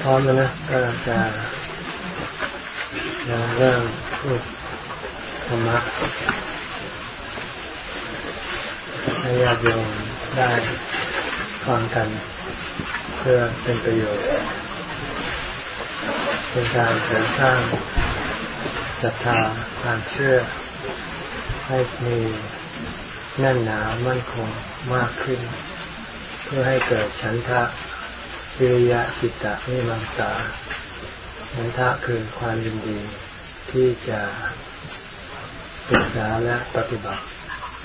พร้อมแล้วนะก็จะจะเริ่มพูดธรรมะให้ญาติโยมได้ฟังกันเพื่อเป็นประโยชน์เป็นการเสริมสร้างศรัทธาความเชื่อ ให้มีแน่นหนามั่นคงมากขึ้น เพื่อให้เกิดฉันทะ วิริยะจิตตะนิมังสาฉันทะคือความยินดีที่จะศึกษาและปฏิบัติ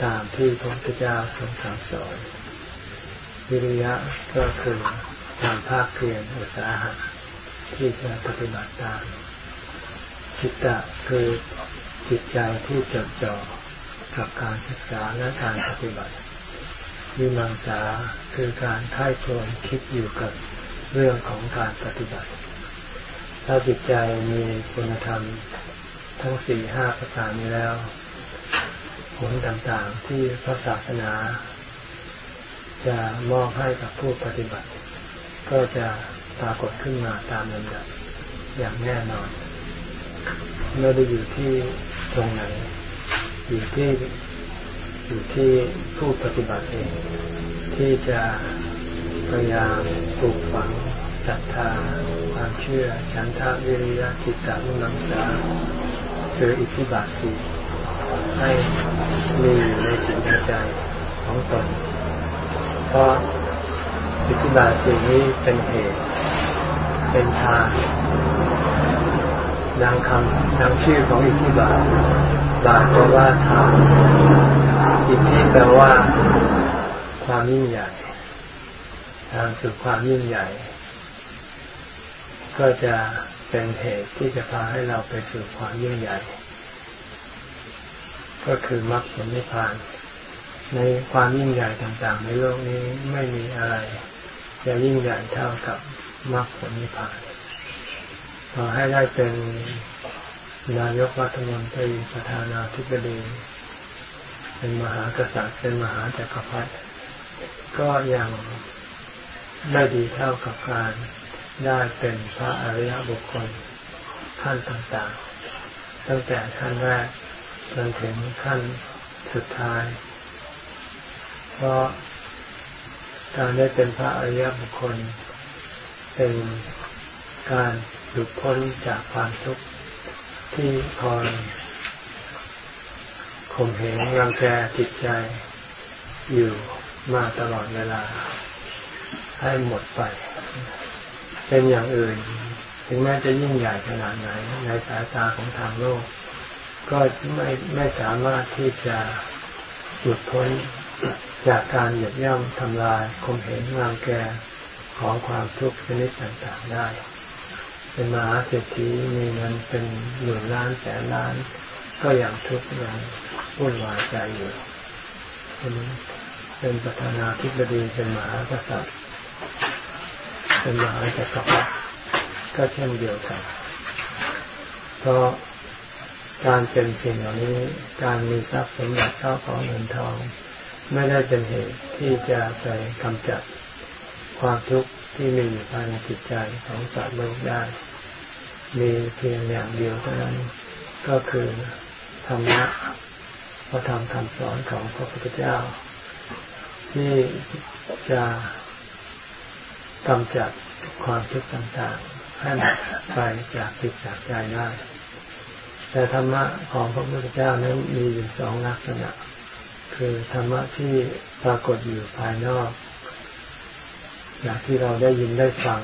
ตามที่พระพุทธเจ้าทรงสั่งสอนวิริยะก็คือความภาคเพียรอุตสาหะที่จะปฏิบัติตาม จิตตะคือจิตใจที่จดจ่อกับการศึกษาและการปฏิบัติวิมังสาคือการค่ายครวญคิดอยู่กับ เรื่องของการปฏิบัติ ถ้าจิตใจมีคุณธรรมทั้งสี่ห้าประการนี้แล้ว ผลต่างๆที่พระศาสนา จะมอบให้กับผู้ปฏิบัติ ก็จะปรากฏขึ้นมาตามลำดับอย่างแน่นอนไม่ได้อยู่ที่ตรงไหน อยู่ที่อยู่ที่ผู้ปฏิบัติเอง ที่จะ พยายามปลูกฝังศรัทธา ความเชื่อฉันทะวิริยะจิตตามุนังสาคืออิทธิบาทสีให้มีอยู่ในจิตใจของตน เพราะอิทธิบาทสีนี้เป็นเหตุ เป็นทางดังคำดังชื่อของอิทธิบาท บาทแปลว่าทางอิทธิแปลว่าความยิ่งใหญ่ ทางสู่ความยิ่งใหญ่ ก็จะเป็นเหตุที่จะพาให้เราไปสู่ความยิ่งใหญ่ ก็คือมรรคผลนิพพาน ในความยิ่งใหญ่ต่างๆ ในโลกนี้ไม่มีอะไร จะยิ่งใหญ่เท่ากับมรรคผลนิพพานต่อให้ได้เป็นนายกรัฐมนตรีประธานาธิบดีเป็นมหากษัตริย์เป็นมหาจักรพรรดิก็ยัง ไม่ดีเท่ากับการได้เป็นพระอริยบุคคลขั้นต่างๆ ตั้งแต่ขั้นแรกจนถึงขั้นสุดท้าย เพราะการได้เป็นพระอริยบุคคล เป็นการหลุดพ้นจากความทุกข์ที่คอยข่มเหงรังแกจิตใจอยู่มาตลอดเวลา ให้หมดไป เป็นอย่างอื่น ถึงแม้จะยิ่งใหญ่ขนาดไหน ในสายตาของทางโลก ก็ไม่ไม่สามารถที่จะหลุดพ้นจากการเหยียบย่ำทำลายข่มเหงรังแก่ของความทุกข์ชนิดต่างๆได้ เป็นมหาเศรษฐีมีเงินเป็นหมื่นล้านแสนล้าน ก็ยังทุกข์ยังวุ่นวายใจอยู่เป็นเป็นประธานาธิบดีเป็นมหากษัตริย์ เป็นมหาจักรพรรดิก็เช่นเดียวกัน เพราะการเป็นสิ่งเหล่านี้ การมีทรัพย์สมบัติเข้าของเงินทอง ไม่ได้เป็นเหตุที่จะไปกำจัดความทุกข์ที่มีอยู่ภายในจิตใจของสัตว์โลกได้ มีเพียงอย่างเดียวเท่านั้นก็คือธรรมะพระธรรมคำสอนของพระพุทธเจ้า ที่จะ กำจัดความทุกข์ต่างๆให้ไปจากจิตจากใจได้ แต่ธรรมะของพระพุทธเจ้านั้นมีอยู่สองลักษณะ คือธรรมะที่ปรากฏอยู่ภายนอก อย่างที่เราได้ยินได้ฟัง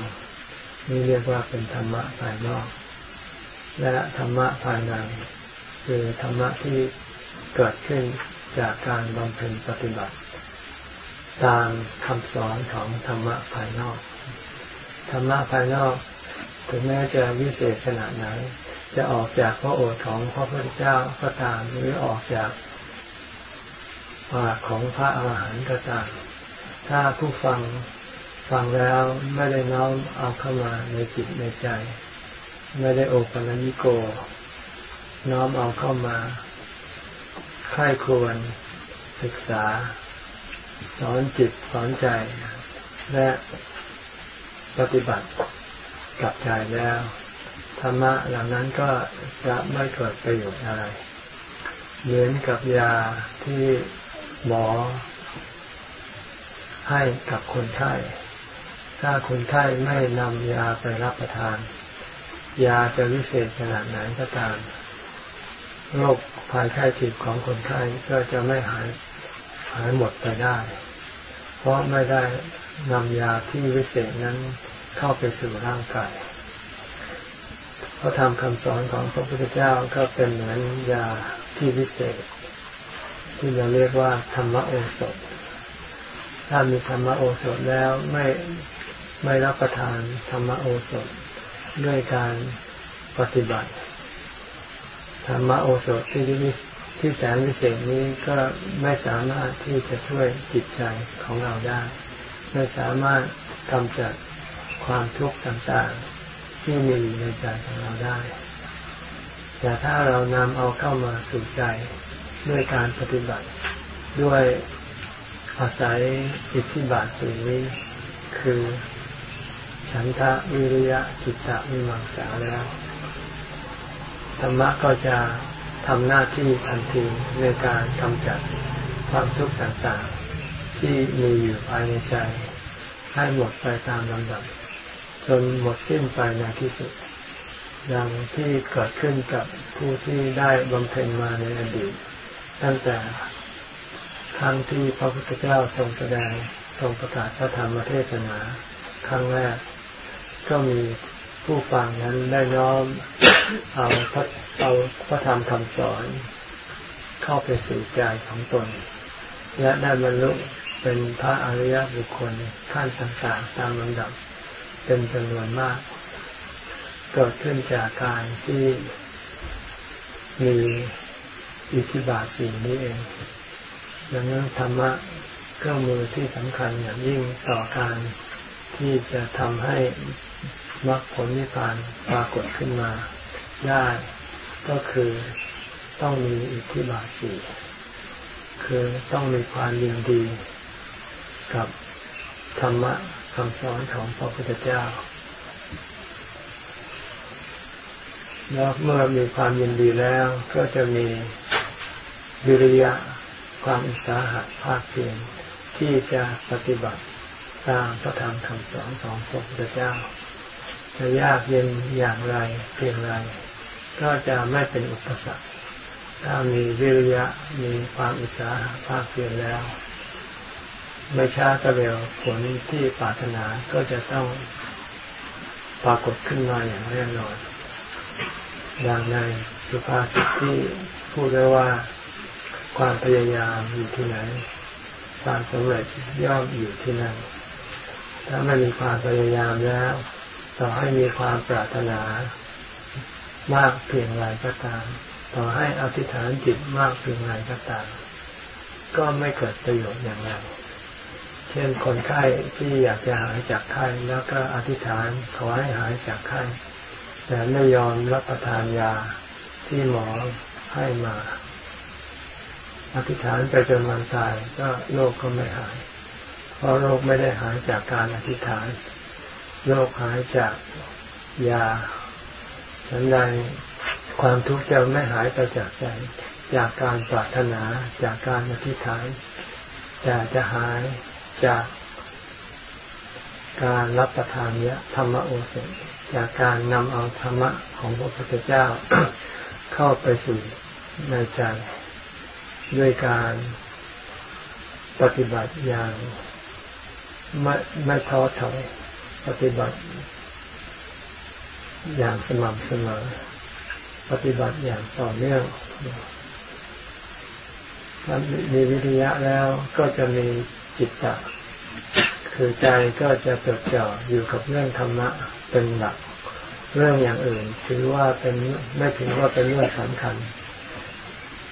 นี่เรียกว่าเป็นธรรมะภายนอก และธรรมะภายในคือธรรมะที่เกิดขึ้นจากการบำเพ็ญปฏิบัติ ตามคำสอนของธรรมะภายนอก ธรรมะภายนอกถึงแม้จะวิเศษขนาดไหน จะออกจากพระโอษฐ์ของพระพุทธเจ้าก็ตามหรือออกจากปากของพระอาหารหันต์ก็ตามถ้าผู้ฟังฟังแล้วไม่ได้น้อมเอาเข้ามาในจิตในใจ ไม่ได้โอปัญญิโก น้อมเอาเข้ามาใคร่ควรศึกษา สอนจิตสอนใจและ ปฏิบัติกับใจแล้วธรรมะเหล่านั้นก็จะไม่เกิดประโยชน์อะไรเหมือนกับยาที่หมอ ให้กับคนไข้ ถ้าคนไข้ไม่นำยาไปรับประทาน ยาจะวิเศษขนาดไหนก็ตาม โรคภายไข้จิตของคนไข้ก็จะไม่หายหายหมดไปได้ เพราะไม่ได้ นำยาที่วิเศษนั้นเข้าไปสู่ร่างกายพระธรรมคำสอนของพระพุทธเจ้าก็เป็นเหมือนยาที่วิเศษ ที่เราเรียกว่าธรรมโอสถ ถ้ามีธรรมโอสถแล้วไม่ไม่รับประทานธรรมโอสถ ด้วยการปฏิบัติธรรมโอสถที่ที่แสนวิเศษนี้ก็ไม่สามารถที่จะช่วยจิตใจของเราได้ ไม่สามารถกำจัดความทุกข์ต่างๆ ที่มีในใจของเราได้ แต่ถ้าเรานำเอาเข้ามาสู่ใจด้วยการปฏิบัติด้วยอาศัยอิทธิบาทสิ่งนี้คือฉันทะวิริยะจิตตะวิมังสาแล้วธรรมะก็จะทำหน้าที่ทันทีในการกำจัดความทุกข์ต่างๆ ที่มีอยู่ภายในใจ ให้หมดไปตามลำดับ จนหมดสิ้นไปในที่สุด ดังที่เกิดขึ้นกับผู้ที่ได้บำเพ็ญมาในอดีต ตั้งแต่ครั้งที่พระพุทธเจ้าทรงแสดงทรงประกาศพระธรรมเทศนา ครั้งแรก ก็มีผู้ฟังนั้นได้น้อมเอาพระเอาพระธรรมคำสอน เข้าไปสู่ใจของตน และได้บรรลุ เป็นพระอริยบุคคลขั้นต่างๆตามลำดับเป็นจำนวนมาก เกิดขึ้นจากการที่มีอิทธิบาทสิ่งนี้เองดังนั้นธรรมะเครื่องมือที่สำคัญอย่างยิ่งต่อการที่จะทำให้มรรคผลนิพพานปรากฏขึ้นมาได้ก็คือต้องมีอิทธิบาทสี่คือต้องมีความยินดี กับธรรมะคำสอนของพระพุทธเจ้า แล้วเมื่อมีความยินดีแล้วก็จะมีวิริยะความอิสาหะภาคเพียรที่จะปฏิบัติตามพระธรรมคำสอนของพระพุทธเจ้า จะยากเย็นอย่างไรเพียงไร ก็จะไม่เป็นอุปสรรค ถ้ามีวิริยะมีความอิสาหะภาคเพียรแล้ว ไม่ช้าก็เร็วผลที่ปรารถนาก็จะต้องปรากฏขึ้นมาอย่างแน่นอนดังในสุภาษิตที่พูดไว้ว่าความพยายามอยู่ที่ไหน ความสำเร็จย่อมอยู่ที่นั่นถ้าไม่มีความพยายามแล้วต่อให้มีความปรารถนามากเพียงไรก็ตาม ต่อให้อธิษฐานจิตมากเพียงไรก็ตาม ก็ไม่เกิดประโยชน์อย่างไร ช่นคนไข้ที่อยากจะหายจากไข้แล้วก็อธิษฐานขอให้หายจากไข้แต่ไม่ยอมรับประทานยาที่หมอให้มา อธิษฐานไปจนวันตายก็โรคก็ไม่หาย เพราะโรคไม่ได้หายจากการอธิษฐานโรคหายจากยาฉันใดความทุกข์จะไม่หายไปจากใจจากการปรารถนาจากการอธิษฐานแต่จะหาย จากการรับประทานเนี้ยธรรมโอสถจากการนำเอาธรรมะของพระพุทธเจ้า เข้าไปสู่ในใจ ด้วยการปฏิบัติอย่างไม่ไม่ท้อถอยปฏิบัติอย่างสม่ำเสมอปฏิบัติอย่างต่อเนื่องถ้ามีวิทยะแล้วก็จะมี จิตตะคือใจก็จะจดจ่ออยู่กับเรื่องธรรมะเป็นหลัก เรื่องอย่างอื่น ถือว่าเป็นไม่ถือว่าเป็นเรื่องสำคัญ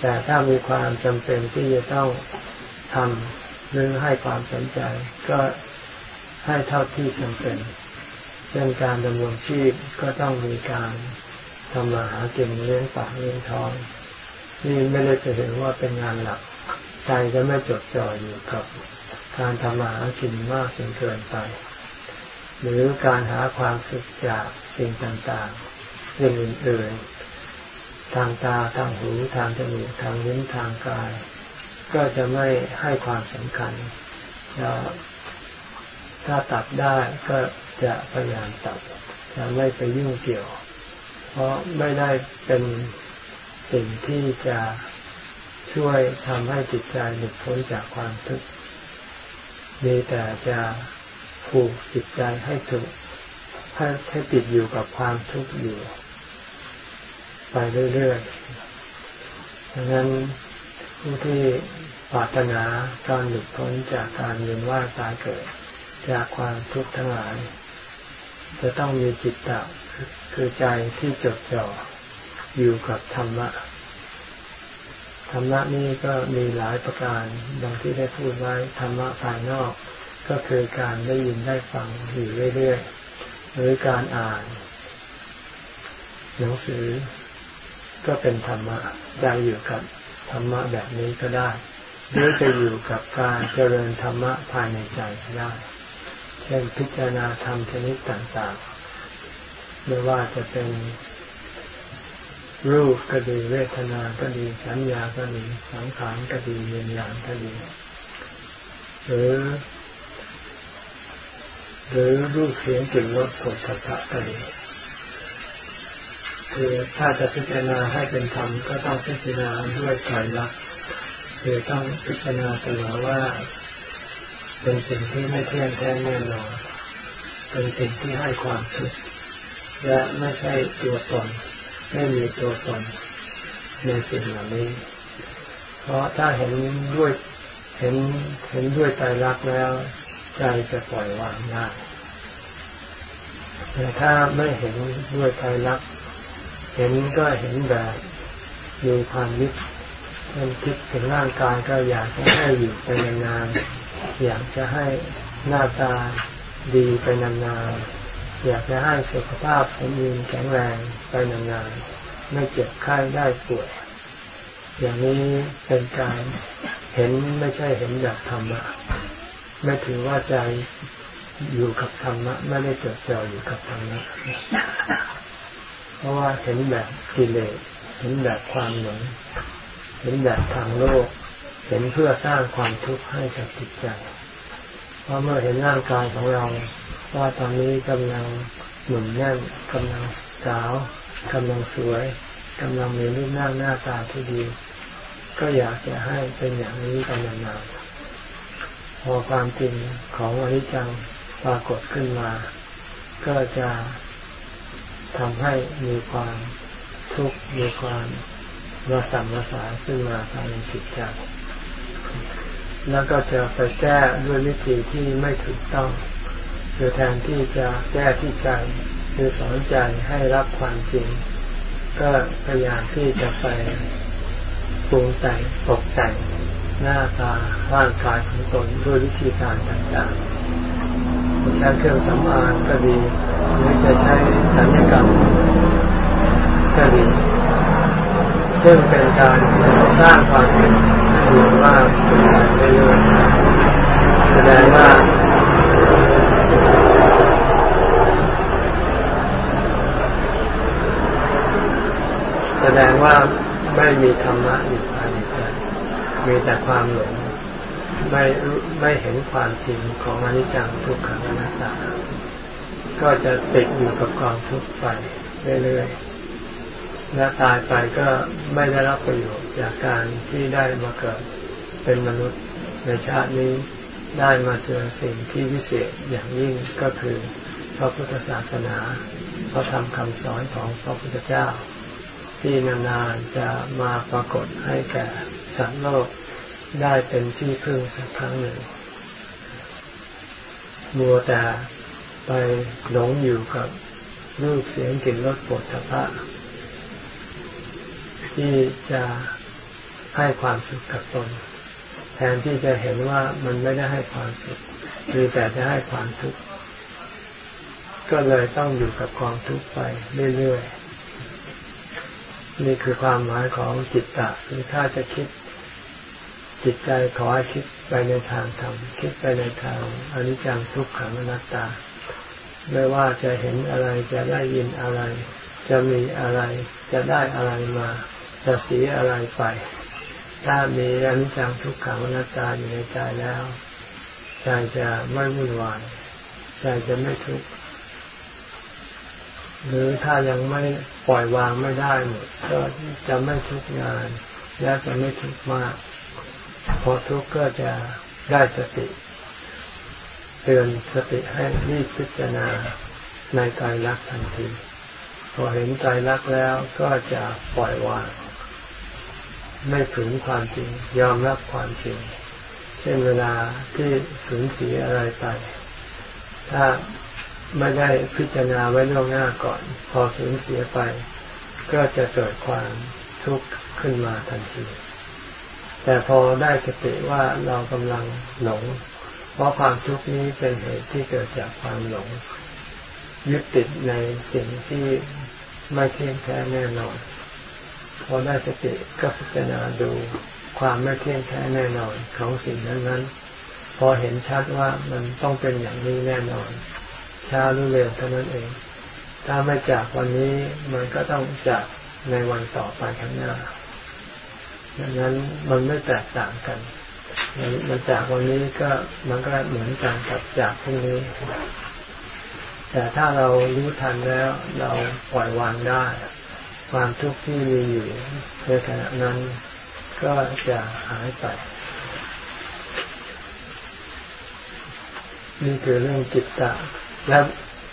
แต่ถ้ามีความจำเป็นที่จะต้องทำหรือให้ความสนใจ ก็ให้เท่าที่จำเป็นเช่นการดำรงชีพก็ต้องมีการทำมาหากินเลี้ยงปากเลี้ยงท้อง นี่ไม่ได้จะเห็นว่าเป็นงานหลักใจจะไม่จดจ่ออยู่กับ การทำมาหากินมากจนเกินไป หรือการหาความสุขจากสิ่งต่างๆสิ่งอื่นๆ ทางตาทางหูทางจมูกทางลิ้นทางกาย ก็จะไม่ให้ความสำคัญแล้วถ้าตัดได้ก็จะพยายามตัดจะไม่ไปยุ่งเกี่ยว เพราะไม่ได้เป็นสิ่งที่จะช่วยทำให้จิตใจหลุดพ้นจากความทุกข์ มีแต่จะผูกจิตใจให้ถูกให้ให้ติดอยู่กับความทุกข์อยู่ ไปเรื่อยๆดังนั้นผู้ที่ปรารถนาการหลุดพ้นจากการเวียนว่ายตายเกิด จากความทุกข์ทั้งหลาย จะต้องมีจิตตะคือใจที่จดจ่ออยู่กับธรรมะ ธรรมะนี่ก็มีหลายประการดังที่ได้พูดไว้ธรรมะภายนอก ก็คือการได้ยินได้ฟังอยู่เรื่อยๆหรือการอ่าน หนังสือ ก็เป็นธรรมะใจอยู่กับธรรมะแบบนี้ก็ได้หรือจะอยู่กับการเจริญธรรมะภายในใจก็ได้ เช่นพิจารณาธรรมชนิดต่างๆไม่ว่าจะเป็น รูปก็ดีเวทนาก็ดีสัญญาก็ดีสังขารก็ดีเวียนญาณก็ดี หรือ หรือรูปเสียงกลิ่นรสผลสัพพะก็ดีคือถ้าจะพิจารณาให้เป็นธรรมก็ต้องพิจารณาด้วยใจรักคือต้องพิจารณาเสมอว่า เป็นสิ่งที่ไม่เที่ยงแท้แน่นอนเป็นสิ่งที่ให้ความทุกข์และไม่ใช่ตัวตน ไม่มีตัวตนในสิ่งเหล่านี้ เพราะถ้าเห็นด้วยเห็นเห็นด้วยใจรักแล้ว ใจจะปล่อยวางได้แต่ถ้าไม่เห็นด้วยใจรัก เห็นก็เห็นแบบมีความยึดเช่นคิดถึงร่างกายก็อยากจะให้อยู่ไปนานๆอยากจะให้หน้าตาดีไปนานๆอยากจะให้สุขภาพสมบูรณ์แข็งแรง ไปนานๆไม่เจ็บไข้ได้ป่วย อย่างนี้เป็นการเห็นไม่ใช่เห็นแบบธรรมะไม่ถือว่าใจอยู่กับธรรมะไม่ได้จดจ่ออยู่กับธรรมะเพราะว่าเห็นแบบกิเลสเห็นแบบความหลงเห็นแบบทางโลก เห็นเพื่อสร้างความทุกข์ให้กับจิตใจเพราะเมื่อเห็นร่างกายของเรา ว่าตอนนี้กำลังหนุนแน่นกำลังสาว กำลังสวยกำลังมีรูปร่างหน้าตาที่ดี ก็อยากจะให้เป็นอย่างนี้กันนานๆพอความจริงของอนิจจังปรากฏขึ้นมา ก็จะทำให้มีความทุกข์มีความระสัมระสายขึ้นมาภายในจิตใจแล้วก็จะไปแก้ด้วยวิธีที่ไม่ถูกต้องคือแทนที่จะแก้ที่ใจ คือสอนใจให้รับความจริง ก็พยายามที่จะไปปรุงแต่งตกแต่งหน้าตาร่างกายของตนด้วยวิธีการต่างๆใช้เครื่องสำอางก็ดีหรือจะใช้สัญญกรรมก็ดีซึ่งเป็นการสร้างความเห็นดูว่าเรื่อยแสดงว่า แสดงว่าไม่มีธรรมะอยู่ภายในใจมีแต่ความหลงไม่ไม่เห็นความจริงของอนิจจังทุกขังอนัตตา ก็จะติดอยู่กับกองทุกข์ไปเรื่อยๆและตายไปก็ไม่ได้รับประโยชน์จากการที่ได้มาเกิดเป็นมนุษย์ในชาตินี้ได้มาเจอสิ่งที่วิเศษอย่างยิ่งก็คือพระพุทธศาสนาพระธรรมคำสอนของพระพุทธเจ้า ที่นานๆจะมาปรากฏให้แก่สัตว์โลกได้เป็นที่พึ่งสักครั้งหนึ่ง มัวแต่ไปหลงอยู่กับรูปเสียงกลิ่นรสปวดทพะที่จะให้ความสุขกับตน แทนที่จะเห็นว่ามันไม่ได้ให้ความสุขมีแต่จะให้ความทุกข์ก็เลยต้องอยู่กับความทุกข์ไปเรื่อยๆ นี่คือความหมายของจิตตะคือถ้าจะคิด จิตใจขอให้คิดไปในทางธรรมคิดไปในทางอนิจจังทุกขังอนัตตา ไม่ว่าจะเห็นอะไรจะได้ยินอะไร จะมีอะไร จะได้อะไรมา จะเสียอะไรไป ถ้ามีอนิจจังทุกขังอนัตตาอยู่ในใจแล้วใจจะไม่วุ่นวายใจจะไม่ทุกข์ หรือถ้ายังไม่ปล่อยวางไม่ได้หมดก็จะไม่ทุกงาน และจะไม่ทุกมาก พอทุกก็จะได้สติเตือนสติให้รีบพิจารณาในกายรักทันทีพอเห็นใจรักแล้วก็จะปล่อยวางไม่ถึงความจริง ยอมรับความจริง เช่นเวลาที่สูญเสียอะไรไป ถ้า ไม่ได้พิจารณาไว้ล่วงหน้าก่อน พอสูญเสียไป ก็จะเกิดความทุกข์ขึ้นมาทันที แต่พอได้สติว่าเรากำลังหลง เพราะความทุกข์นี้เป็นเหตุที่เกิดจากความหลง ยึดติดในสิ่งที่ไม่เที่ยงแท้แน่นอน พอได้สติก็พิจารณาดูความไม่เที่ยงแท้แน่นอนของสิ่งนั้นๆพอเห็นชัดว่ามันต้องเป็นอย่างนี้แน่นอน ช้าหรือเร็วเท่านั้นเอง ถ้าไม่จากวันนี้มันก็ต้องจากในวันต่อไปข้างหน้าดังนั้นมันไม่แตกต่างกันมันจากวันนี้ก็มันก็เหมือนกันกับจากพรุ่งนี้ แต่ถ้าเรารู้ทันแล้วเราปล่อยวางได้ ความทุกข์ที่มีอยู่ในขณะนั้นก็จะหายไป นี่คือเรื่องจิตตะ และ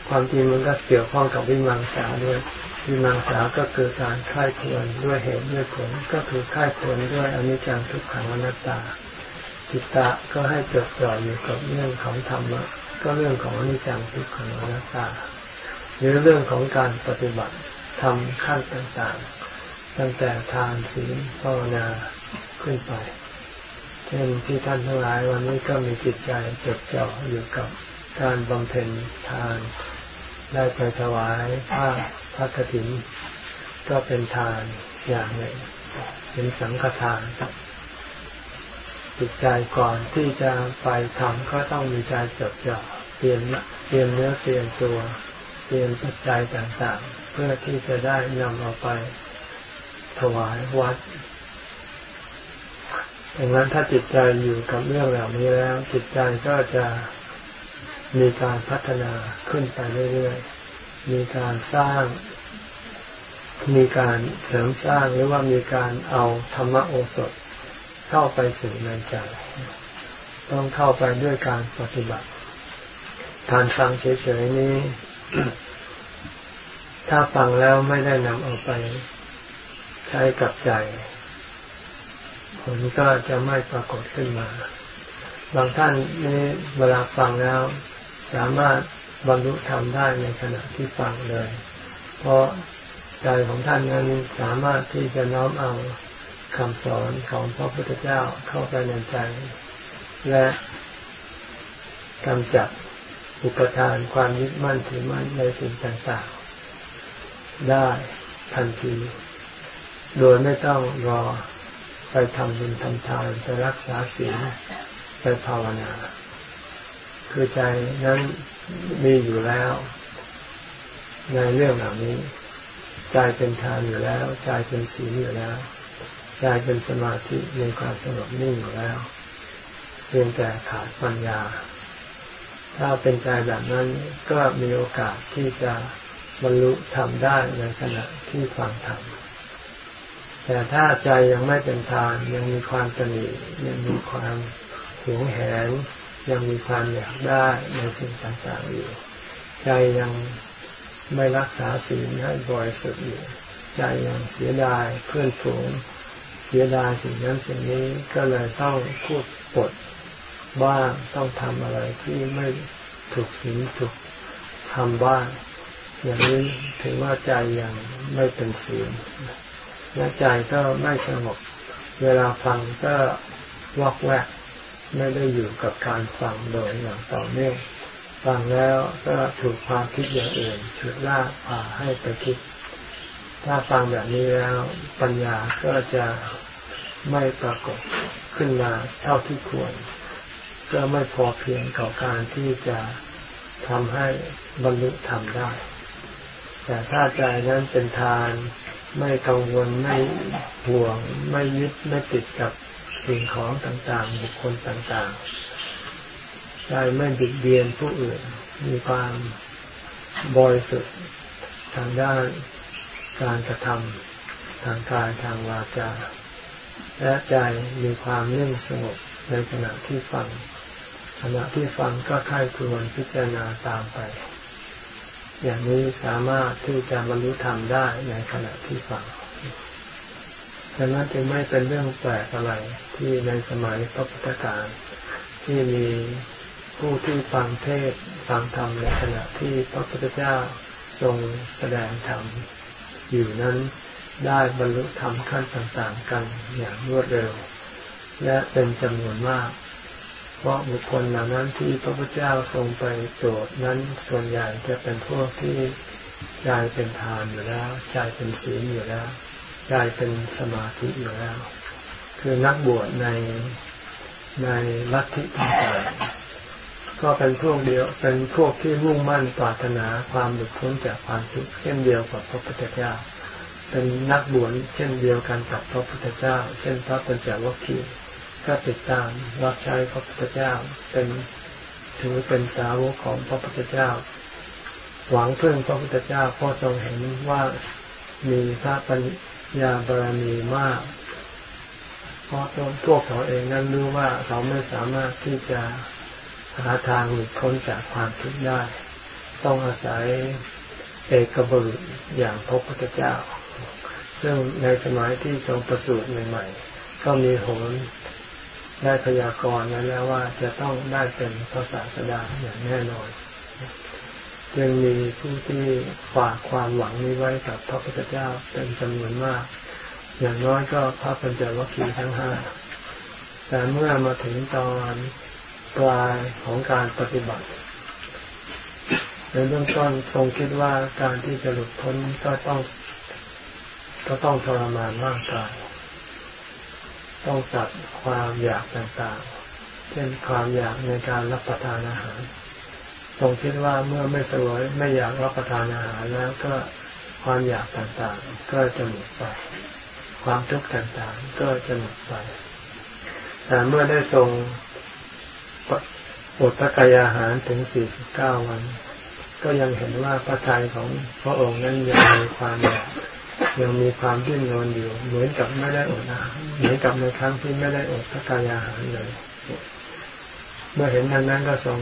ความจริงมันก็เกี่ยวข้องกับวิมังสาด้วยวิมังสาก็คือการค่ายควรด้วยเหตุด้วยผลก็คือค่ายควรด้วยอนิจจังทุกขังอนัตตาจิตตะก็ให้จดจ่ออยู่กับเรื่องของธรรมะก็เรื่องของอนิจจังทุกขังอนัตตา หรือเรื่องของการปฏิบัติทำขั้นต่างๆ ตั้งแต่ทานศีลภาวนาขึ้นไป เช่นที่ท่านทั้งหลายวันนี้ก็มีจิตใจจดจ่ออยู่กับ การบำเพ็ญทานได้ไปถวายผ้าพระกฐิน ก็เป็นทานอย่างหนึ่งเป็นสังฆทานจิตใจก่อนที่จะไปทำก็ต้องมีใจจดจ่อเตรียมเตรียมเนื้อเตรียมตัว เตรียมปัจจัยต่างๆ เพื่อที่จะได้นำเอาไปถวายวัดดังนั้นถ้าจิตใจอยู่กับเรื่องเหล่านี้แล้ว จิตใจก็จะ มีการพัฒนาขึ้นไปเรื่อยๆ มีการสร้าง มีการเสริมสร้างหรือว่ามีการเอาธรรมโอสถเข้าไปสู่ในใจ ต้องเข้าไปด้วยการปฏิบัติ การฟังเฉยๆนี้ ถ้าฟังแล้วไม่ได้นำเอาไปใช้กับใจ ผลก็จะไม่ปรากฏขึ้นมา บางท่านนี่เวลาฟังแล้ว สามารถบรรลุธรรมได้ในขณะที่ฟังเลย เพราะใจของท่านนั้นสามารถที่จะน้อมเอาคำสอนของพระพุทธเจ้าเข้าไปในใจ และกำจัดอุปทานความยึดมั่นถือมั่นในสิ่งต่างๆ ได้ทันที โดยไม่ต้องรอไปทำบุญทำทานไปรักษาศีลไปภาวนา คือใจนั้นมีอยู่แล้ว ในเรื่องเหล่านี้ใจเป็นทานอยู่แล้วใจเป็นศีลอยู่แล้วใจเป็นสมาธิมีความสงบนิ่งอยู่แล้วเพียงแต่ขาดปัญญา ถ้าเป็นใจแบบนั้นก็มีโอกาสที่จะบรรลุทำได้ในขณะที่ฟังธรรมแต่ถ้าใจยังไม่เป็นทานยังมีความตนียังมีความหวงแหน ยังมีความอยากได้ในสิ่งต่างๆอยู่ ใจยังไม่รักษาศีลให้บริสุทธิ์อยู่ ใจยังเสียดายเพื่อนฝูงเสียดายสิ่งนั้นสิ่งนี้ก็เลยต้องพูดปดบ้างต้องทำอะไรที่ไม่ถูกศีลถูกทำบ้างอย่างนี้ถือว่าใจยังไม่เป็นศีลและใจก็ไม่สงบ เวลาฟังก็วอกแวก ไม่ได้อยู่กับการฟังโดยอย่างต่อเนื่องฟังแล้วก็ถูกความคิดอย่างอื่นฉุดลากพาให้ไปคิด ถ้าฟังแบบนี้แล้วปัญญาก็จะไม่ปรากฏขึ้นมาเท่าที่ควร ก็ไม่พอเพียงกับการที่จะทำให้บรรลุธรรมได้ แต่ถ้าใจนั้นเป็นทาน ไม่กังวลไม่ห่วง ไม่ยึดไม่ติดกับ สิ่งของต่างๆ บุคคลต่างๆใจไม่บิดเบียนผู้อื่น มีความบริสุทธิ์ทางด้านการกระทำทางกายทางวาจา และใจมีความเนิ่งสงบในขณะที่ฟัง ขณะที่ฟังก็ค่ายควรพิจารณาตามไป อย่างนี้สามารถที่จะบรรลุธรรมได้ในขณะที่ฟัง ดังนั้นจึงไม่เป็นเรื่องแปลกอะไรที่ในสมัยพระพุทธการที่มีผู้ที่ฟังเทศฟังธรรมในขณะที่พระพุทธเจ้าทรงแสดงธรรมอยู่นั้นได้บรรลุธรรมขั้นต่างๆกันอย่างรวดเร็ว และเป็นจำนวนมาก เพราะบุคคลเหล่านั้นที่พระพุทธเจ้าทรงไปโปรดนั้นส่วนใหญ่จะเป็นพวกที่ใจเป็นทานอยู่แล้วใจเป็นศีลอยู่แล้ว ใจเป็นสมาธิอยู่แล้ว คือนักบวชในในลัทธิต่างๆก็เป็นพวกเดียวเป็นพวกที่มุ่งมั่นปรารถนาความหลุดพ้นจากความทุกข์เช่นเดียวกับพระพุทธเจ้า เป็นนักบวชเช่นเดียวกันกับพระพุทธเจ้า เช่นพระปัญจวัคคีย์ก็ติดตามรับใช้พระพุทธเจ้าเป็นถือเป็นสาวกของพระพุทธเจ้า หวังเพึ่งพระพุทธเจ้าเพราะทรงเห็นว่ามีพระปัญ ญาบารมีมาก เพราะตัวพวกเขาเองนั้นรู้ว่าเขาไม่สามารถที่จะหาทางหลุดพ้นจากความทุกข์ได้ ต้องอาศัยเอกบุรุษอย่างพระพุทธเจ้า ซึ่งในสมัยที่ทรงประสูติใหม่ๆ ก็มีโหนได้พยากรณ์นั้นแล้วว่าจะต้องได้เป็นพระศาสดาอย่างแน่นอน จึงมีผู้ที่ฝากความหวังนี้ไว้กับพระพุทธเจ้าเป็นจำนวนมาก อย่างน้อยก็พระปัญจวัคคีย์ทั้งห้าแต่เมื่อมาถึงตอนปลายของการปฏิบัติในเบื้องต้นทรงคิดว่าการที่จะหลุดพ้นก็ต้อง ก็ต้องทรมานร่างกายต้องตัดความอยากต่างๆ เช่นความอยากในการรับประทานอาหาร ทรงคิดว่าเมื่อไม่สวยไม่อยากรับประทานอาหารแล้วก็ความอยากต่างๆ ก็จะหมดไป ความทุกข์ต่างๆ ก็จะหมดไป แต่เมื่อได้ทรงอดพระกายอาหารถึงสี่สิบเก้าวัน ก็ยังเห็นว่าพระทัยของพระองค์นั้นยังมีความอยากยังมีความดิ้นรนอยู่ เหมือนกับไม่ได้อดอาหารเหมือนกับในครั้งที่ไม่ได้อดพระกายอาหารเลย เมื่อเห็นนั้นนั้นก็ทรง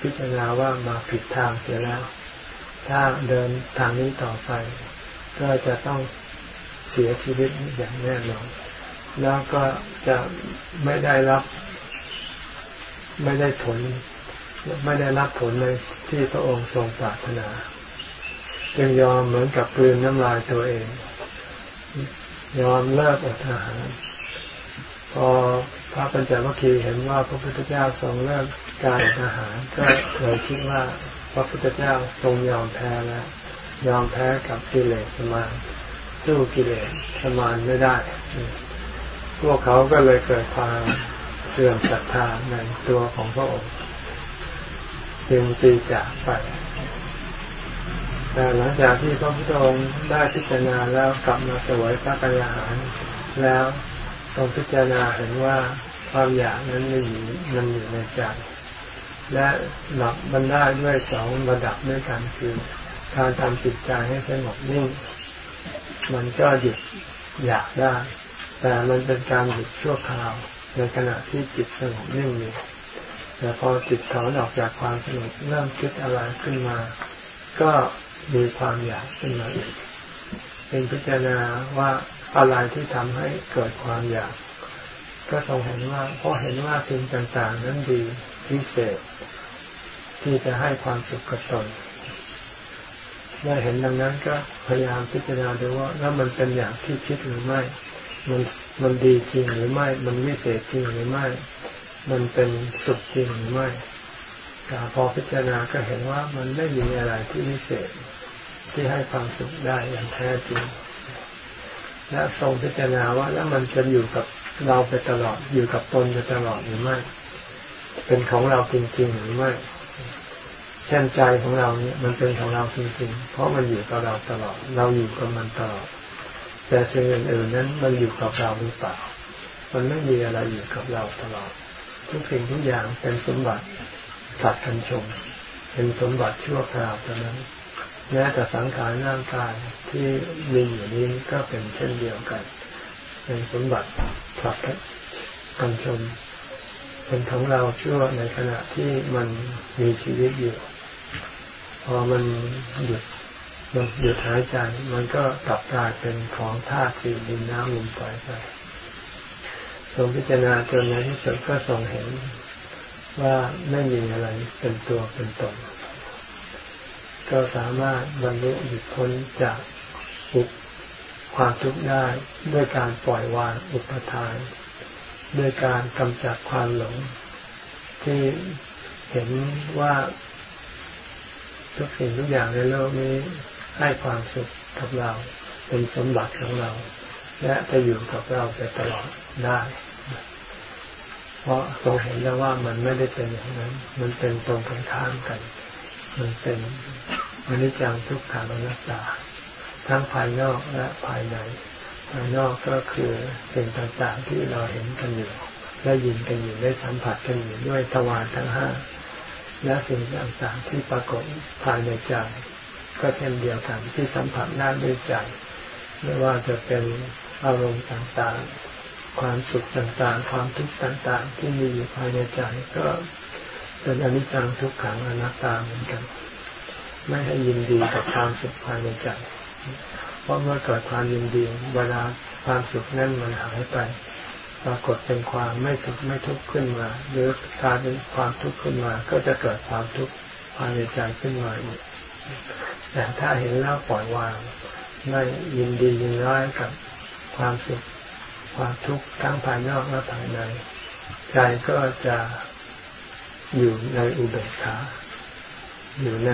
พิจารณาว่ามาผิดทางเสียแล้ว ถ้าเดินทางนี้ต่อไป ก็จะต้องเสียชีวิตอย่างแน่นอนแล้วก็จะไม่ได้รับ ไม่ได้ผล ไม่ได้รับผลในที่พระองค์ทรงปรารถนา จึงยอมเหมือนกับปืนน้ำลายตัวเอง ยอมเลิกอดอาหาร พอพระปัญจวัคคีย์เห็นว่าพระพุทธเจ้าทรงเลิก การอาหารก็เลยคิดว่าพระพุทธเจ้าทรงยอมแพ้แล้ว ยอมแพ้กับกิเลสสมานสู้กิเลสสมานไม่ได้ พวกเขาก็เลยเกิดความเสื่อมศรัทธาในตัวของพระองค์จึงตีจากไปแต่หลังจากที่พระพุทธองค์ได้พิจารณาแล้วกลับมาสวยพระกายอาหาร แล้วทรงพิจารณาเห็นว่าความอยากนั้นมันอยู่มันอยู่ในใจ และหลับมันได้ด้วยสองระดับด้วยกันคือการทำจิตใจให้สงบนิ่ง มันก็หยุดอยากได้ แต่มันเป็นการหยุดชั่วคราว ในขณะที่จิตสงบนิ่งนี้แต่พอจิตถอนออกจากความสงบเริ่มคิดอะไรขึ้นมา ก็มีความอยากขึ้นมาอีกเป็นพิจารณาว่าอะไรที่ทำให้เกิดความอยาก ก็ทรงเห็นว่าเพราะเห็นว่าสิ่งต่างๆ นั้นดีพิเศษ ที่จะให้ความสุขกับตนเมื่อเห็นดังนั้นก็พยายามพิจารณาดูว่าแล้วมันเป็นอย่างที่คิดหรือไม่ มันมันดีจริงหรือไม่ มันวิเศษจริงหรือไม่ มันเป็นสุขจริงหรือไม่พอพิจารณาก็เห็นว่ามันไม่มีอะไรที่วิเศษที่ให้ความสุขได้อย่างแท้จริง และทรงพิจารณาว่าแล้วมันจะอยู่กับเราไปตลอดอยู่กับตนไปตลอดหรือไม่ เป็นของเราจริงๆหรือไม่ เช่นใจของเราเนี่ยมันเป็นของเราจริงๆ เพราะมันอยู่กับเราตลอด เราอยู่กับมันตลอด แต่สิ่งอื่นๆนั้นมันอยู่กับเราหรือเปล่า มันไม่มีอะไรอยู่กับเราตลอด ทุกสิ่งทุกอย่างเป็นสมบัติสัตว์คันชม เป็นสมบัติชั่วคราวเท่านั้นแม้แต่สังขารร่างกายที่มีอยู่นี้ก็เป็นเช่นเดียวกัน เป็นสมบัติสัตว์กันชม เป็นของเราชั่วในขณะที่มันมีชีวิตอยู่ อมันหยุดมันหยุดหายใจ มันก็กลับกลายเป็นของธาตุสี่ดินน้ำลมไฟไปทรงพิจารณาจนในที่สุดก็ทรงเห็นว่าไม่มีอะไรเป็นตัวเป็นตน ก็สามารถบรรลุหยุดพ้นจากอุปความทุกข์ได้ด้วยการปล่อยวางอุปทาน ด้วยการกำจัดความหลง ที่เห็นว่า ทุกสิ่งทุกอย่างในโลกนี้ให้ความสุขกับเราเป็นสมบัติของเรา และจะอยู่กับเราไปตลอดได้ เพราะทรงเห็นแล้วว่ามันไม่ได้เป็นอย่างนั้น มันเป็นตรงกันข้ามกัน มันเป็นอนิจังทุกขังอนัตตา ทั้งภายนอกและภายในภายนอกก็คือสิ่งต่างๆที่เราเห็นกันอยู่ได้ยินกันอยู่ได้สัมผัสกันอยู่ด้วยทวารทั้งห้า และสิ่งต่างๆที่ปรากฏภายในใจ ก็เช่นเดียวกันที่สัมผัสได้ด้วยใจ ไม่ว่าจะเป็นอารมณ์ต่างๆ ความสุขต่างๆ ความทุกข์ต่างๆ ที่มีอยู่ภายในใจก็เป็นอนิจจังทุกขังอนัตตาเหมือนกัน ไม่ให้ยินดีกับความสุขภายในใจ เพราะเมื่อเกิดความยินดีเวลาความสุขนั้นมันหายไป ปรากฏเป็นความไม่สุขไม่ทุกข์ขึ้นมา หรือการเป็นความทุกข์ขึ้นมา ก็จะเกิดความทุกข์ภายในใจขึ้นมาอีกแต่ถ้าเห็นแล้วปล่อยวางไม่ยินดียินร้ายกับความสุขความทุกข์ทั้งภายนอกและภายใน ใจก็จะอยู่ในอุเบกขาอยู่ใน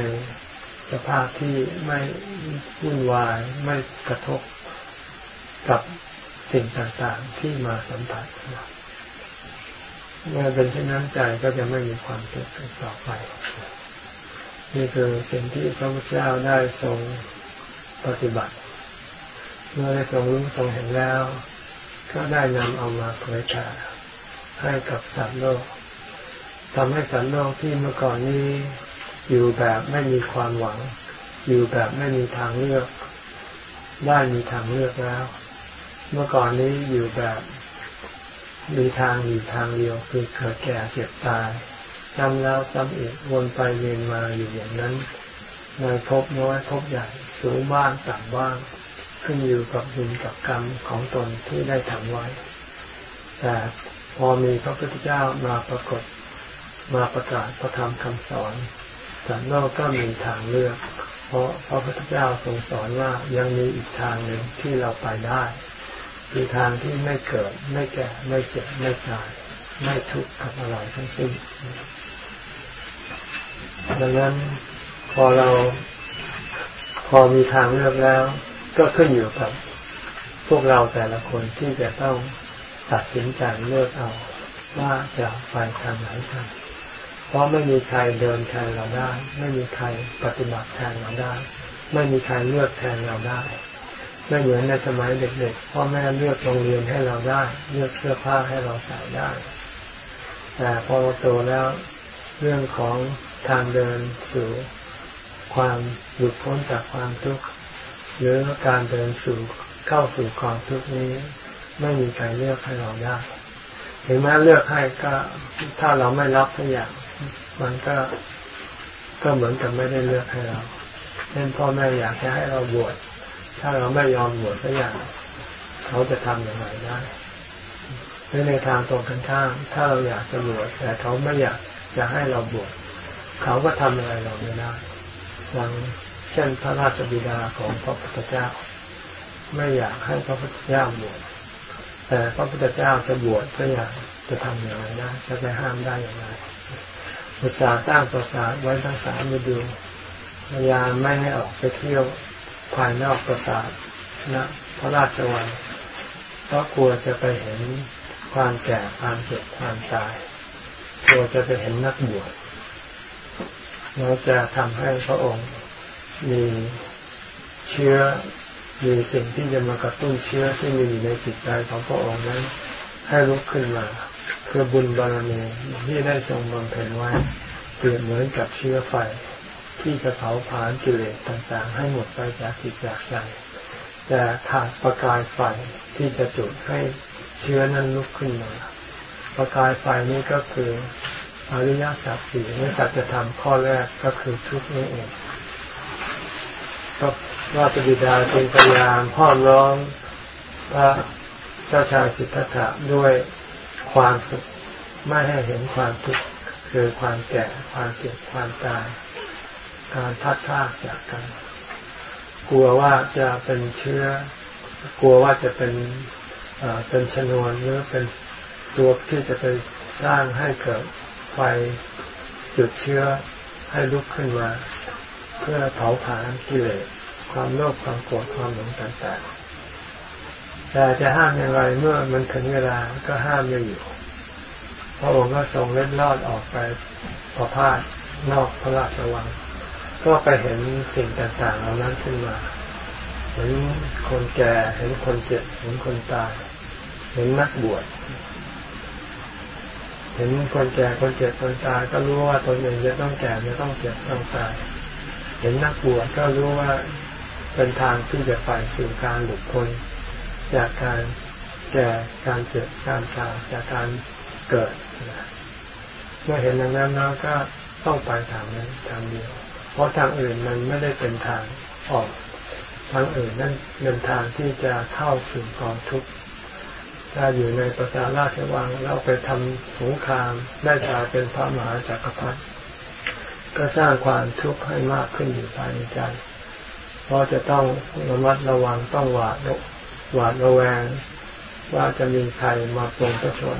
สภาพที่ไม่วุ่นวายไม่กระทบกับ สิ่งต่างๆที่มาสัมผัสเมื่อเป็นเช่นนั้นใจก็จะไม่มีความทุกข์ต่อไป นี่คือสิ่งที่พระพุทธเจ้าได้ทรงปฏิบัติ เมื่อได้ทรงรู้ทรงเห็นแล้ว ก็ได้นำเอามาเผยแผ่ให้กับสัตว์โลกทำให้สัตว์โลกที่เมื่อก่อนนี้อยู่แบบไม่มีความหวัง อยู่แบบไม่มีทางเลือก ได้มีทางเลือกแล้ว เมื่อก่อนนี้อยู่แบบมีทางอยู่ทางเดียวคือเกิดแก่เจ็บตายซ้ำแล้วซ้ำอีกวนไปเวียนมาอยู่อย่างนั้นในภพน้อยภพใหญ่สูงบ้างต่ำบ้าง ขึ้นอยู่กับบุญกับกรรมของตนที่ได้ทำไว้ แต่พอมีพระพุทธเจ้ามาปรากฏมาประกาศพระธรรมคำสอนสัตว์โลกก็มีทางเลือก เพราะพระพุทธเจ้าทรงสอนว่ายังมีอีกทางหนึ่งที่เราไปได้ คือทางที่ไม่เกิด ไม่แก่ไม่เจ็บไม่ตาย ไม่ทุกข์กับอะไรทั้งสิ้นดังนั้นพอเราพอมีทางเลือกแล้ว ก็ขึ้นอยู่กับ พวกเราแต่ละคนที่จะต้องตัดสินใจเลือกเอา ว่าจะไปทางไหนกันเพราะไม่มีใครเดินแทนเราได้ ไม่มีใครปฏิบัติแทนเราได้ ไม่มีใครเลือกแทนเราได้ ไม่เหมือนในสมัยเด็กๆพ่อแม่เลือกโรงเรียนให้เราได้ เลือกเสื้อผ้าให้เราใส่ได้ แต่พอเราโตแล้วเรื่องของทางเดินสู่ความหลุดพ้นจากความทุกข์หรือการเดินสู่เข้าสู่ความทุกข์นี้ ไม่มีใครเลือกให้เราได้ถึงแม้เลือกให้ก็ถ้าเราไม่รับทุกอย่าง มันก็ก็เหมือนกับไม่ได้เลือกให้เราเช่นพ่อแม่อยากจะให้เราบวช ถ้าเราไม่ยอมบวชสักอย่างเขาจะทำอย่างไรได้ในทางตรงกันข้ามถ้าเราอยากจะบวชแต่เขาไม่อยากจะให้เราบวชเขาก็ทำอะไรเราไม่ได้อย่างเช่นพระราชบิดาของพระพุทธเจ้า ไม่อยากให้พระพุทธเจ้าบวชแต่พระพุทธเจ้าจะบวชก็อยากจะทำอย่างไรได้จะไปห้ามได้อย่างไรอุตสาห์สร้างประสาทไว้ทั้งสามฤดูพยายามไม่ให้ออกไปเที่ยว ภายนอกปราสาทนะพระราชวังเพราะกลัวจะไปเห็นความแก่ความเจ็บความตายกลัวจะไปเห็นนักบวชแล้วจะทำให้พระองค์มีเชื้อมีสิ่งที่จะมากระตุ้นเชื้อที่มีอยู่ในจิตใจของพระองค์นั้น ให้ลุกขึ้นมา คือบุญบารมีที่ได้ทรงบำเพ็ญไว้เปรียบเหมือนกับเชื้อไฟ ที่จะเผาผลาญกิเลสต่างๆ ให้หมดไปจากจิตจากใจแต่ขาดประกายไฟที่จะจุดให้เชื้อนั้นลุกขึ้นมาประกายไฟนี้ก็คืออริยสัจสี่ในสัจธรรมข้อแรกก็คือทุกข์นี่เองก็ว่าปบิดาจึงพยายามพ่อมร้องพระเจ้าชายสิทธัตถะด้วยความสุขไม่ให้เห็นความทุกข์คือความแก่ความเจ็บความตาย การพัดพากจากกัน กลัวว่าจะเป็นเชื้อ กลัวว่าจะเป็นเป็นชนวนหรือเป็นตัวที่จะไปสร้างให้เกิดไฟจุดเชื้อให้ลุกขึ้นมา เพื่อเผาผลาญกิเลสความโลภความโกรธความหลงต่างๆแต่จะห้ามอย่างไรเมื่อมันถึงเวลาก็ห้ามไม่อยู่พระองค์ก็ทรงเล็ดลอดออกไปพอพาดนอกพระราชวัง ก็ไปเห็นสิ่งต่างๆเหล่านั้นขึ้นมาเห็นคนแก่เห็นคนเจ็บเห็นคนตาย เห็นนักบวชเห็นคนแก่คนเจ็บคนตายก็รู้ว่าตนเองจะต้องแก่จะต้องเจ็บต้องตาย เห็นนักบวชก็รู้ว่าเป็นทางที่จะไปสู่การหลุดพ้นจากการแก่การเจ็บการตายจากการเกิดเมื่อเห็นอย่างนั้นแล้วก็ต้องไปทางนั้นทางเดียว เพราะทางอื่นมันไม่ได้เป็นทางออก ทางอื่นนั่นเป็นทางที่จะเข้าสู่กองทุกข์ถ้าอยู่ในประชาราชวังเราไปทำสงครามได้กลายเป็นพระมหาจักรพรรดิก็สร้างความทุกข์ให้มากขึ้นอยู่ภายในใจ เพราะจะต้องระมัดระวังต้องหวาดหวาดระแวง ว่าจะมีใครมาปรงพระชน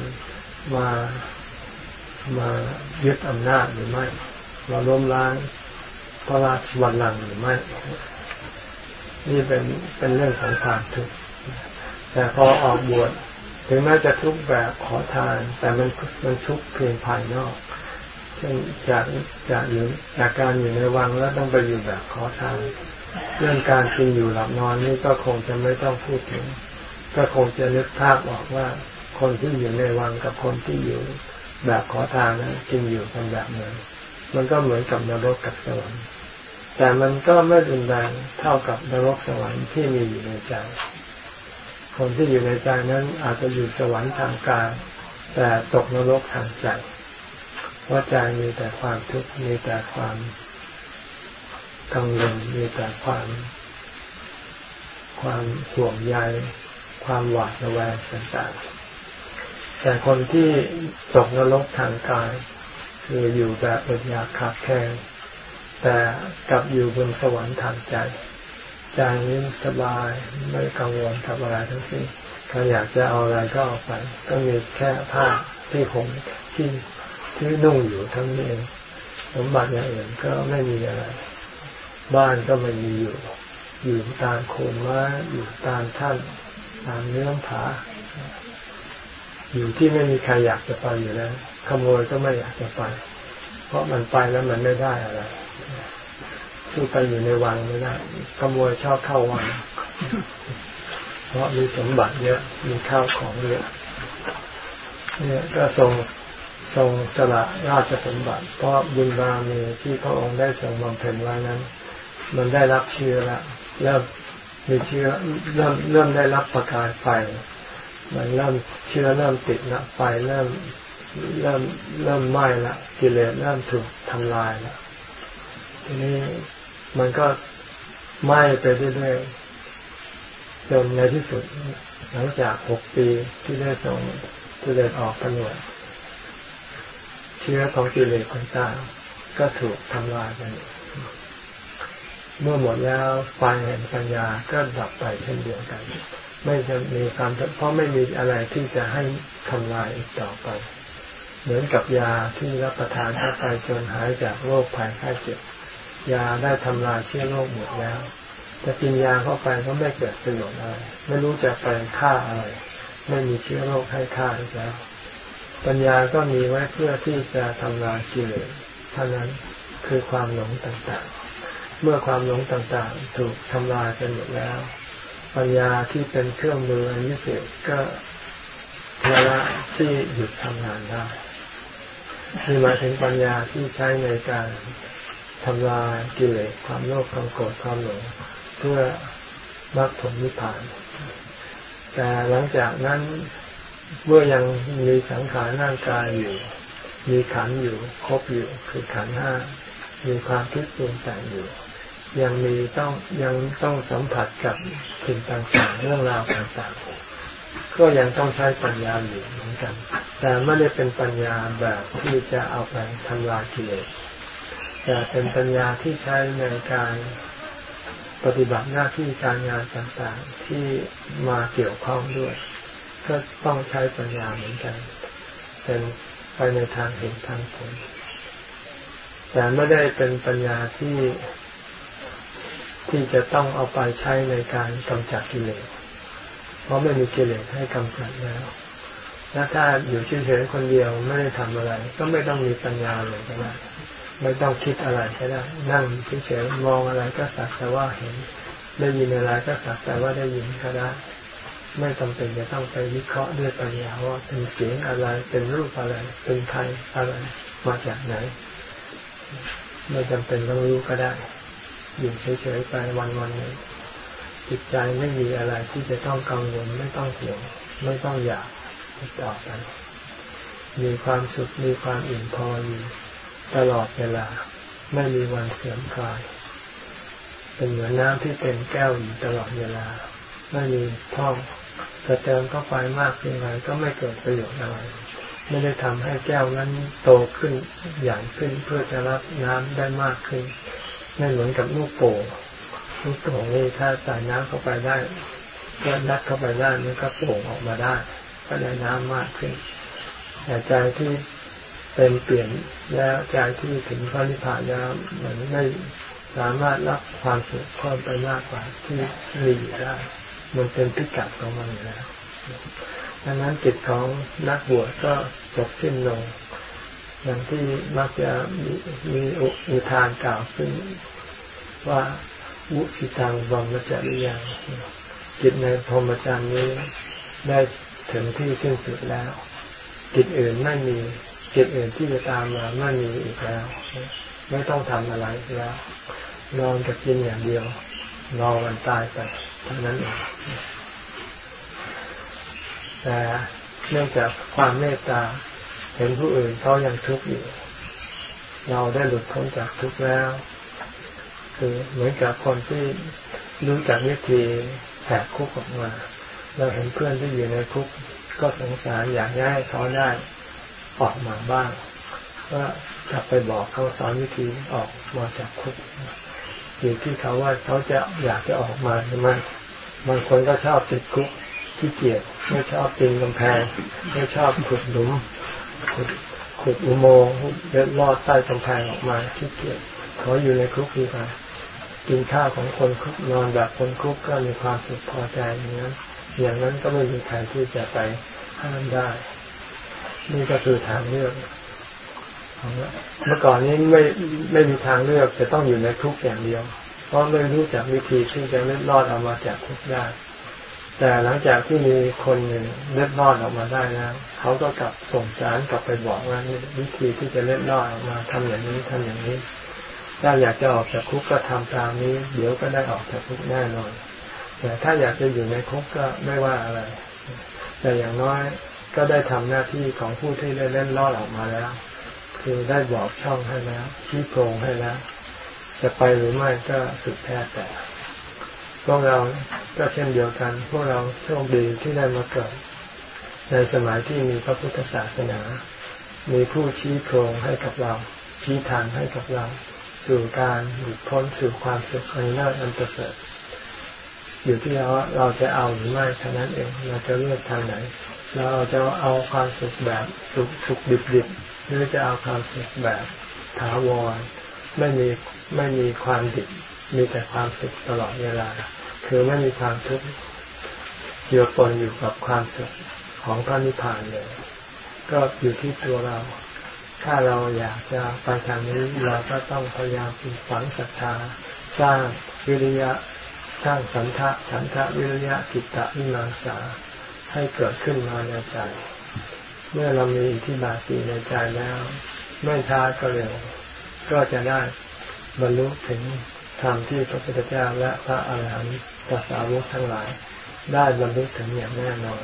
มามายึดอำนาจหรือไม่มาล้มล้าง พระราชวังลังหรือไม่ นี่เป็นเป็นเรื่องของความทุกข์แต่พอออกบวชถึงแม้จะทุกข์แบบขอทาน แต่มันมันทุกข์เพียงภายนอกเช่นจากจากอยู่จากการอยู่ในวังแล้วต้องไปอยู่แบบขอทานเรื่องการกินอยู่หลับนอนนี่ก็คงจะไม่ต้องพูดถึง ก็คงจะนึกภาพออกว่า คนที่อยู่ในวังกับคนที่อยู่แบบขอทานนะกินอยู่กันแบบเหมือนมันก็เหมือนกับนรกกับสวรรค์ แต่มันก็ไม่รุนแรงเท่ากับนรกสวรรค์ที่มีอยู่ในใจ คนที่อยู่ในใจนั้นอาจจะอยู่สวรรค์ทางกายแต่ตกนรกทางใจเพราะใจมีแต่ความทุกข์มีแต่ความกังวลมีแต่ความ ความห่วงใยความหวาดระแวงต่างๆ แต่คนที่ตกนรกทางกาย คืออยู่แบบอดอยากขาดแคลน แต่กลับอยู่บนสวรรค์ทางใจใจนี้สบายไม่กังวลกับอะไรทั้งสิ้นถ้าอยากจะเอาอะไรก็เอาไป ก็มีแค่ผ้าที่ผมที่ที่นุ่งอยู่ทั้งนี้เองสมบัติอย่างอื่นก็ไม่มีอะไร บ้านก็ไม่มีอยู่ อยู่ตามโคนไม้อยู่ตามท่านตามเนื้อผา อยู่ที่ไม่มีใครอยากจะไปอยู่แล้วขโมยก็ไม่อยากจะไป เพราะมันไปแล้วมันไม่ได้อะไร สู้ไปอยู่ในวังไม่ได้ขโมยชอบเข้าวัง เพราะมีสมบัติเยอะมีข้าวของเยอะเนี่ยก็ทรงทรงสละราชสมบัติ เพราะบุญบารมีที่พระองค์ได้ทรงบำเพ็ญไว้นั้น มันได้รับเชื้อแล้วเริ่มมีเชื้อเริ่มเริ่มได้รับประกายไฟมันเริ่มเชื้อเริ่มติดละไฟเริ่มเริ่มเริ่มไหม้ละกิเลสเริ่มถูกทำลายละทีนี้ มันก็ไหม้ไปเรื่อยๆจนในที่สุด หลังจากหกปีที่ได้ส่งกิเลสออกผนวดเชื้อของกิเลสต่างๆก็ถูกทำลายไปเมื่อหมดแล้วไฟแห่งปัญญาก็ดับไปเช่นเดียวกัน ไม่จะมีความเพราะไม่มีอะไรที่จะให้ทำลายอีกต่อไป เหมือนกับยาที่รับประทานเข้าไปจนหายจากโรคภัยไข้เจ็บ ยาได้ทำลายเชื้อโรคหมดแล้วจะกินยาเข้าไปก็ไม่เกิดประโยชน์อะไรไม่รู้จะไปฆ่าอะไร ไม่มีเชื้อโรคให้ฆ่าอีกแล้ว ปัญญาก็มีไว้เพื่อที่จะทำลายกิเลสเท่านั้นคือความหลงต่างๆ เมื่อความหลงต่างๆ ถูกทำลายไปหมดแล้ว ปัญญาที่เป็นเครื่องมืออันวิเศษก็เทระที่หยุดทำงานได้นี่หมายถึงปัญญาที่ใช้ในการ ทำลายกิเลสความโลภความโกรธความหลงเพื่อมรรคผลนิพพาน แต่หลังจากนั้นเมื่อยังมีสังขารร่างกายอยู่ มีขันอยู่ครบอยู่คือขันห้ามีความคิดปรุงแต่งอยู่ ยังมีต้องยังต้องสัมผัสกับสิ่งต่างๆ เรื่องราวต่างๆ ก็ยังต้องใช้ปัญญาอยู่เหมือนกัน แต่ไม่ได้เป็นปัญญาแบบที่จะเอาไปทำลายกิเลส แต่เป็นปัญญาที่ใช้ในการปฏิบัติหน้าที่การงานต่างๆ ที่มาเกี่ยวข้องด้วย ก็ต้องใช้ปัญญาเหมือนกัน เป็นไปในทางเห็นทางผล แต่ไม่ได้เป็นปัญญาที่ที่จะต้องเอาไปใช้ในการกำจัดกิเลส เพราะไม่มีกิเลสให้กำจัดแล้วและถ้าอยู่เฉยๆคนเดียวไม่ได้ทำอะไร ก็ไม่ต้องมีปัญญาเลยก็ได้ ไม่ต้องคิดอะไรก็ได้ นั่งเฉยๆมองอะไรก็สักแต่ว่าเห็น ได้ยินอะไรก็สักแต่ว่าได้ยินก็ได้ ไม่จาเป็นจะต้องไปวิเคราะห์ด้วยปัญญาว่าเป็นเสียงอะไรเป็นรูปอะไร เป็นใครอะไรมาจากไหน ไม่จำเป็นต้องรู้ก็ได้อยู่เฉยๆไปวันๆหนึ่งจิตใจไม่มีอะไรที่จะต้องกังวลไม่ต้องห่วงไม่ต้องอยากติดต่อไปมีความสุขมีความอิ่มพออยู่ ตลอดเวลาไม่มีวันเสื่อมคลาย เป็นเหมือนน้ำที่เต็มแก้วอยู่ตลอดเวลา ไม่มีท่องจะเติมเข้าไปมากเพียงไรก็ไม่เกิดประโยชน์อะไร ไม่ได้ทำให้แก้วนั้นโตขึ้นใหญ่ขึ้นเพื่อจะรับน้ำได้มากขึ้น ไม่เหมือนกับลูกโป่งลูกโป่งนี่ถ้าใส่น้ำเข้าไปได้ก็นัดเข้าไปได้มันก็โป่งออกมาได้ ก็ได้น้ำมากขึ้นแต่ใจที่ เป็นเปลี่ยนแล้วใจที่ถึงพระนิพพานแล้วมือนไม่สามารถรับความสุขเพิ่มไปมากกว่าที่มีอยู่ได้ มันเป็นพิกัดของมันอยู่แล้วดังนั้นจิตของนักบวชก็จบสิ้นลง อย่างที่มักจะมีมีอุทานกล่าวขึ้นว่าวุสิตังบอมจริยังจิตในพรหมจรรย์นี้ได้ถึงที่สิ้นสุดแล้วจิตอื่นไม่มี จิตอื่นที่จะตามมาไม่มีอีกแล้ว ไม่ต้องทำอะไรแล้ว นอนกับกินอย่างเดียวรอวันตายไปเท่านั้นเองแต่เนื่องจากความเมตตาเห็นผู้อื่นเขายังทุกข์อยู่ เราได้หลุดพ้นจากทุกข์แล้ว คือเหมือนกับคนที่รู้จักวิธีแหกคุกออกมา เราเห็นเพื่อนที่อยู่ในคุกก็สงสารอยากให้เขาได้ ออกมาบ้างก็กลับไปบอกเขาสอนวิธีออกมาจากคุกอยู่ที่เขาว่าเขาจะอยากจะออกมาใช่ไหมบางคนก็ชอบติดคุกที่เกียจไม่ชอบปีนกำแพง ไม่ชอบขุดหลุมขุดขุดอุโมงค์เล็ดลอดใต้กำแพงออกมาที่เกียจขออยู่ในคุกดีกว่ากินข้าวของคนคุกนอนแบบคนคุกก็มีความสุขพอใจอย่างนั้นอย่างนั้นก็ไม่มีใครที่จะไปห้ามได้ นี่ก็คือทางเลือกเมื่อก่อนนี้ไม่ไม่มีทางเลือกจะต้องอยู่ในทุกอย่างเดียว เพราะไม่รู้จักวิธีที่จะเล็ดรอดออกมาจากทุกได้ แต่หลังจากที่มีคนหนึ่งเล็ดรอดออกมาได้แล้วเขาก็กลับส่งสารกลับไปบอกว่านี่วิธีที่จะเล็ดรอดออกมาทำอย่างนี้ทำอย่างนี้ถ้าอยากจะออกจากคุกก็ทำตามนี้ เดี๋ยวก็ได้ออกจากคุกแน่นอนแต่ถ้าอยากจะอยู่ในคุกก็ไม่ว่าอะไร แต่อย่างน้อย ก็ได้ทำหน้าที่ของผู้ที่ได้เล่นลอดออกมาแล้ว คือได้บอกช่องให้แล้วชี้โพรงให้แล้ว จะไปหรือไม่ก็สุดแท้แต่ พวกเราก็เช่นเดียวกัน พวกเราโชคดีที่ได้มาเกิดในสมัยที่มีพระพุทธศาสนา มีผู้ชี้โพรงให้กับเรา ชี้ทางให้กับเรา สู่การหลุดพ้นสู่ความสุขในเลิศอันประเสริฐอยู่ที่เราเราจะเอาหรือไม่เท่านั้นเอง เราจะเลือกทางไหน เราจะเอาความสุขแบบสุขสุขดิบดิบหรือจะเอาความสุขแบบถาวร ไม่มีไม่มีความดิบมีแต่ความสุขตลอดเวลา คือไม่มีความทุกข์เกี่ยวปนอยู่กับความสุขของพระนิพพานเลย ก็อยู่ที่ตัวเรา ถ้าเราอยากจะไปทางนี้เราก็ต้องพยายามฝังศรัทธาสร้างวิริยะสร้างสันทะสันทะวิริยะกิตตะวิมังสา ให้เกิดขึ้นมาในใจ เมื่อเรามีอิทธิบาสีในใจแล้ว ไม่ช้าก็เร็ว ก็จะได้บรรลุถึงธรรมที่พระพุทธเจ้าและพระอาหารหันตสาวกทั้งหลาย ได้บรรลุถึงอย่างแน่นอน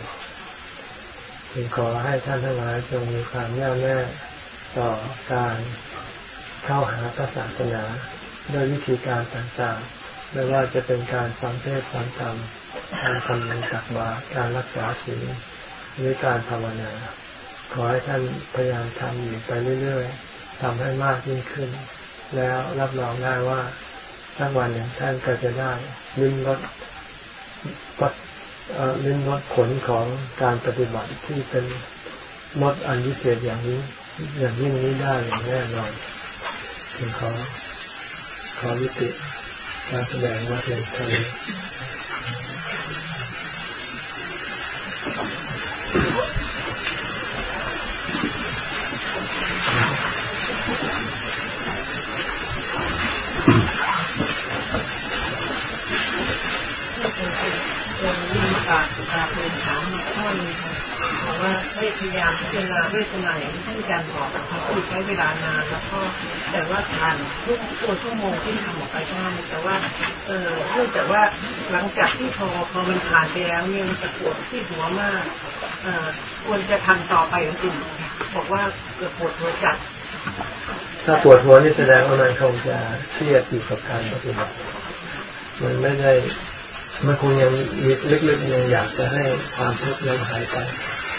จึงขอให้ท่านทั้งหลายจงมีความแน่วแน่ต่อการเข้าหาพระศาสนาด้วยวิธีการต่างๆ ไม่ว่าจะเป็นการฟังเทศฟังธรรม การทำบุญตักบาตรการรักษาศีลหรือการภาวนา ขอให้ท่านพยายามทำอยู่ไปเรื่อยๆทำให้มากยิ่งขึ้น แล้วรับรองได้ว่าสักวันหนึ่งท่านก็จะได้ลิ้มรสลิ้มรสผลของการปฏิบัติที่เป็นมดอันวิเศษอย่างนี้ อย่างยิ่งนี้ได้อย่างแน่นอนถึงขอขอวิติการแสดงว่าเป็นเท่านี้ พยายามพิจารณาเวทนาอย่างที่ท่านอาจารย์บอกนะคะคือใช้เวลานานแล้วก็แต่ว่าทานทุกตัวชั่วโมงที่ทำออกไปได้แต่ว่าเออเนื่องจากว่าหลังจากที่พอพอมันผ่านไปแล้วเนี่ยมันจะปวดที่หัวมากเออควรจะทำต่อไปหรือเปล่าบอกว่าเกิดปวดหัวจัดถ้าปวดหัวนี่แสดงว่ามันคงจะเครียดอยู่กับการปฏิบัติมันไม่ได้ มันคงยังลึกๆยังอยากจะให้ความทุกข์นั้นหายไป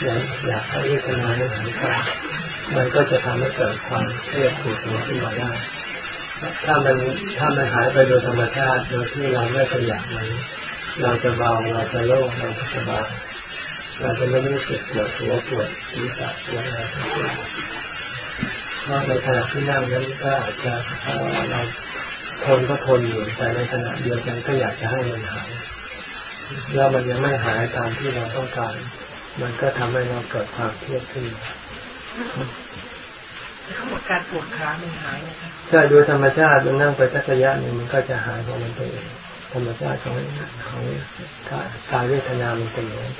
อยากอยากให้เวทนาให้หายไปมันก็จะทำให้เกิดความเครียดปวดหัวขึ้นมาได้ ถ้ามันถ้ามันหายไปโดยธรรมชาติโดยที่เราไม่ขยับมันเราจะเบาเราจะโล่งเราจะสบายเราจะไม่รู้สึกปวดหัวปวดศีรษะปวดอะไรทั้งสิ้นเพราะในขณะที่นั่งนั้นก็อาจจะเรา ทนก็ทนอยู่แต่ในขณะเดียวกันก็อยากจะให้มันหาย แล้วมันยังไม่หายตามที่เราต้องการ มันก็ทำให้เราเกิดความเครียดขึ้นเขาบอกการปวดขามันหายนะคะใช่โดยธรรมชาติมันนั่งไปสักระยะหนึ่งมันก็จะหายของมันไปเองธรรมชาติของของกายเวทนามันเป็นอย่างนั้น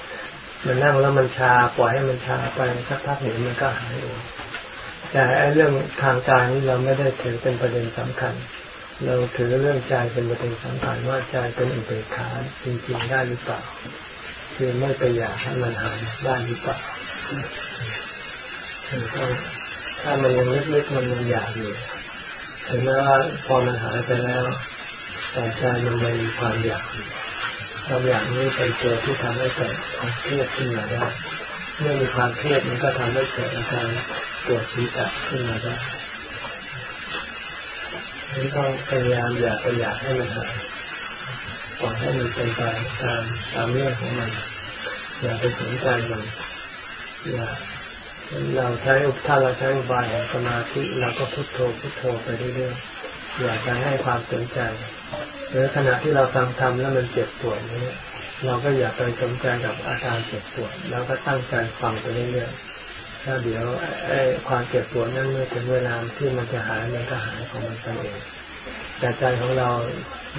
มันนั่งแล้วมันชาปล่อยให้มันชาไปสักพักหนึ่งมันก็หายเองแต่ไอ้เรื่องทางกายนี้เราไม่ได้ถือเป็นประเด็นสำคัญ เราถือเรื่องใจเป็นประเด็นสำคัญว่าใจเป็นอุเบกขาจริงๆได้หรือเปล่าคือไม่ไปอยากให้มันหายได้หรือเปล่าถ้ามันยังลึกๆมันยังอยากอยู่ถึงแม้ว่าพอมันหายไปแล้วแต่ใจมันยังมีความอยากความอยากนี้เป็นตัวที่ทำให้เกิดความเครียดขึ้นมาได้เมื่อมีความเครียดมันก็ทำให้เกิดอาการปวดศีรษะขึ้นมาได้ นี่ต้องพยายามอยากไปอยากให้มันหายล่อยให้มันเป็นไปตามตามเรื่องของมัน อย่าไปสนใจมันอย่าเราใช้ถ้าเราใช้อุบายของสมาธิเราก็พุทโธพุทโธไปเรื่อยๆอย่าไปให้ความสนใจหรือขณะที่เราฟังธรรมแล้วมันเจ็บปวดนี้เราก็อย่าไปสนใจกับอาการเจ็บปวดแล้วก็ตั้งใจฟังไปเรื่อยๆ ถ้าเดี๋ยวไอ้ความเจ็บปวดนั้นเมื่อถึงเวลาที่มันจะหายมันก็หายของมันเองแต่ใจของเรา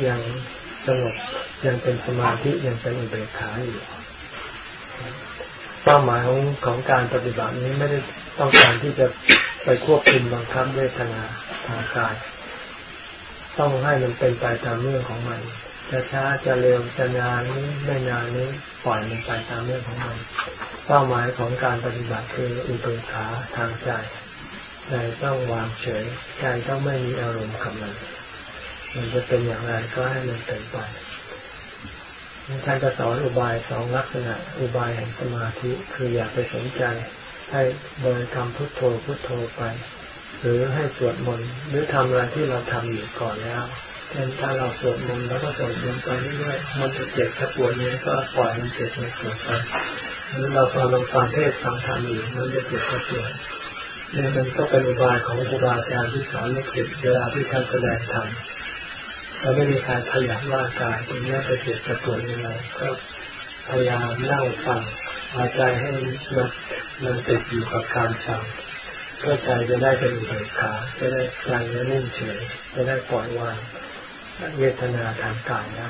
ยังสงบยังเป็นสมาธิยังเป็นอุเบกขาอยู่เป้าหมายของของการปฏิบัตินี้ไม่ได้ต้องการที่จะไปควบคุมบังคับเวทนาทางกาย ต้องให้มันเป็นไปตามเรื่องของมัน จะช้าจะเร็วจะนานนี้ไม่นานนี้ปล่อยมันไปตามเรื่องของมันเป้าหมายของการปฏิบัติคืออุเบกขาทางใจใจต้องวางเฉยใจต้องไม่มีอารมณ์กับมันมันจะเป็นอย่างไรก็ให้มันเป็นไปท่านก็สอนอุบายสองลักษณะ อุบายแห่งสมาธิคืออย่าไปสนใจ ให้บริกรรมพุทโธพุทโธไป หรือให้สวดมนต์หรือทำอะไรที่เราทำอยู่ก่อนแล้ว เช่นถ้าเราสวดมนต์แล้วก็สวดมนต์ไปเรื่อยๆมันจะเจ็บจะปวดนี้ก็ปล่อยมันเจ็บมันปวดไปหรือเราฟังลงฟังเทศฟังธรรมอยู่มันจะเจ็บจะปวดนี่มันก็เป็นอุบายของครูบาอาจารย์ที่สอนลูกศิษย์เวลาที่ท่านแสดงธรรมเราไม่มีการขยับร่างกายตรงนี้ไปเจ็บจะปวดยังไงก็พยายามนั่งฟังหาใจให้มันมันติดอยู่กับการฟังก็ใจจะได้เป็นอุเบกขาจะได้ใจจะนิ่งเฉยจะได้ปล่อยวาง เวทนาทางกายได้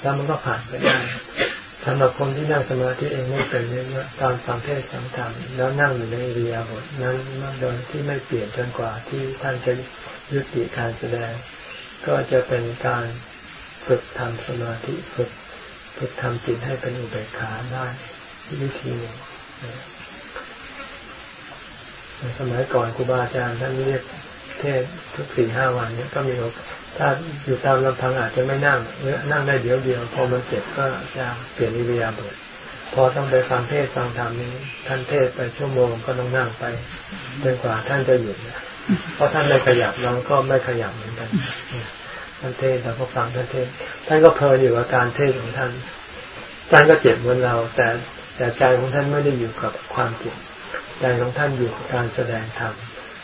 แล้วมันก็ผ่านไปได้สำหรับคนที่นั่งสมาธิเองไม่เป็นเนี่ยตอนฟังเทศฟังธรรมแล้วนั่งอยู่ในเรียบทนั้นโดยที่ไม่เปลี่ยนจนกว่าที่ท่านจะยุติการแสดง ก็จะเป็นการฝึกทำสมาธิฝึกฝึกทำจิตให้เป็นอุเบกขาได้วิธีหนึ่งสมัยก่อนครูบาอาจารย์ท่านเรียกเทศทุกสี่ห้าวันเนี้ก็มี ถ้าอยู่ตามลำพังอาจจะไม่นั่งหรือนั่งได้เดียวเดียว พอมันเจ็บก็จะเปลี่ยนอิริยาบถพอต้องไปฟังเทศฟังธรรมนี้ ท่านเทศไปชั่วโมงก็ต้องนั่งไปจนกว่าท่านจะหยุดเพราะท่านไม่ขยับเราก็ไม่ขยับเหมือนกันท่านเทศเราก็ฟังท่านเทศ ท่านก็เพลินอยู่กับการเทศของท่านท่านก็เจ็บเหมือนเรา แต่แต่ใจของท่านไม่ได้อยู่กับความเจ็บใจของท่านอยู่กับการแสดงธรรม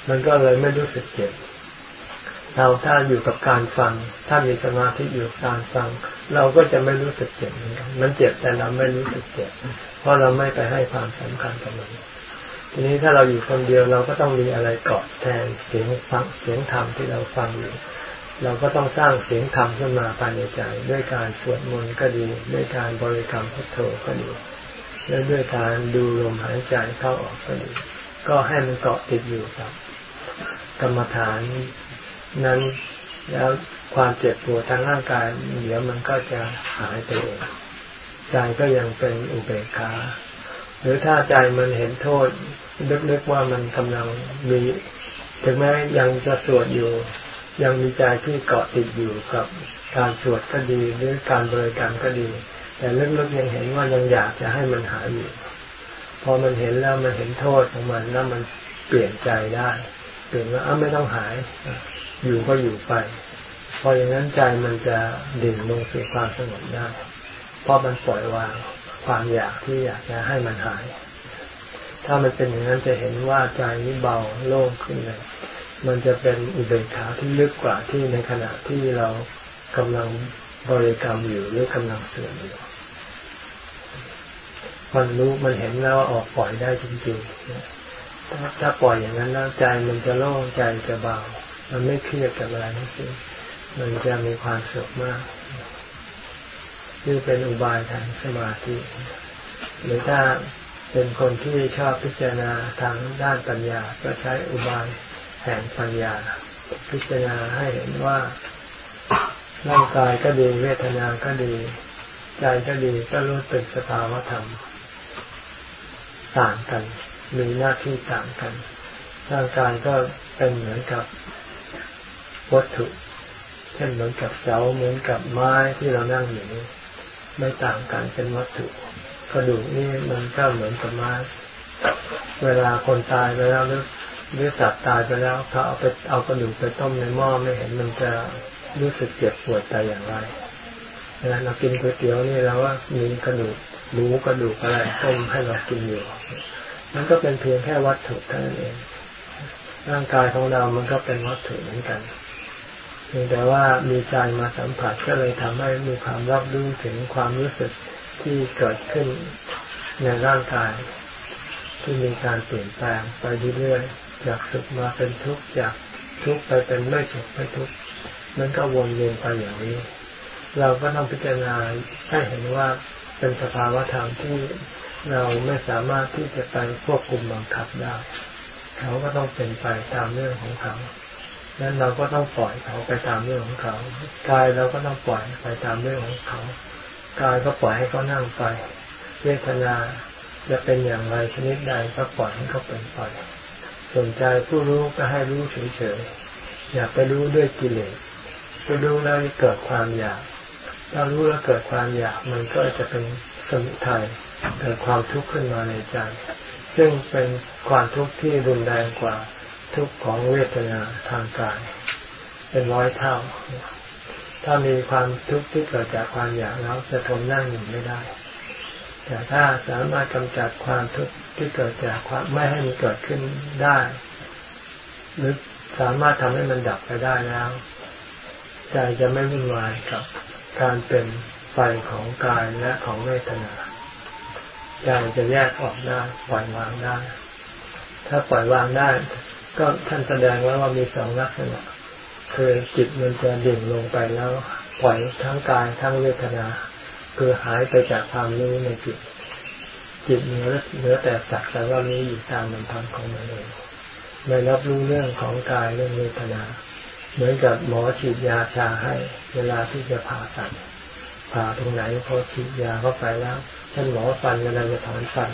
มันก็เลยไม่รู้สึกเจ็บ เราถ้าอยู่กับการฟัง ถ้ามีสมาธิอยู่การฟัง เราก็จะไม่รู้สึกเจ็บมันเจ็บแต่เราไม่รู้สึกเจ็บ เพราะเราไม่ไปให้ความสำคัญกับมันทีนี้ถ้าเราอยู่คนเดียวเราก็ต้องมีอะไรเกาะแทนเสียงฟังเสียงธรรมที่เราฟังอยู่ เราก็ต้องสร้างเสียงธรรมขึ้นมาภายในใจ ด้วยการสวดมนต์ก็ดี ด้วยการบริกรรมพุทโธก็ดีและด้วยการดูลมหายใจเข้าออกก็ดี ก็ให้มันเกาะติดอยู่กับ กรรมฐาน นั้นแล้วความเจ็บปวดทางร่างกายเดี๋ยวมันก็จะหายไปเองใจก็ยังเป็นอุเบกขาหรือถ้าใจมันเห็นโทษนึกๆว่ามันกำลังมีถึงแม้ยังจะสวดอยู่ ยังมีใจที่เกาะติดอยู่กับการสวดก็ดีหรือการบริกรรมก็ดี แต่ลึกๆยังเห็นว่ายังอยากจะให้มันหายอยู่พอมันเห็นแล้วมันเห็นโทษของมันแล้วมันเปลี่ยนใจได้เปลี่ยนว่าอ้าไม่ต้องหาย อยู่ก็อยู่ไป พออย่างนั้นใจมันจะดิ่งลงสู่ความสงบได้เพราะมันปล่อยวางความอยากที่อยากจะให้มันหาย ถ้ามันเป็นอย่างนั้นจะเห็นว่าใจนี้เบาโล่งขึ้นเลย มันจะเป็นอุเบกขาที่ลึกกว่าที่ในขณะที่เรากำลังบริกรรมอยู่หรือกำลังเสื่อมอยู่มันรู้มันเห็นแล้วออกปล่อยได้จริงๆถ้าปล่อยอย่างนั้นแล้วใจมันจะโล่งใจจะเบา มันไม่เครียดกับอะไรทั้งสิ้นมันจะมีความสุขมากนี่เป็นอุบายทางสมาธิหรือถ้าเป็นคนที่ชอบพิจารณาทางด้านปัญญา ก็ใช้อุบายแห่งปัญญา พิจารณาให้เห็นว่าร่างกายก็ดีเวทนาก็ดี ใจก็ดีก็รู้เป็นสภาวธรรม ต่างกัน มีหน้าที่ต่างกัน ร่างกายก็เป็นเหมือนกับ วัตถุ เช่นเหมือนกับเสาเหมือนกับไม้ที่เรานั่งอยู่นี้ไม่ต่างกันเป็นวัตถุกระดูกนี่มันก็เหมือนกับไม้เวลาคนตายไปแล้วหรือหรือสัตว์ตายไปแล้วเขาเอาไปเอากระดูกไปต้มในหม้อไม่เห็นมันจะรู้สึกเจ็บปวดแต่อย่างไรเวลาเรากินก๋วยเตี๋ยวนี่เราว่ามีกระดูกหมูกระดูกอะไรต้มให้เรากินอยู่มันก็เป็นเพียงแค่วัตถุเท่านั้นเอง ร่างกายของเรามันก็เป็นวัตถุเหมือนกัน เพียงแต่ว่ามีใจมาสัมผัสก็เลยทำให้มีความรับรู้ถึงความรู้สึกที่เกิดขึ้นในร่างกาย ที่มีการเปลี่ยนแปลงไปเรื่อยๆจากสุขมาเป็นทุกข์จากทุกข์ไปเป็นไม่สุขไม่ทุกข์มันก็วนเวียนไปอย่างนี้ เราก็ต้องพิจารณาให้เห็นว่าเป็นสภาวะธรรมที่เราไม่สามารถที่จะไปควบคุมบังคับได้ เขาก็ต้องเป็นไปตามเรื่องของเขา นั้นเราก็ต้องปล่อยเขาไปตามเรื่องของเขากายเราก็ต้องปล่อยไปตามเรื่องของเขากายก็ปล่อยให้เขานั่งไปเวทนาจะเป็นอย่างไรชนิดใดก็ปล่อยให้เขาเป็นไปสนใจผู้รู้ก็ให้รู้เฉยๆอย่าไปรู้ด้วยกิเลสไปรู้แล้วเกิดความอยากถ้ารู้แล้วเกิดความอยากมันก็จะเป็นสมุทัยเกิดความทุกข์ขึ้นมาในใจ ซึ่งเป็นความทุกข์ที่รุนแรงกว่า ทุกข์ของเวทนาทางกาย เป็นร้อยเท่า ถ้ามีความทุกข์ที่เกิดจากความอยากแล้วจะทนนั่งอยู่ไม่ได้ แต่ถ้าสามารถกำจัดความทุกข์ที่เกิดจากความไม่ให้มันเกิดขึ้นได้ หรือสามารถทำให้มันดับไปได้แล้วใจจะไม่วุ่นวายกับการเป็นไฟของกายและของเวทนาใจจะแยกออกได้ปล่อยวางได้ ถ้าปล่อยวางได้ ก็ท่านแสดงแล้วว่ามีสองลักษณะคือจิตมันจะดิ่งลงไปแล้วปล่อยทั้งกายทั้งเวทนา คือหายไปจากความรู้ในจิต จิตเหนือเหนือแต่สักแต่ว่านี้อยู่ตามลำพังของมันเองไม่รับรู้เรื่องของกายเรื่องเวทนา เหมือนกับหมอฉีดยาชาให้ เวลาที่จะผ่าตัดผ่าตรงไหนพอฉีดยาเข้าไปแล้วท่านหมอฟันเวลาจะถอนฟัน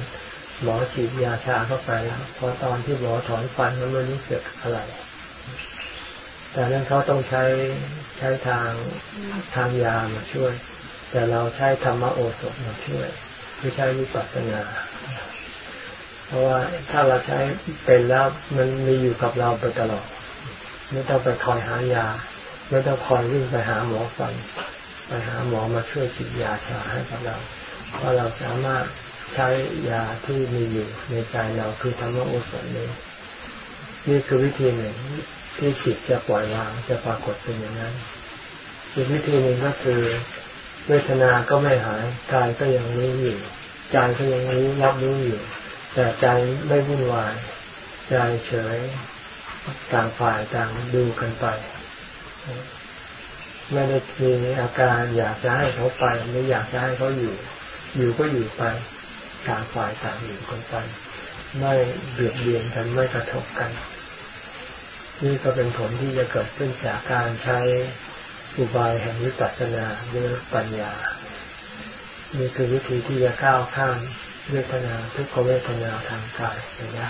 หมอฉีดยาชาเข้าไปแล้วพอตอนที่หมอถอนฟันมันไม่รู้สึกอะไร แต่นั้นเขาต้องใช้ใช้ทางทางยามาช่วย แต่เราใช้ธรรมโอสถมาช่วยไม่ใช้วิปัสสนาเพราะว่าถ้าเราใช้เป็นแล้วมันมีอยู่กับเราไปตลอดไม่ต้องไปคอยหายาไม่ต้องคอยวิ่งไปหาหมอฟัน ไปหาหมอมาช่วยฉีดยาชาให้กับเราเพราะเราสามารถ ใช้ยาที่มีอยู่ในใจเราคือธรรมโอสถนี้นี่คือวิธีหนึ่งที่จิตจะปล่อยวางจะปรากฏเป็นอย่างนั้น อีกวิธีหนึ่งก็คือ เวทนาก็ไม่หายกายก็ยังรู้อยู่ใจก็ยังรู้รับรู้อยู่ แต่ใจไม่วุ่นวาย ใจเฉยต่างฝ่ายต่างดูกันไป ไม่ได้มีอาการอยากจะให้เขาไปไม่อยากจะให้เขาอยู่ อยู่ก็อยู่ไป ต่างฝ่ายต่างอยู่กันไปไม่เบียดเบียนกันไม่กระทบกัน นี่ก็เป็นผลที่จะเกิดขึ้นจากการใช้อุบายแห่งวิปัสสนาหรือปัญญา นี่คือวิธีที่จะก้าวข้ามเวทนาทุกขเวทนาทางกายไปได้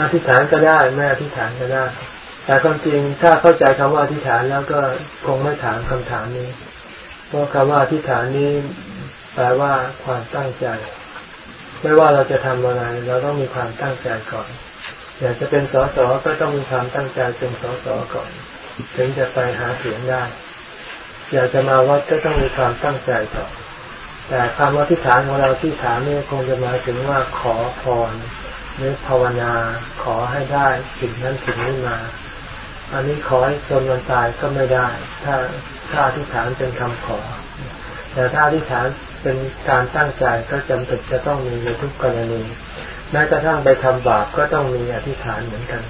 อธิษฐานก็ได้ไม่อธิษฐานก็ได้ แต่ความจริงถ้าเข้าใจคำว่าอธิษฐานแล้วก็คงไม่ถามคำถามนี้ เพราะคำว่าอธิษฐานนี้แปลว่าความตั้งใจ ไม่ว่าเราจะทำอะไรเราต้องมีความตั้งใจก่อน อยากจะเป็นสสก็ต้องมีความตั้งใจเป็นสสก่อน ถึงจะไปหาเสียงได้ อยากจะมาวัดก็ต้องมีความตั้งใจก่อนแต่คำว่าที่ฐานของเราที่ฐานนี่คงจะมาถึงว่าขอพร หรือภาวนาขอให้ได้สิ่งนั้นสิ่งนี้มา อันนี้ขอให้จนวันตายก็ไม่ได้ ถ้าถ้าอธิษฐานเป็นคำขอ แต่ถ้าอธิษฐานเป็นการตั้งใจก็จำเป็นจะต้องมีในทุกกรณีแม้กระทั่งไปทำบาปก็ต้องมีอธิษฐานเหมือนกัน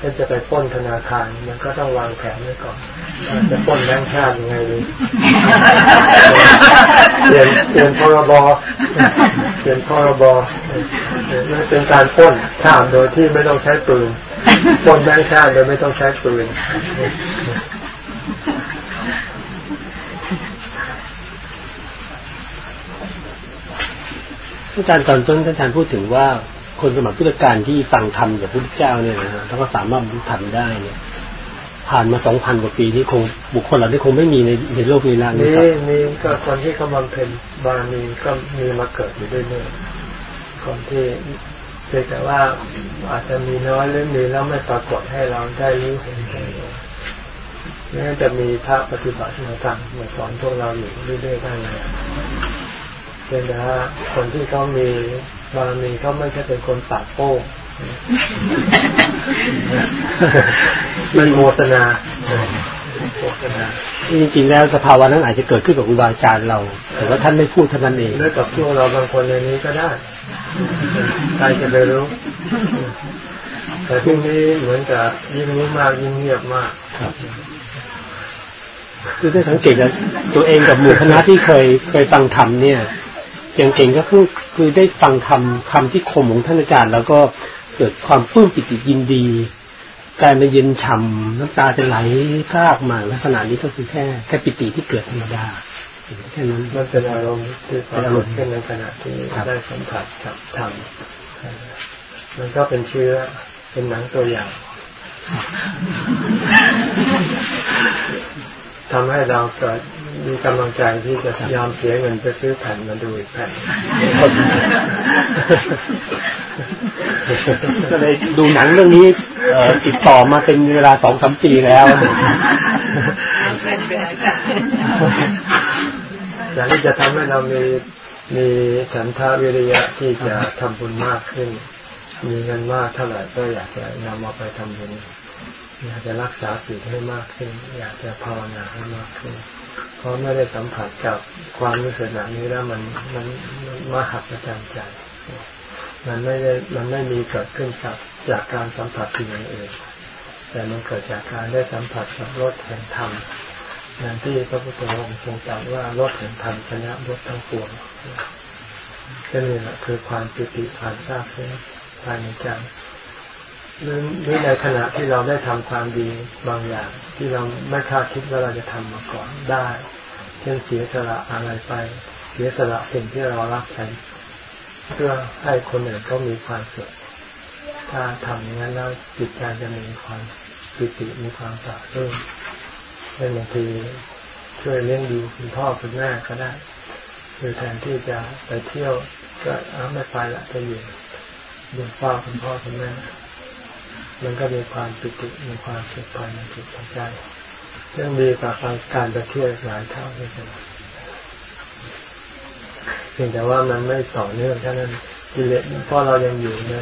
ถ้าจะไปป้นธนาคารมันก็ต้องวางแผนไว้ก่อน จะป้นแบงค์ชาติยังไงดีเปลี่ยนเปลี่ยนพรบเปลี่ยนพรบมันเป็นการป้นข้ามโดยที่ไม่ต้องใช้ปืนป้นแบงค์ชาติโดยไม่ต้องใช้ปืนอาจารย์ตอนต้นอาจารย์พูดถึงว่าคนสมัยพุทธกาลที่ฟังธรรมจากพระพุทธเจ้าเนี่ยนะฮะถ้าก็สามารถบรรลุธรรมได้เนี่ย ผ่านมาสองพันกว่าปีที่คงบุคคลเหล่านี้คงไม่มีในในโลกนี้แล้วนี่นี่ก็คนที่เขาบำเพ็ญบารมีก็มีมาเกิดอยู่ด้วยเนี่ยคนที่เพียงแต่ว่าอาจจะมีน้อยหรือมีแล้วไม่ปรากฏให้เราได้รู้เห็นกันนี่จะมีพระปฏิบัติมาสั่งมาสอนพวกเราอยู่เรื่อยๆได้เลยเพียงแต่ว่าคนที่เขามีบารมีเขาไม่ใช่เป็นคนปากโป้ มันโมตนาโมตนาจริงๆแล้วสภาวะนั้นอาจจะเกิดขึ้นกับครูบาอาจารย์เรา แต่ว่าท่านไม่พูดเท่านั้นเองแล้วกับพวกเราบางคนในนี้ก็ได้ใครจะไปรู้ แต่ที่นี้เหมือนกับยิ่งรู้มากยิ่งเงียบมากครับคือได้สังเกตแล้วตัวเองกับหมู่คณะที่เคยเคยฟังธรรมเนี่ยอย่างเก่งก็คือคือได้ฟังคำคำที่คมของท่านอาจารย์ แล้วก็ เกิดความปลื้มปิติยินดี การมาเย็นฉ่ำน้ำตาจะไหลพรากมาลักษณะนี้ก็คือแค่แค่ปิติที่เกิดธรรมดาแค่นั้นมันเป็นอารมณ์ที่ป็นอารมณ์ขึ้นในขณะที่ได้สัมผัสกับธรรมมันก็เป็นเชื้อเป็นหนังตัวอย่างทำให้เราเกิด มีกำลังใจที่จะยอมเสียเงินไปซื้อแผ่นมาดูอีกแผ่นก็เลยดูหนังเรื่องนี้ติดต่อมาเป็นเวลาสองสามปีแล้วอยากที่จะทำให้เรามีมีฉันทาวิริยะที่จะทำบุญมากขึ้น มีเงินมากเท่าไหร่ก็อยากจะนำมาไปทำบุญอยากจะรักษาศีลให้มากขึ้น อยากจะภาวนาให้มากขึ้น เพราะไม่ได้สัมผัสกับความรู้สึกแบบนี้แล้วมันมันมาหักประจำใจ มันไม่ได้มันไม่มีเกิดขึ้นจากจากการสัมผัสสิ่งอื่นแต่มันเกิดจากการได้สัมผัสกับรสแห่งธรรมนั่นที่พระพุทธองค์ทรงตรัสว่ารสแห่งธรรมชนะรสทั้งปวงนี่แหละคือความปิติผ่านทราบซึ้งภายในใจ หรือในขณะที่เราได้ทำความดีบางอย่าง ที่เราไม่คาดคิดว่าเราจะทำมาก่อนได้ เช่นเสียสละอะไรไป เสียสละสิ่งที่เรารักไปเพื่อให้คนอื่นก็มีความสุขถ้าทำอย่างนั้นแล้วจิตใจจะมีความปิติมีความสะใจเช่นบางทีช่วยเลี้ยงดูคุณพ่อคุณแม่ก็ได้คือแทนที่จะไปเที่ยวก็เอาไม่ไปละจะอยู่ดูพ่อคุณพ่อคุณแม่ มันก็มีความปิติมีความสุขภายในจิตใจเรื่งดีกว่าการไปเที่ยวหลายเท่าด้วยกันเพียงแต่ว่ามันไม่ต่อเนื่องแค่นั้นกิเลสเพราะเรายังอยู่ใน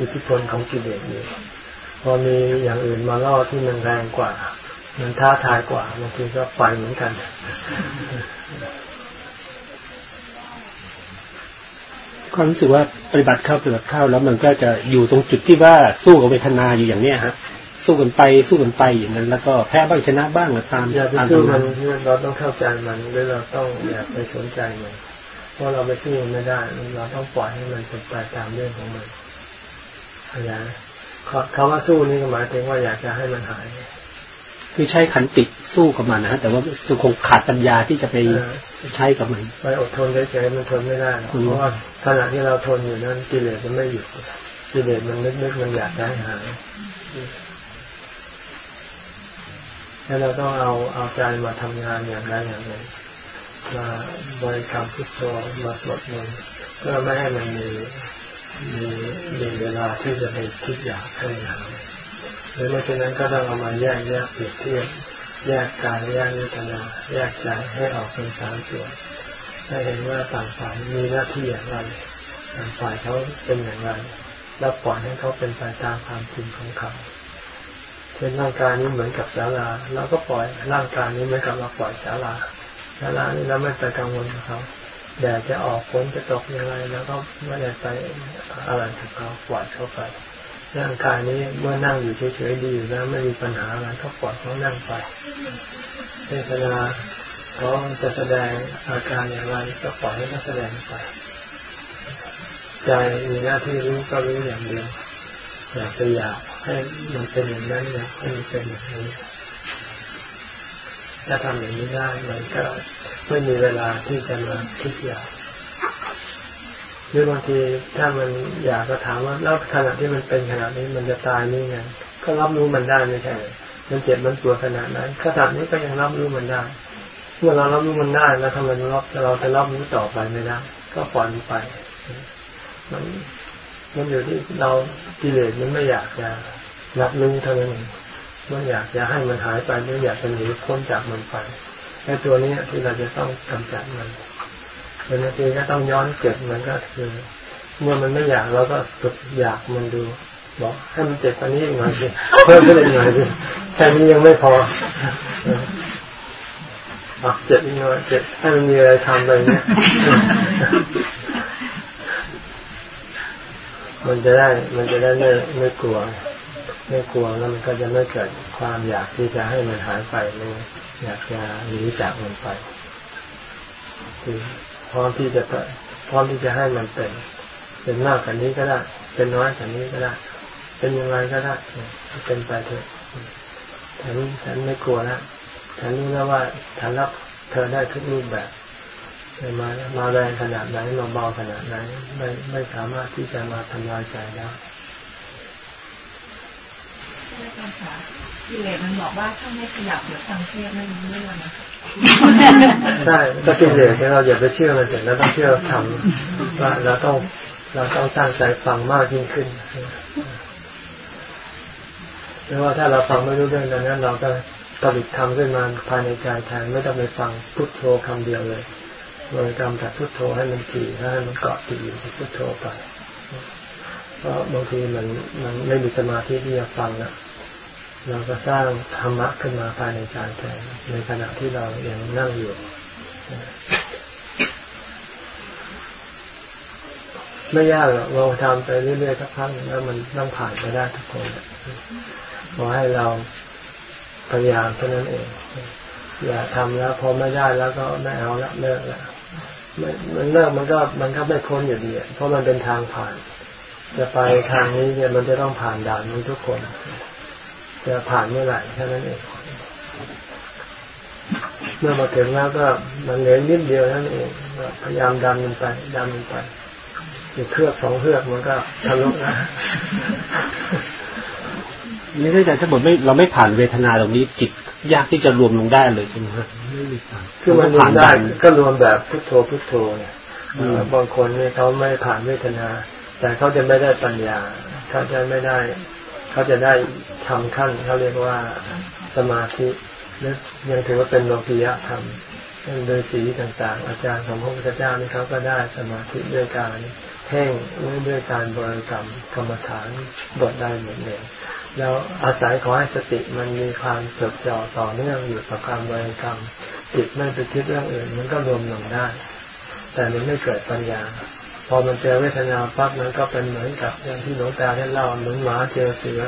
อิทธิพลของกิเลสอยู่พอมีอย่างอื่นมาล่อที่มันแรงกว่า มันท้าทายกว่าบางทีก็ไปเหมือนกัน ความรู้สึกว่าปฏิบัติเข้าปฏิบัติเข้าแล้วมันก็จะอยู่ตรงจุดที่ว่าสู้กับเวทนาอยู่อย่างเนี้ยฮะสู้กันไปสู้กันไปอย่างนั้น แล้วก็แพ้บ้างชนะบ้างตามอย่าไปสู้มันเราต้องเข้าใจมันหรือเราต้องอย่าไปสนใจมันเพราะเราไปสู้มันไม่ได้เราต้องปล่อยให้มันเป็นไปตามเรื่องของมันเข้าใจเขาว่าสู้นี่หมายถึงว่าอยากจะให้มันหาย คือใช้ขันติสู้กับมันนะฮะแต่ว่าคงขาดปัญญาที่จะไปใช้กับมันไปอดทนเฉยๆมันทนไม่ได้เพราะว่าขณะที่เราทนอยู่นั้นกิเลสมันไม่หยุดกิเลสมันนึกๆมันอยากได้หายแล้วเราต้องเอาเอาใจมาทำงานอย่างไรอย่างหนึ่งมาบริกรรมพุทโธมาสวดมนต์เพื่อไม่ให้มันมีมีมีเวลาที่จะไปคิดอยากให้หาย หรือไม่เช่นนั้นก็ต้องเอามาแยกแยกเปรียบเทียบแยกกายแยกเวทนาแยกใจให้ออกเป็นสามส่วนให้เห็นว่าต่างฝ่ายมีหน้าที่อย่างไรต่างฝ่ายเขาเป็นอย่างไรแล้วปล่อยให้เขาเป็นไปตามความจริงของเขาเช่นร่างกายนี้เหมือนกับศาลาเราก็ปล่อยร่างกายนี้เหมือนกับเราปล่อยศาลาศาลานี้เราไม่ไปกังวลกับเขาแดดจะออกฝนจะตกยังไงแล้วก็ไม่ได้ไปอะไรกับเขาปล่อยเขาไป ร่างกายนี้เมื่อนั่งอยู่เฉยๆดีอยู่แล้วไม่มีปัญหาอะไรก็ปล่อยเขานั่งไปเทศนาเขาจะแสดงอาการอย่างไรก็ปล่อยให้เขาแสดงไปใจมีหน้าที่รู้ก็รู้อย่างเดียวอยากจะอยากให้มันเป็นอย่างนั้นอยากให้มันเป็นอย่างนี้ถ้าทำอย่างนี้ได้มันก็ไม่มีเวลาที่จะมาคิดอยาก หรือบางทีถ้ามันอยากก็ถามว่าแล้วขณะที่มันเป็นขนาดนี้มันจะตายนี่ไงก็รับรู้มันได้ไม่ใช่มันเจ็บมันปวดขนาดนั้นขนาดนี้ก็ยังรับรู้มันได้เมื่อเรารับรู้มันได้แล้วทำไมเราเราจะรับรู้ต่อไปไม่ได้ก็ปล่อยมันไป มันมันอยู่ที่เรากิเลสมันไม่อยากจะรับรู้เท่านั้นมันอยากจะให้มันหายไปไม่อยากจะหนีพ้นจากมันไปไอ้ตัวนี้ที่เราจะต้องกำจัดมัน บางทีก็ต้องย้อนเกิดมันก็คือ เมื่อมันไม่อยากเราก็ฝึกอยากมันดูบอกให้มันเจ็บกว่านี้อีกหน่อยสิเพิ่มขึ้นอีกหน่อยสิแค่นี้ยังไม่พอบอกเจ็บอีกหน่อยเจ็บให้มันมีอะไรทำไปเนี่ยมันจะได้มันจะได้ไม่ไม่กลัวไม่กลัวแล้วมันก็จะไม่เกิดความอยากที่จะให้มันหายไปเลยอยากจะหนีจากมันไปคือ พร้อมที่จะพร้อมที่จะให้มันเป็นเป็นมากกว่านี้ก็ได้ เป็นน้อยกว่านี้ก็ได้ เป็นยังไงก็ได้เป็นไปเถอะฉันฉันไม่กลัวนะฉันรู้แล้วว่าฉันรับเธอได้ทุกรูปแบบมามาแรงขนาดไหนมาเบาขนาดไหนไม่ไม่สามารถที่จะมาทำลายใจได้ กิเลสมันบอกว่าถ้าไม่ขยับเดี๋ยวฟังเทศไม่รู้เรื่องนะใช่ก็กิเลสเราอย่าไปเชื่อมันเสร็จแล้วต้องเชื่อทำว่าเราต้องเราต้องตั้งใจฟังมากยิ่งขึ้นเพราะว่าถ้าเราฟังไม่รู้เรื่องนั้น เราก็ผลิตทำขึ้นมาภายในใจแทนไม่ต้องไปฟังพุทโธคำเดียวเลยบริกรรมแต่พุทโธให้มันถี่ให้มันเกาะติดอยู่ที่พุทโธไปเพราะบางทีมันมันไม่มีสมาธิที่จะฟังนะ เราก็สร้างธรรมะขึ้นมาภายในใจแทนในขณะที่เรายังนั่งอยู่ไม่ยากหรอกเราทำไปเรื่อยๆสักพักแล้วมันต้องผ่านไปได้ทุกคนขอให้เราพยายามเท่านั้นเอง อย่าทำแล้วพอไม่ได้แล้วก็ไม่เอาละเลิกละมันเลิกมันก็มันก็ไม่พ้นอยู่ดีเพราะมันเป็นทางผ่าน จะไปทางนี้เนี่ยมันจะต้องผ่านด่านนี้ทุกคน จะผ่านเมื่อไหร่แค่นั้นเองเมื่อมาถึงแล้วก็มันเหลือนิดเดียวนั่นเองพยายามดันมันไปดันมันไปอีกเครือกสองเครือกมันก็ทะลุนะนี่ถ้าแต่ถ้าหมดไม่เราไม่ผ่านเวทนาตรงนี้จิตยากที่จะรวมลงได้เลยใช่ไหมครับไม่มีทางคือมันรวมได้ก็รวมแบบพุทโธพุทโธเนี่ยบางคนเนี่ยเขาไม่ผ่านเวทนา แต่เขาจะไม่ได้ปัญญาเขาจะไม่ได้ เขาจะได้ทำขั้นเขาเรียกว่าสมาธิและยังถือว่าเป็นโลกียะธรรมโดยสีต่างๆ อาจารย์ของพระพุทธเจ้านี่เขาก็ได้สมาธิด้วยการเพ่งด้วยการบริกรรมกรรมฐานบทได้หมดเลยแล้วอาศัยขอให้สติมันมีความจดจ่อต่อเนื่องอยู่กับการบริกรรมจิตไม่ไปคิดเรื่องอื่น มันก็รวมลงได้ แต่มันไม่เกิดปัญญา พอมันเจอเวทนาปั๊บมันก็เป็นเหมือนกับอย่างที่หลวงตาท่านเล่าเหมือนหมาเจอเสือ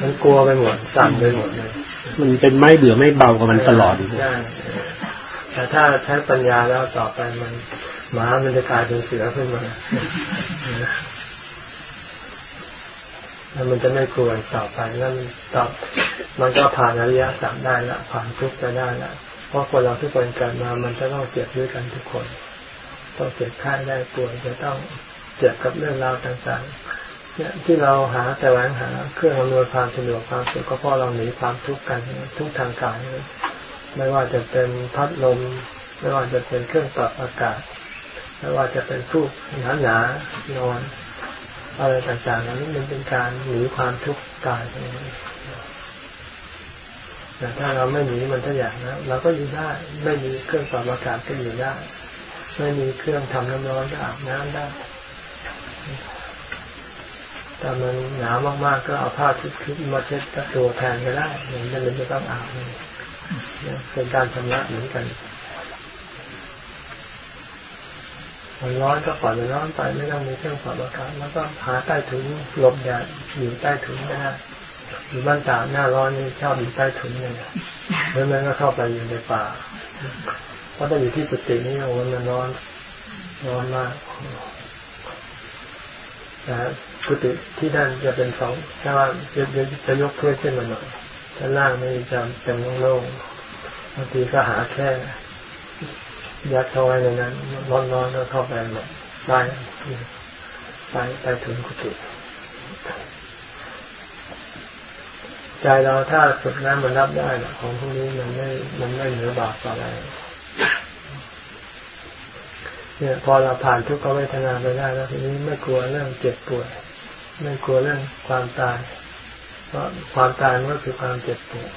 มันกลัวไปหมดสั่นไปหมดเลยมันเป็นไม่เบื่อไม่เบากับมันตลอดใช่แต่ถ้าใช้ปัญญาแล้วต่อไปมันหมามันจะกลายเป็นเสือขึ้นมาแล้วมันจะไม่กลัวต่อไปแล้วมันต่อมันก็ผ่านอริยสัจได้ละผ่านทุกข์ไปได้ละพ ราะคนเราทุกคนเกิดมา มันจะต้องเจ็บด้วยกันทุกคน ต้องเจ็บไข้ได้ป่วยจะต้องเจ็บกับเรื่องราวต่างๆ เนี่ยที่เราหาแต่แหวงหาเครื่องอำนวยความสะดวกความสุขก็เพราะเราหนีความทุกข์กันทุกทางกายไม่ว่าจะเป็นพัดลม ไม่ว่าจะเป็นเครื่องปรับอากาศ ไม่ว่าจะเป็นฟูกหนาหนานอนอะไรต่างๆนั้นมันเป็นการหนีความทุกข์กาย แต่ถ้าเราไม่หนีมันทุกอย่างนะเราก็อยู่ได้ไม่มีเครื่องปรับอากาศก็อยู่ได้ ไม่มีเครื่องทำน้ำร้อนก็อาบน้ำได้แต่มันหนาวมากๆก็เอาผ้าชุดๆมาเช็ดตัวแทนก็ได้อย่างนั้นจะต้องอาบเป็นการชำระเหมือนกันมันร้อนก็ปล่อยมันร้อนไปไม่ต้องมีเครื่องปรับอากาศแล้วก็หาใต้ถุนหลบแดดอยู่ใต้ถุนก็ได้ อยู่บ้านตาหน้าร้อนนี่ชอบอยู่ใต้ถุนเลยแล้วมันก็เข้าไปอยู่ในป่าเพราะถ้าอยู่ที่กุฏินี่โอ้มันร้อนร้อนมากแต่กุฏิที่นั่นจะเป็นสองถ้าว่าจะจะยกเพื่อขึ้นมาหน่อยถ้าล่างไม่จะเป็นโล่งๆบางทีก็หาแค่ยัดเข้าไว้ในนั้นร้อนๆก็เข้าไปหมดได้ไปไปถึงกุฏิ ใจเราถ้าฝึกนั้นมันรับได้ของพวกนี้มันไม่มันไม่เหนือบาปอะไรเนี่ยพอเราผ่านทุกขเวทนาไปได้แล้วทีนี้ไม่กลัวเรื่องเจ็บป่วดไม่กลัวเรื่องความตายเพราะความตายมันก็คือความเจ็บปวด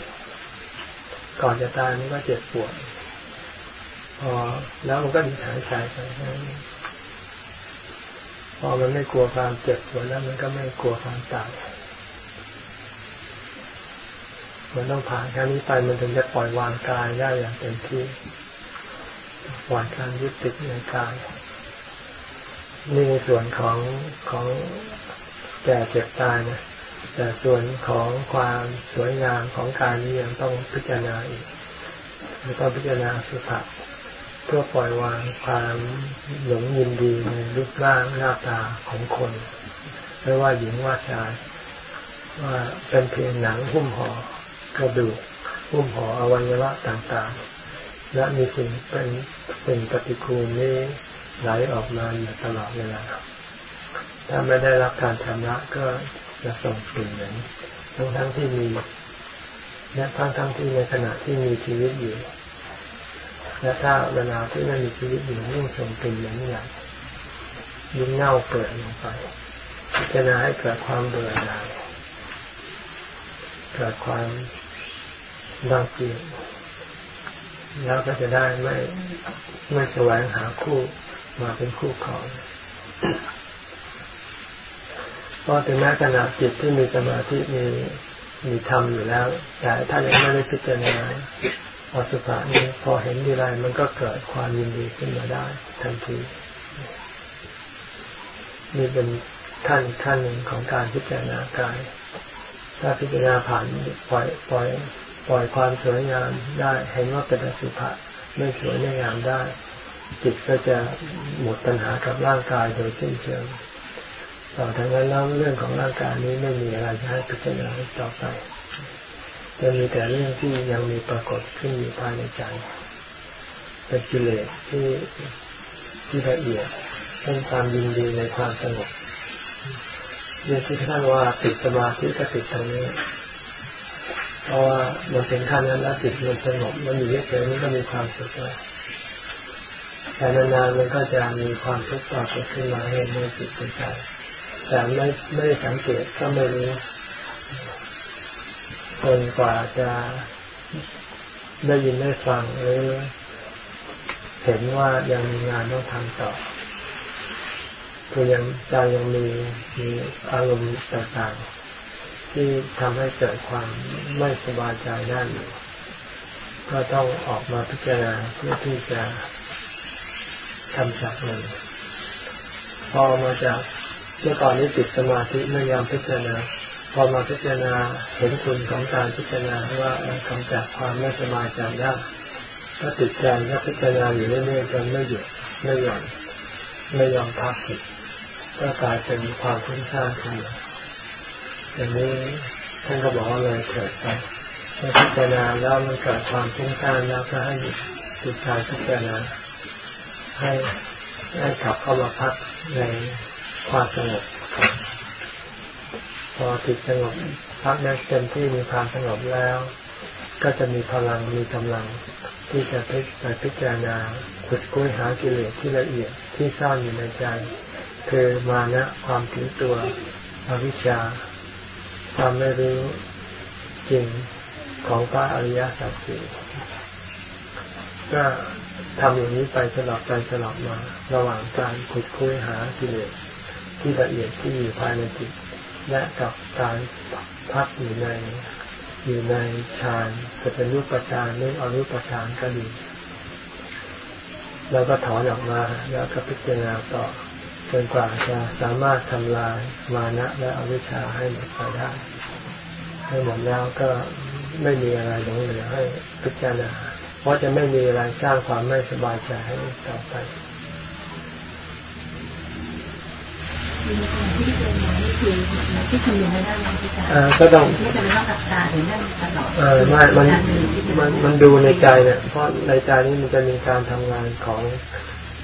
ก่อนจะตายมันก็เจ็บปวดพอแล้วมันก็หายใจไปพอมันไม่กลัวความเจ็บปวดแล้วมันก็ไม่กลัวความตาย มันต้องผ่านแค่นี้ไปมันถึงจะปล่อยวางกายได้อย่างเต็มที่วางการยึดติดในกายนี่ในส่วนของของแก่เจ็บตายนะแต่ส่วนของความสวยงามของกายนี้ยังต้องพิจารณาอีกต้องพิจารณาสุภาพเพื่อปล่อยวางความหลงยินดีในรูปร่างหน้าตาของคนไม่ว่าหญิงว่าชายว่าเป็นเพียงหนังหุ้มห่อ กระดูกหุ้มห่ออวัยวะต่างๆ และมีสิ่งเป็นสิ่งปฏิกูลนี้ไหลออกมาอยู่ตลอดเวลาถ้าไม่ได้รับการชำระก็จะส่งกลิ่นเหม็นทั้งทั้งที่มีและทั้งทั้งที่ในขณะที่มีชีวิตอยู่และถ้าเวลาที่ไม่มีชีวิตอยู่ยิ่งส่งกลิ่นเหม็นใหญ่ยิ่งเน่าเปื่อยลงไปพิจารณาให้เกิดความเบื่อหน่ายเกิดความ ดังเกียดแล้วก็จะได้ไม่ไม่แสวงหาคู่มาเป็นคู่ครองเพราะถึงแม้ขณะจิตที่มีสมาธิมีมีธรรมอยู่แล้ว แต่ถ้ายังไม่ได้พิจารณาอสุภะนี้พอเห็นทีไรมันก็เกิดความยินดีขึ้นมาได้ ทันทีนี่เป็นขั้นขั้นหนึ่งของการพิจารณากาย ถ้าพิจารณาผ่านปล่อยปล่อย ปล่อยความสวยงามได้เห็นว่าเป็นอสุภะไม่สวยไม่งามได้ จิตก็จะหมดปัญหากับร่างกายโดยสิ้นเชิงต่อทางนั้นแล้วเรื่องของร่างกายนี้ไม่มีอะไรจะให้พิจารณาต่อไปจะมีแต่เรื่องที่ยังมีปรากฏขึ้นอยู่ภายในใจเป็นกิเลสที่ที่ละเอียดเป็นความยินดีในความสงบเรื่องที่ท่านว่าติดสมาธิก็ติดตรงนี้ เพราะว่ามันเป็นขั้นนั้นแล้วจิตมันสงบมันอยู่เฉยๆมันก็มีความสุขแล้วแต่นานๆมันก็จะมีความทุกข์ต่อเกิดขึ้นมาให้ในจิตใจแต่ไม่ไม่ได้สังเกตก็ไม่รู้จนกว่าจะได้ยินได้ฟังหรือเห็นว่ายังมีงานต้องทำต่อคือยังใจยังมีมีอารมณ์ต่างๆ ที่ทำให้เกิดความไม่สบายใจได้อยู่ก็ต้องออกมาพิจารณาเพื่อที่จะทำจากมันพอมาจากเมื่อก่อนนี้ติดสมาธิไม่ยอมพิจารณาพอมาพิจารณาเห็นคุณของการพิจารณาว่ากำจัดความไม่สบายใจได้ก็ติดใจก็พิจารณาอยู่เรื่อยๆจนไม่หยุดไม่หย่อนไม่ยอมพักจิตก็กลายเป็นความทุ้งซ่านขึ้นมา อย่างนี้ท่านก็บอกว่าเลยเกิดไปเมื่อพิจารณาแล้วมันเกิดความทุ้งซ่านแล้วก็ให้หยุดจิตใจพิจารณาให้ให้กลับเข้ามาพักในความสงบพอจิตสงบพักได้นเต็มที่มีความสงบแล้ว ก็จะมีพลังมีกำลัง ที่จะพิจพิจารณาขุดกุ้ยหากิเลสที่ละเอียดที่ซ่อนอยู่ในใจ คือมานะความถือตัวอวิชชา ความไม่รู้จริงของพระอริยสัจสี่ก็ทำอย่างนี้ไปสลับไปสลับมา ระหว่างการขุดคุยหากิเลสที่ละเอียดที่อยู่ภายในจิต และกับการพักอยู่ในอยู่ในฌานจะเป็นรูปฌานหรืออรูปฌานก็ดี แล้วก็ถอนออกมาแล้วก็พิจารณาต่อ จนกว่าจะสามารถทำลายมานะและอวิชชาให้หมดไปได้ให้หมดแล้วก็ไม่มีอะไรหลงเหลือให้พิจารณาเพราะจะไม่มีอะไรสร้างความไม่สบายใจให้ต่อไปที่เจอมานี่คือที่ทำยังไม่ได้ไหมพี่จ๋าก็ต้องไม่จำเป็นต้องกับตาเห็นนั่นตลอดเออไม่มันมันมันดูในใจเนี่ยเพราะในใจนี้มันจะมีการทำงานของ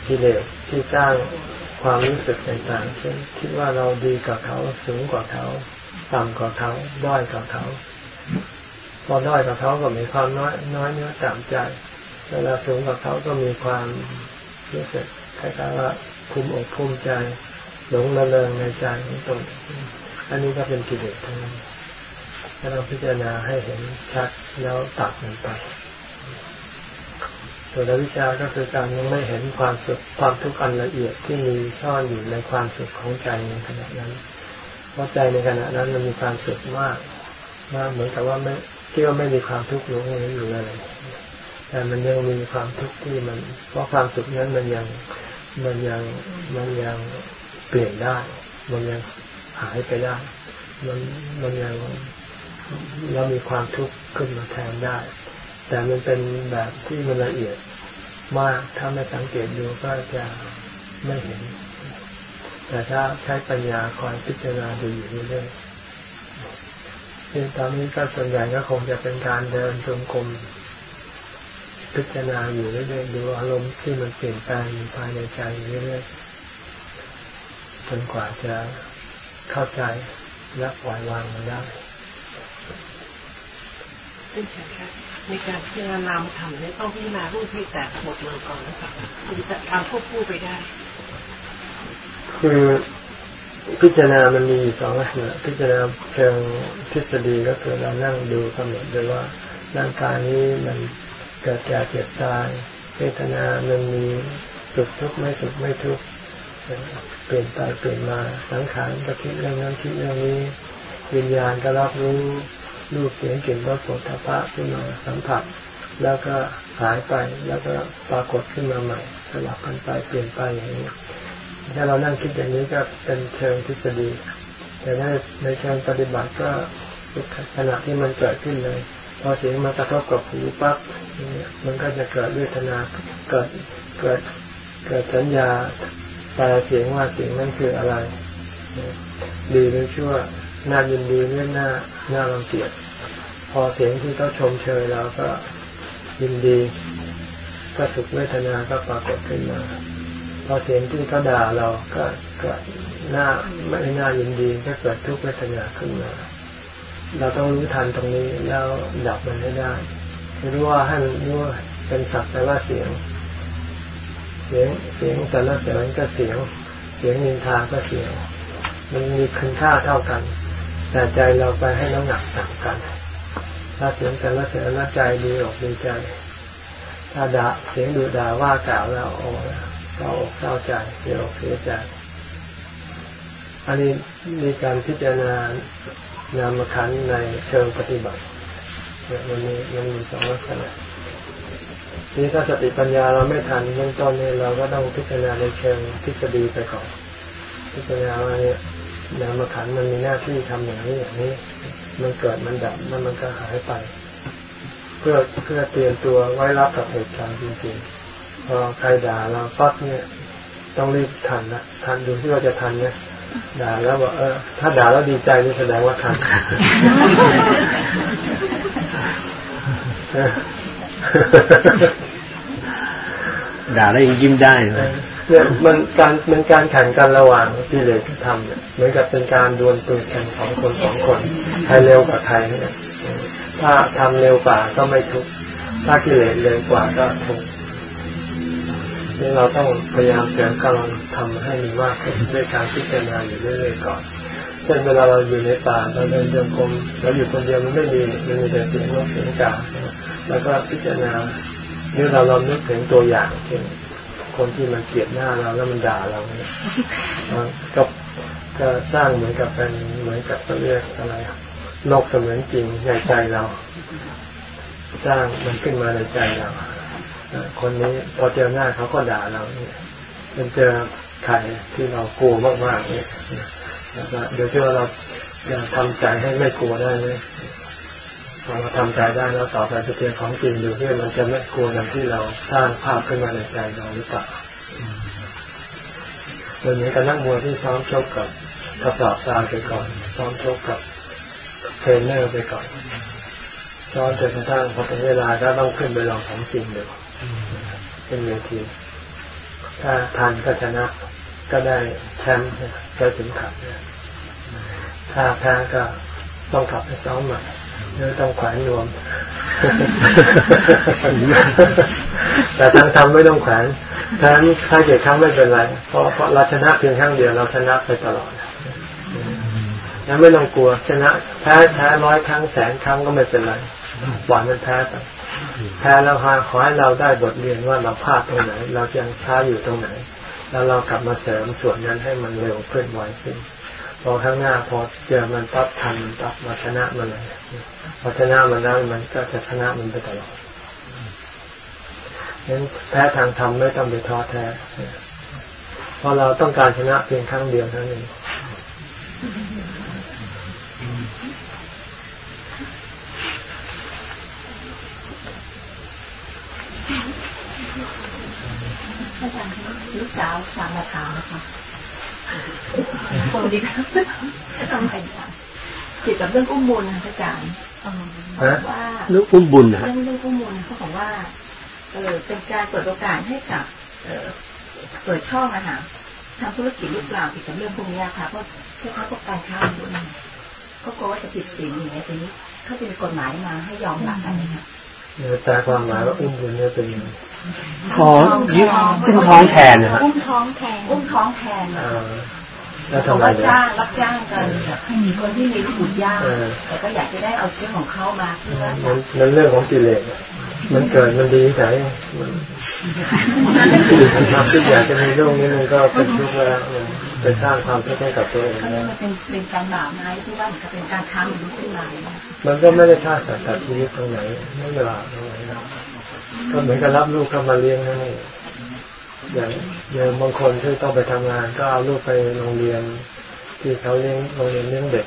กิเลสที่สร้าง ความรู้สึกต่างๆเช่นคิดว่าเราดีกับเขาสูงกว่าเขาต่ำกว่าเขาด้อยกว่าเขา พอด้อยกับเขาก็มีความน้อยน้อยเนื้อต่ำใจเวลาสูงกับเขาก็มีความรู้สึกคล้ายๆว่าภูมิอกภูมิใจ หลงระเริงในใจของตนอันนี้ก็เป็นกิเลสทั้งนั้นถ้าเราพิจารณาให้เห็นชัดแล้วตัดมันไป ส่วนวิชาก็คือการยังไม่เห็นความสุขความทุกข์อันละเอียดที่มีซ่อนอยู่ในความสุขของใจในขณะนั้นเพราะใจในขณะนั้นมันมีความสุขมากมากเหมือนกับว่าไม่ที่ว่าไม่มีความทุกข์หลงเหลืออยู่เลยแต่มันยังมีความทุกข์ที่มัน เพราะความสุขนั้นมันยังมันยังมันยังเปลี่ยนได้ มันยังหายไปได้ มันมันยังเรามีความทุกข์ขึ้นมาแทนได้ แต่มันเป็นแบบที่มันละเอียดมาก ถ้าไม่สังเกตดูก็จะไม่เห็น แต่ถ้าใช้ปัญญาคอยพิจารณาดูอยู่เรื่อยๆซึ่ตอนนี้ก็ส่วนใหญ่ก็คงจะเป็นการเดินจงกรมพิจารณาอยู่เรื่อยๆดูอารมณ์ที่มันเปลี่ยนแปลงอยู่ภายในใจอยู่เรื่อยๆจนกว่าจะเข้าใจและปล่อยวางมันได้เป็นแค่ ในการพิจารณามธรรมเนี่ยต้องพิจารณารูปให้แตกหมดเลยก่อนนะครับถึงจะทำควบคู่ไปได้ คือพิจารณามันมีสองลักษณะพิจารณาเชิงทฤษฎีก็คือเรานั่งดูกำหนดด้วยว่าร่างกายนี้มันเกิดแก่เจ็บตายเวทนามันมีสุขทุกข์ไม่สุขไม่ทุกข์เปลี่ยนไปเปลี่ยนมาสังขารก็คิดเรื่องนั้นคิดเรื่องนี้วิญญาณก็รับรู้ รูปเสียงกลิ่นรสผลทพะขึ้นมาสัมผัส แล้วก็หายไปแล้วก็ปรากฏขึ้นมาใหม่สลับกันไปเปลี่ยนไปอย่างนี้ถ้าเรานั่งคิดอย่างนี้ก็เป็นเชิงทฤษฎี แต่ในในเชิงปฏิบัติก็ขณะที่มันเกิดขึ้นเลย พอเสียงมากระทบกับหูปั๊บเนี่ยมันก็จะเกิดเวทนาเกิดเกิดเกิดสัญญาแปลเสียงว่าเสียงนั้นคืออะไร ดีหรือชั่วน่ายินดีหรือน่าน่ารังเกียจ พอเสียงที่เขาชมเชยเราก็ยินดีก็สุขเวทนาก็ปรากฏขึ้นมา พอเสียงที่เขาด่าเราก็ก็น่าไม่น่ายินดีก็เกิดทุกขเวทนาขึ้นมา เราต้องรู้ทันตรงนี้แล้วดับมันให้ได้รู้ว่าให้มันรู้ว่าเป็นสักแต่ว่าเสียง เสียงเสียงสรรเสริญก็เสียง เสียงนินทาก็เสียง มันมีคุณค่าเท่ากัน แต่ใจเราไปให้น้ำหนักต่างกัน ถ้าเสียงสรรเสริญแล้วใจดีอกดีใจ ถ้าด่าเสียงดูด่าว่ากล่าวแล้วโอ้เศร้าอกเศร้าใจเสียอกเสียใจอันนี้มีการพิจารณานามขันในเชิงปฏิบัติเนี่ยมันมีมันมีสองลักษณะนี่ถ้าสติปัญญาเราไม่ทันเบื้องต้นนี่เราก็ต้องพิจารณาในเชิงทฤษฎีไปก่อนพิจารณาว่าเนี่ยนามขันมันมีหน้าที่ทำอย่างนี้อย่างนี้ มันเกิดมันดับแล้วมันก็หายไป เพื่อเพื่อเตรียมตัวไว้รับกับเหตุการณ์จริงๆพอใครด่าเราปั๊บเนี่ย ต้องรีบทันนะทันดูที่เราจะทันเนี่ยด่าแล้วบอกเออ ถ้าด่าแล้วดีใจนี่แสดงว่าทันด่าแล้วยังยิ้มได้เลย เนี่ยมันการมันการแข่งกันระหว่างกิเลสกับธรรมเนี่ยเหมือนกับเป็นการดวลปืนแข่งของคนสองคนใครเร็วกว่าใครเนี่ยถ้าทำเร็วกว่าก็ไม่ทุกข์ถ้ากิเลสเร็วกว่าก็ทุกข์นี่เราต้องพยายามเสริมกำลังทำให้มีมากขึ้นด้วยการพิจารณาอยู่เรื่อยๆก่อนเช่นเวลาเราอยู่ในป่าเราเดินเดินกรมเราอยู่คนเดียวมันไม่มีมันมีแต่เสียงนกเสียงกาแล้วก็พิจารณาหรือเราเรานึกถึงตัวอย่างเช่น คนที่มันเกลียดหน้าเราแล้วมันด่าเราเนี่ยก็ก็สร้างเหมือนกับเป็นเหมือนกับเรียกอะไรโลกเสมือนจริงในใจเรา สร้างมันขึ้นมาในใจเราคนนี้พอเจอหน้าเขาก็ด่าเราเนี่ยมันเจอใครที่เรากลัวมากๆเนี่ยแล้วก็เดี๋ยวที่เราจะทำใจให้ไม่กลัวได้ไหม เราทำใจได้แล้วต่อไปจะเจอของจริงอยู่ที่อมันจะไม่กลัวอย่างที่เราสร้างภาพขึ้นมาในใจเราหรือเปล่าเหมือนกับนักมวยที่ซ้อมชกกับกระสอบทรายไปก่อน ซ้อมชกกับเทรนเนอร์ไปก่อนซ้อมจนกระทั่งพอถึงเวลาก็ต้องขึ้นไปลองของจริงเลยวเป็นเวทีถ้าทันก็ชนะก็ได้แชมป์ได้เข็มขัดถ้าแพ้ก็ต้องกลับไปซ้อมใหม่ ต้องแขวนนวม แต่ทางทำไม่ต้องแขวนถ้าถ้าเกิดครั้งไม่เป็นไร เพราะเพราะเราชนะเพียงครั้งเดียวเราชนะไปตลอดแล้วไม่ต้องกลัวชนะ แพ้แพ้ร้อยครั้งแสนครั้งก็ไม่เป็นไรปล่อยมันแพ้ไปแพ้แล้วฮะขอให้เราได้บทเรียนว่าเราพลาดตรงไหน เรายังช้าอยู่ตรงไหน แล้วเรากลับมาเสริมส่วนนั้นให้มันเร็วขึ้นไวขึ้นพอข้างหน้าพอเจอมันปั๊บทันมันปั๊บมาชนะมันเลย พอชนะมันแล้วมันก็จะชนะมันไปตลอดงั้นแพ้ทางธรรมไม่ต้องไปท้อแท้เพราะเราต้องการชนะเพียงครั้งเดียวเท่านั้นเองอาจารย์ลูกสาวฝามาถามนะคะสวัสดีครับทำไมคะเกี่ยวกับเรื่องอุ้มบุญนะอาจารย์ บอกว่าลูกอุ้มบุญนะฮะเรื่องเรื่องอุ้มบุญเขาบอกว่าเออเป็นการเปิดโอกาสให้กับ เออเปิดช่องอะค่ะทำธุรกิจหรือเปล่าเกี่ยวกับเรื่องพวกนี้ค่ะเพราะเพื่อเขาต้องการค้าบุญก็กลัวว่าจะผิดศีลอย่างเงี้ยทีนี้เขาจะมีกฎหมายมาให้ยอมรับกันนะคะแต่ความหมายว่าอุ้มบุญเนี่ยเป็นยังไงขอยึดขึ้นท้องแทนนะฮะอุ้มท้องแทนอุ้มท้องแทนอ่า แล้วเขาทำไมว่าเนี่ยจ้างรับจ้างกันให้มีคนที่มีลูกบุตรยากเออแต่ก็อยากจะได้เอาเชื้อของเขามาเพื่อมันมันเรื่องของกิเลสมันเกิดมันดีไหนความคิดอยากจะมีลูกนี่มันก็เป็นทุกข์แล้วไปสร้างความทุกข์ให้กับตัวเองแล้วมันเป็นเป็นการบาปไหมที่ว่าเหมือนกับเป็นการทำหรือขึ้นมามันก็ไม่ได้ฆ่าสัตว์ตัดชีวิตตรงไหนไม่บาปตรงไหนก็เหมือนกับรับลูกเข้ามาเลี้ยงนั่นเอง อย่างอย่างบางคนที่ต้องไปทำงานก็เอาลูกไปโรงเรียน ที่เขาเลี้ยงโรงเรียนเลี้ยงเด็ก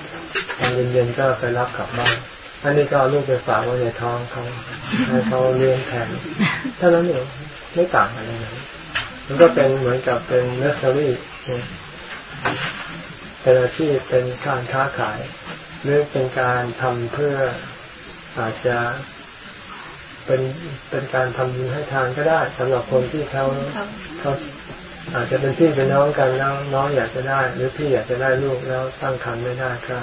ตอนเย็นๆก็ไปรับกลับบ้านอันนี้ก็เอาลูกไปฝากไว้ในท้องเขาให้เขาเลี้ยงแทนเท่านั้นเองไม่ต่างอะไรเลยมันก็เป็นเหมือนกับเป็นเนสเซอรี่เป็นอาชีพเป็นการค้าขายหรือเป็นการทำเพื่ออาจจะ เป็นเป็นการทำบุญให้ทานก็ได้สำหรับคนที่เขาเขาอาจจะเป็นพี่เป็นน้องกันแล้วน้องอยากจะได้ หรือพี่อยากจะได้ลูกแล้วตั้งครรภ์ไม่ได้ก็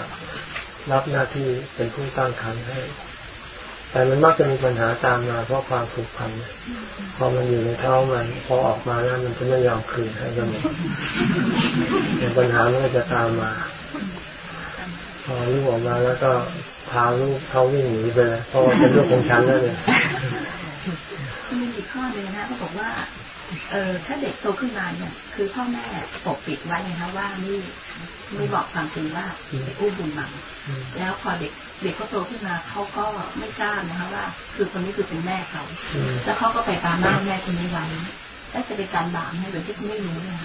รับหน้าที่เป็นผู้ตั้งครรภ์ให้ แต่มันมักจะมีปัญหาตามมาเพราะความผูกพันพอมันอยู่ในท้องมันพอออกมาแล้วมันจะไม่ยอมคืนให้กันหมดปัญหามันก็จะตามมา พอลูกออกมาแล้วก็ พาลูกเขาวิ่งหนีไปเลยเพราะเป็นลูกของฉันแล้วเนี่ยมีอีกข้อหนึ่งนะเขาบอกว่าเออถ้าเด็กโตขึ้นมาเนี่ย คือพ่อแม่ปกปิดไว้ไงคะว่านี่ไม่บอกความจริงว่าอู้บุญมังแล้วพอเด็กเด็กเขาโตขึ้นมาเขาก็ไม่ทราบนะคะว่า คือคนนี้คือเป็นแม่เขา แล้วเขาก็ไปตามแม่แม่คนนี้ไว้แล้วจะเป็นการบาปให้โดยที่ไม่รู้เลย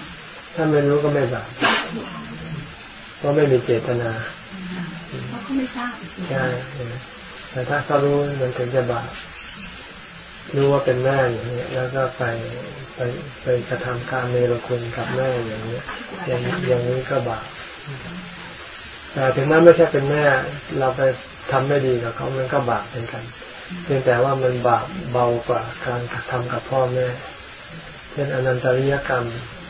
ถ้าไม่รู้ก็ไม่บาปเพราะไม่มีเจตนา เพราะเขาไม่ทราบใช่แต่ถ้าเขารู้มันถึงจะบาปรู้ว่าเป็นแม่อย่างนี้แล้วก็ไปไปไปกระทำการเนรคุณกับแม่อย่างนี้อย่างอย่างนี้ก็บาปแต่ถึงแม้ไม่ใช่เป็นแม่ เราไปทำไม่ดีกับเขามันก็บาปเหมือนกันเพียงแต่ว่ามันบาปเบากว่าการทำกับพ่อแม่เช่นอนันตริยกรรม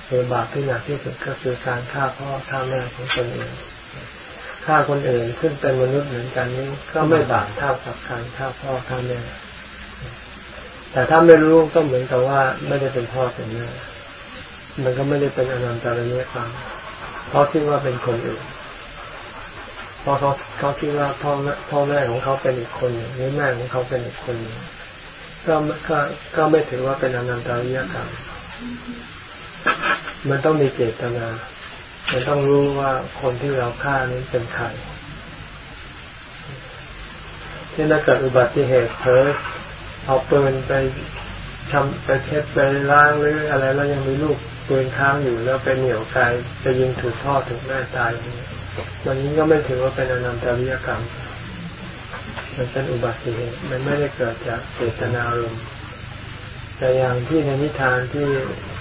คือบาปที่หนักที่สุดก็คือการฆ่าพ่อฆ่าแม่ของตนเอง ฆ่าคนอื่นขึ้นเป็นมนุษย์เหมือนกันนี้ก็ไม่บาปเท่ากับการฆ่าพ่อฆ่าแม่แต่ถ้าไม่รู้ก็เหมือนกับว่าไม่ได้เป็นพ่อเป็นแม่มันก็ไม่ได้เป็นอนันตริยะกรรมเพราะคิดว่าเป็นคนอื่นเพราะเขาเขาคิดว่าพ่อแม่พ่อแม่ของเขาเป็นอีกคนหรือแม่ของเขาเป็นอีกคนก็ก็ก็ไม่ถือว่าเป็นอนันตริยะกรรมมันต้องมีเจตนา มันต้องรู้ว่าคนที่เราฆ่านี้เป็นใครที่ถ้าเกิดอุบัติเหตุเพอเอาปืนไปทำไปเช็ดไปล้างหรืออะไรแล้วยังมีลูกปืนค้างอยู่แล้วไปเหนี่ยวไกลจะยิงถูกพ่อถูกแม่ตายวันนี้ก็ไม่ถือว่าเป็นอนันตริยกรรม มันเป็นอุบัติเหตุมันไม่ได้เกิดจากเจตนารมณ์ แต่อย่างที่ในนิทานที่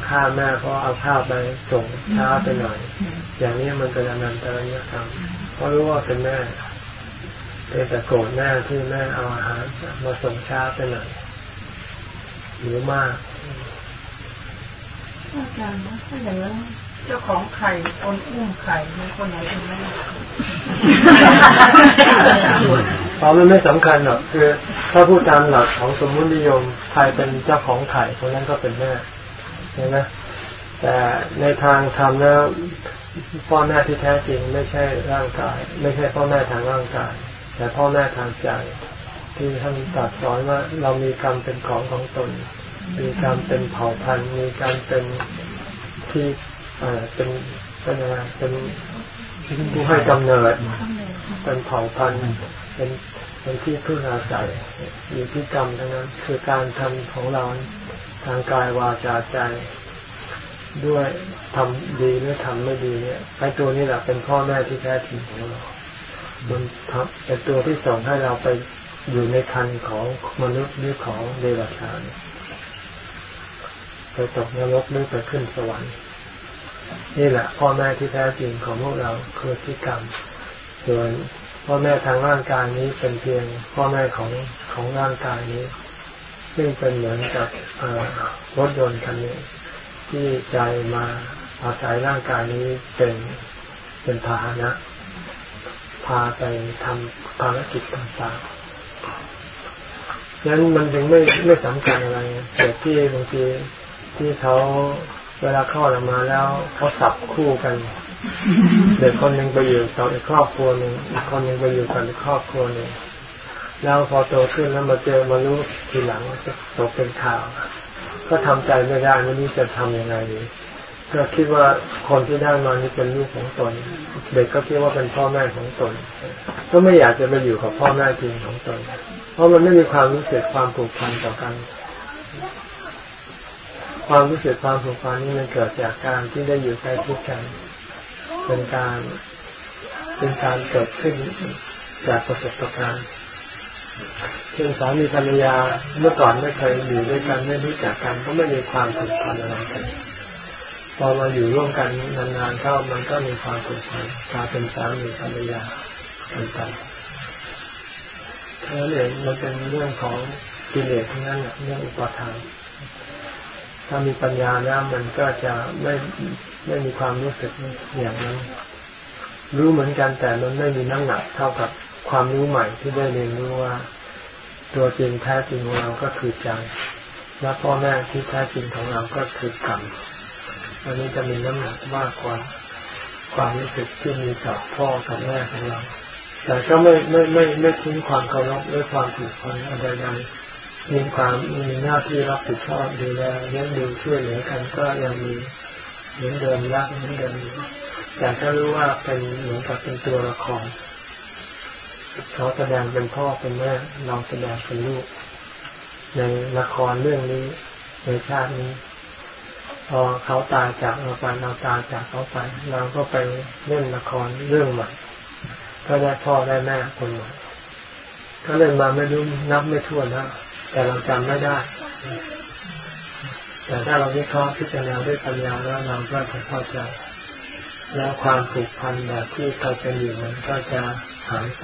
ฆ่าแม่เพราะเอาข้าวไปส่งช้าไปหน่อย อย่างนี้มันเป็นอนันตริยกรรมเพราะรู้ว่าเป็นแม่เป็นแต่โกรธแม่ที่แม่เอาอาหารมาส่งช้าไปหน่อยหรือมากอาจารย์ถ้าอย่างนั้นเจ้าของไข่คนอุ้มไข่มีคนไหนเป็นแม่ เพราะมันไม่สำคัญหรอกคือถ้าพูดตามหลักของสมมุตินิยมใครเป็นเจ้าของไข่คนนั้นก็เป็นแม่ใช่ไหมแต่ในทางธรรมแล้วพ่อแม่ที่แท้จริงไม่ใช่ร่างกาย ไม่ใช่พ่อแม่ทางร่างกาย แต่พ่อแม่ทางใจที่ท่านตรัสสอนว่าเรามีกรรมเป็นของของตน มีกรรมเป็นเผ่าพันธุ์มีกรรมเป็นที่เป็นเป็นอะไรเป็นผู้ให้กำเนิดเป็นเผ่าพันธุ์ เป็นเป็นที่พึ่งอาศัยอยู่ที่กรรมทั้งนั้น คือการทำของเราทางกายวาจาใจ ด้วยทำดีหรือทำไม่ดีเนี่ยไอ้ตัวนี้แหละเป็นพ่อแม่ที่แท้จริงของเรามันทำเป็นตัวที่ส่งให้เราไปอยู่ในคันของมนุษย์หรือของเดรัจฉานไปตกนรกหรือไปขึ้นสวรรค์ นี่แหละพ่อแม่ที่แท้จริงของพวกเราคือที่กรรมส่วน พ่อแม่ทางร่างกายนี้เป็นเพียงพ่อแม่ของของร่างกายนี้ ซึ่งเป็นเหมือนกับรถยนต์คันนี้ ที่ใจมาอาศัยร่างกายนี้เป็นเป็นพาหนะ พาไปทำภารกิจต่างๆนั้นมันจึงไม่ไม่สำคัญอะไรแต่ที่บางทีที่เขาเวลาคลอดออกมาแล้วเขาสับคู่กัน เด็กคนหนึ่งไปอยู่กับอีกครอบครัวหนึ่งอีกคนหนึ่งไปอยู่กับอีกครอบครัวหนึ่งแล้วพอโตขึ้นแล้วมาเจอมารู้ทีหลังตกเป็นข่าว ก็ทำใจไม่ได้ไม่รู้จะทำยังไงดีก็คิดว่าคนที่ได้มานี่เป็นลูกของตน เด็กก็คิดว่าเป็นพ่อแม่ของตน ก็ไม่อยากจะไปอยู่กับพ่อแม่จริงของตน เพราะมันไม่มีความรู้สึกความผูกพันต่อกัน ความรู้สึกความผูกพันนี่มันเกิดจากการที่ได้อยู่ใกล้ชิดกัน เป็นการเป็นการเกิดขึ้นจากประสบการณ์เช่นสามีภรรยาเมื่อก่อนไม่เคยอยู่ด้วยกันไม่รู้จักกันก็ไม่มีความผูกพันอะไรกันพอมาอยู่ร่วมกันนานๆเข้ามันก็มีความผูกพันกลายเป็นสามีภรรยากันเท่านั้นเองมันเป็นเรื่องของกิเลสทั้งนั้นเรื่องอุปทานถ้ามีปัญญาแล้วมันก็จะไม่ ไม่มีความรู้สึกอย่างนั้น รู้เหมือนกันแต่มันไม่มีน้ำหนักเท่ากับความรู้ใหม่ที่ได้เรียนรู้ว่า ตัวจริงแท้จริงของเราก็คือใจและพ่อแม่ที่แท้จริงของเราก็คือกรรมอันนี้จะมีน้ำหนักมากกว่าความรู้สึกที่มีต่อพ่อกับแม่ของเรา แต่ก็ไม่ไม่ไม่ไม่ทิ้งความเคารพด้วยความผูกพันอะไรใดมีความมีหน้าที่รับผิดชอบดูแลเลี้ยงดูช่วยเหลือกันก็ยังมี เหมือนเดิมรักเหมือนเดิมแต่ก็รู้ว่าเป็นเหมือนกับเป็นตัวละครเขาแสดงเป็นพ่อเป็นแม่เราแสดงเป็นลูก ในละครเรื่องนี้ในชาตินี้ พอเขาตายจากเราไปเราตายจากเขาไปเราก็ไปเล่นละครเรื่องใหม่ก็ได้พ่อได้แม่คนใหม่ก็เล่นมาไม่รู้นับไม่ถ้วนแล้วแต่เราจำไม่ได้ แต่ถ้าเราวิเคราะห์พิจารณาด้วยปัญญาแล้วเราก็จะเข้าใจแล้วความผูกพันแบบที่เราเป็นอยู่มันก็จะหายไป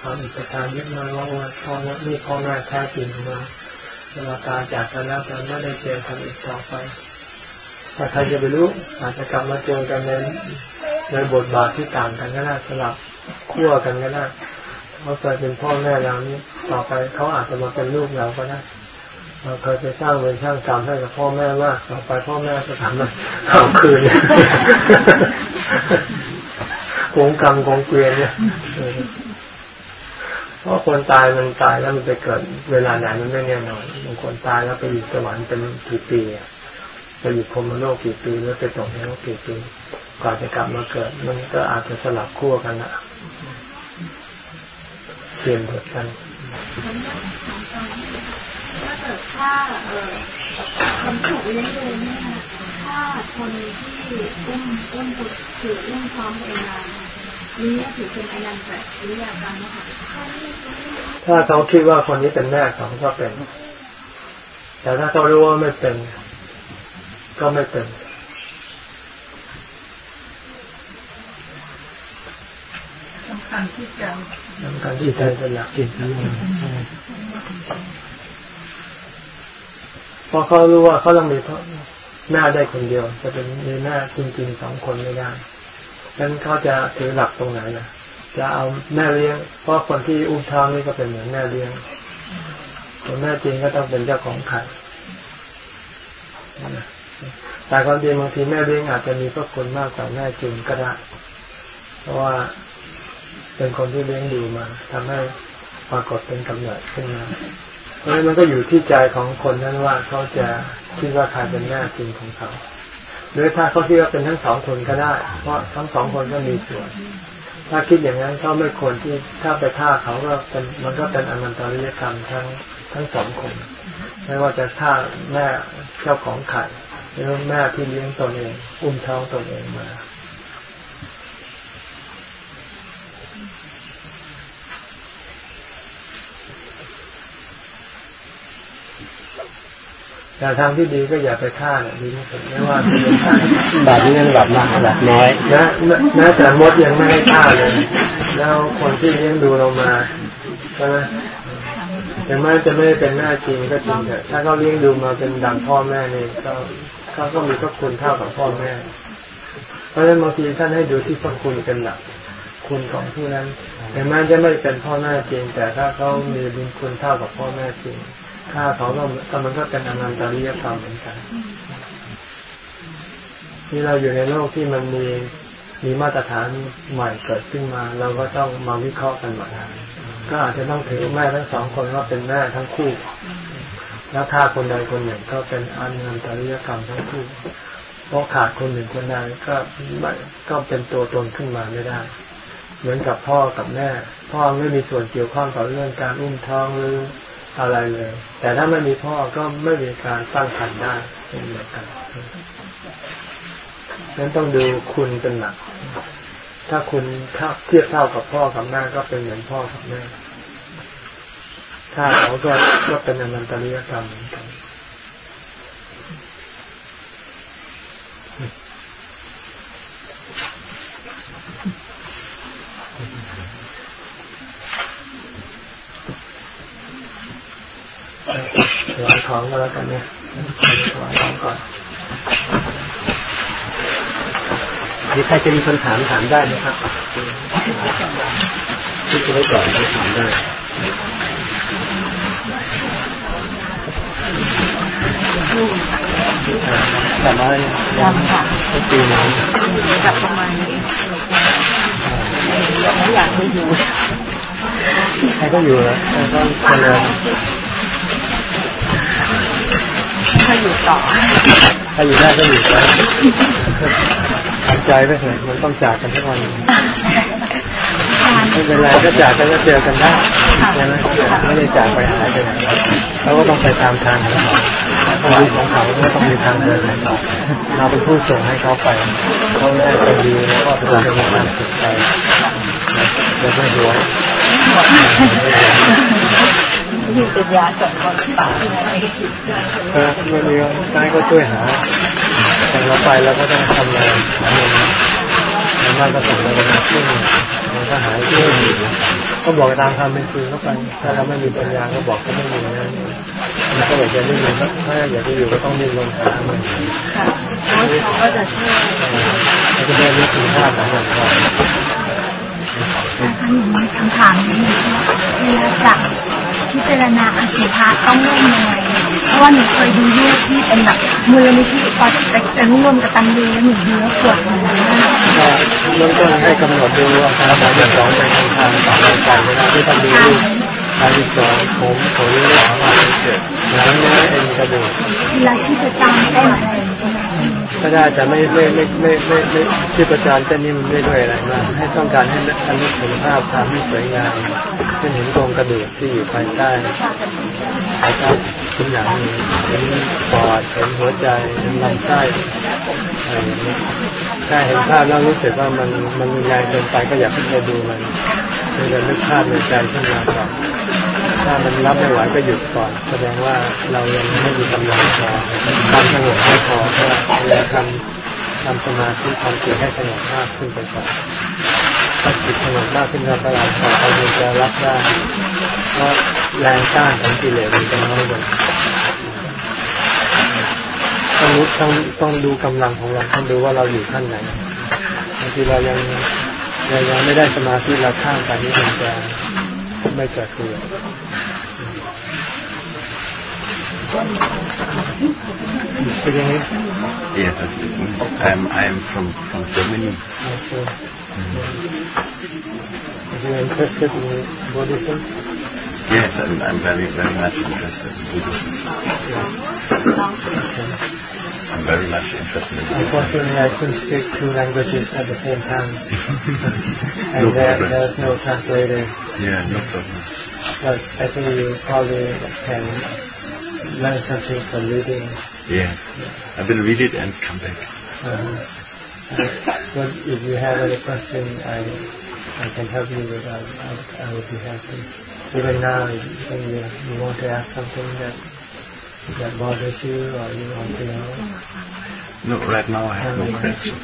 ความอิจฉายึดมาว่าพ่อนี่พ่อแม่แท้จริงของเราเวลาตาจากกันแล้วจะไม่ได้เจอกันอีกต่อไปแต่ใครจะไปรู้อาจจะกลับมาเจอกันในในบทบาทที่ต่างกันก็ได้สลับขั้วกันก็ได้เขาเคยเป็นพ่อแม่เรานี้ต่อไปเขาอาจจะมาเป็นลูกเราก็ได้ เราเคยไปสร้างเวรสร้างกรรมให้กับพ่อแม่มากต่อไปพ่อแม่จะทำมาเอาคืนโกงกรรมโกงเกวียนเนี่ยเพราะคนตายมันตายแล้วมันไปเกิดเวลาไหนมันไม่แน่นอนบางคนตายแล้วไปอยู่สวรรค์เป็นกี่ปีไปอยู่พรมโลกกี่ปีแล้วไปตกนรกกี่ปีก่อนจะกลับมาเกิด มันก็อาจจะสลับขั้วกันอะเปลี่ยนบทกันถ้า เกิดถ้าเออคนถูกเลี้ยงดูเนี่ยถ้าคนที่อุ้มอุ้มบุตรถืออุ้มท้องเองมานี่ถือเป็นอนันตริยกรรมนะคะถ้าเขาคิดว่าคนนี้เป็นแม่ของก็เป็น แต่ถ้าเขารู้ว่าไม่เป็น ก็ไม่เป็นสำคัญที่ใจสำคัญที่ใจเป็นหลักจิต เพราะเขารู้ว่าเขาต้องมีแม่ได้คนเดียว จะเป็นมีแม่จริงๆสองคนไม่ได้ฉะนั้นเขาจะถือหลักตรงไหนนะจะเอาแม่เลี้ยง เพราะคนที่อุ้มท้องนี่ก็เป็นเหมือนแม่เลี้ยงคนแม่จริงก็ต้องเป็นเจ้าของไข่แต่ความจริงบางทีแม่เลี้ยงอาจจะมีพระคุณมากกว่าแม่จริงก็ได้ เพราะว่าเป็นคนที่เลี้ยงดูมาทำให้ปรากฏเป็นกำเนิดขึ้นมา เพราะฉะนั้นมันก็อยู่ที่ใจของคนนั้นว่าเขาจะคิดว่าใครเป็นแม่จริงของเขาหรือถ้าเขาคิดว่าเป็นทั้งสองคนก็ได้ เพราะทั้งสองคนก็มีส่วน ถ้าคิดอย่างนั้นเขาไม่ควรที่ถ้าไปฆ่าเขาก็เป็นมันก็เป็นอนันตริยกรรมทั้งทั้งสองคน ไม่ว่าจะฆ่าแม่เจ้าของไข่หรือแม่ที่เลี้ยงตนเอง อุ้มท้องตนเองมา แต่ทางที่ดีก็อย่าไปฆ่าเนี่ยดีที่สุดไม่ว่าจะเป็นฆ่าแบบนี้นั่นแบบมากแบบน้อยนะแม้แต่มดยังไม่ให้ฆ่าเลย แล้วคนที่เลี้ยงดูเรามาใช่ไหมถึงแม้จะไม่เป็นแม่จริงก็จริงแต่ถ้าเขาเลี้ยงดูมาเป็นดังพ่อแม่นี่ก็เขาก็มีพระคุณเท่ากับพ่อแม่ เพราะฉะนั้นบางทีท่านให้ดูที่พระคุณเป็นหลักคุณของผู้นั้นถึงแม้จะไม่เป็นพ่อแม่จริง แต่ถ้าเขามีบุญคุณเท่ากับพ่อแม่จริง ฆ่าเขาก็มันก็เป็นอนันตริยธรรมเหมือนกัน ที่เราอยู่ในโลกที่มันมีมีมาตรฐานใหม่เกิดขึ้นมา เราก็ต้องมาวิเคราะห์กันใหม่ก็อาจจะต้องถือแม่ทั้งสองคนว่าเป็นแม่ทั้งคู่ แล้วถ้าคนใดคนหนึ่งก็เป็นอันันตริยกรรมทั้งคู่เพราะขาดคนหนึ่งคนใดก็ไม่ก็เป็นตัวตนขึ้นมาไม่ได้ เหมือนกับพ่อกับแม่ พ่อไม่มีส่วนเกี่ยวข้องกับเรื่องการอุ้มท้องหรือ อะไรเลย แต่ถ้าไม่มีพ่อก็ไม่มีการตั้งครรภ์ได้เช่นเดียวกันนั้นต้องดูคุณเป็นหลัก ถ้าคุณถ้าเทียบเท่ากับพ่อกับแม่ก็เป็นเหมือนพ่อกับแม่ถ้าเขาก็ก็เป็นอนันตริยกรรมเหมือนกัน ถวายของก็แล้วกันเนี่ยถวายของก่อนมีใครจะมีคำถามถามได้ไหมครับที่จะไว้ก่อนที่ถามได้แต่มายังค่ะก็ปีนี้แบบประมาณนี้ยังไม่อยากไปอยู่ใครก็อยู่แล้วใครก็คนเถ้าอยู่ต่อใครอยู่ได้ก็อยู่ไปทำใจไปเถอะมันต้องจากกันทุกวันไม่เป็นไรก็จากกันก็เจอกันได้ใช่ไหมไม่ได้จากไปหายไปไหนเขาก็ต้องไปตามทางของเขาชีวิตของเขาก็ต้องมีทางเดินของเขาเราเป็นผู้ส่งให้เขาไปเขาได้ไปดีแล้วก็เป็นคนมีความสุขใจแล้วไม่หว งอยู่เป็นยาสองคนป่าที่ไหนเออไม่มีนายก็ช่วยหาแต่เราไปเราก็ต้องทำงานหาเงินแล้วบ้านก็ส่งเราไปมาช่วยเราก็หาช่วยก็บอกตามคำเป็นจริงเข้าไปถ้าเราไม่มีปัญญาก็บอกก็ไม่มีนะมันก็บอกจะดิ้นรนถ้าอยากจะอยู่ก็ต้องดิ้นรนหามันค่ะเขาก็จะช่วยแล้วก็ได้รู้คุณค่าของมันก่อนมีคำถามนี้เวลาจะ พิจารณาอสุภะต้องริ่มยังไงเพราะว่าหนูเคยดูรูปที่เป็นแบบมูลนิธิปอเต็กตึงร่วมกับตันยูแล้วหนูดูแล้วปวดหัวมากก็เริ่มต้นให้กำหนดดูว่าการหมายเลขสองเป็นทางทางต่อไปไปเวลาที่ต้องดูรูปการที่สองผมขนเลือดหนังเนื้อเอ็นกระดูกเวลาชีพจรได้ไหมใช่ไหม ก็ได้แต่ไม่ไม่ไม่ไม่ไม่ไม่ชีพจรเต้นนี่มันไม่ด้วยอะไรมากให้ต้องการให้อนุสุภาพทำให้สวยงามเช่นเห็นโครงกระดูกที่อยู่ภายใต้ภายใต้ทุกอย่างนี้เห็นปอดเห็นหัวใจเห็นลำไส้อะไรอย่างนี้ถ้าเห็นภาพแล้วรู้สึกว่ามันมันรุนแรงเกินไปก็อย่าเพิ่งไปดูมันให้เรานึกภาพในใจขึ้นมาก่อน ถ้ามันรับไม่ไหวก็หยุดก่อน แสดงว่าเรายังไม่มีกำลังพอความสงบไม่พอก็เลยทำทำสมาธิทำจิตให้สงบมากขึ้นไปก่อนถ้าจิตสงบมากขึ้นแล้วก็เราต่อไปมันจะรับได้เพราะแรงต้านของกิเลสมันจะน้อยลงต้องรู้ต้องต้องดูกำลังของเราต้องดูว่าเราอยู่ขั้นไหนบางทีเรายังยังยังไม่ได้สมาธิเราข้ามไปนี่มันจะ ไม่เกิดประโยชน์ เป็นยังไง Yes, I'm, I'm from, from Germany. Also, Are you interested in Buddhism? Yes, I'm, I'm very, very much interested in Buddhism. I'm very much interested in Buddhism. Unfortunately, I couldn't speak two languages at the same time. and No there, problem. there's no translator. Yeah, no problem. But I think you probably can learn something from reading. Yes, I will read it and come back. Uh, but if you have any question, I I can help you with that. I, I would be happy. Even now, if you, you want to ask something that that bothers you or you want to know, No, right now I have no question.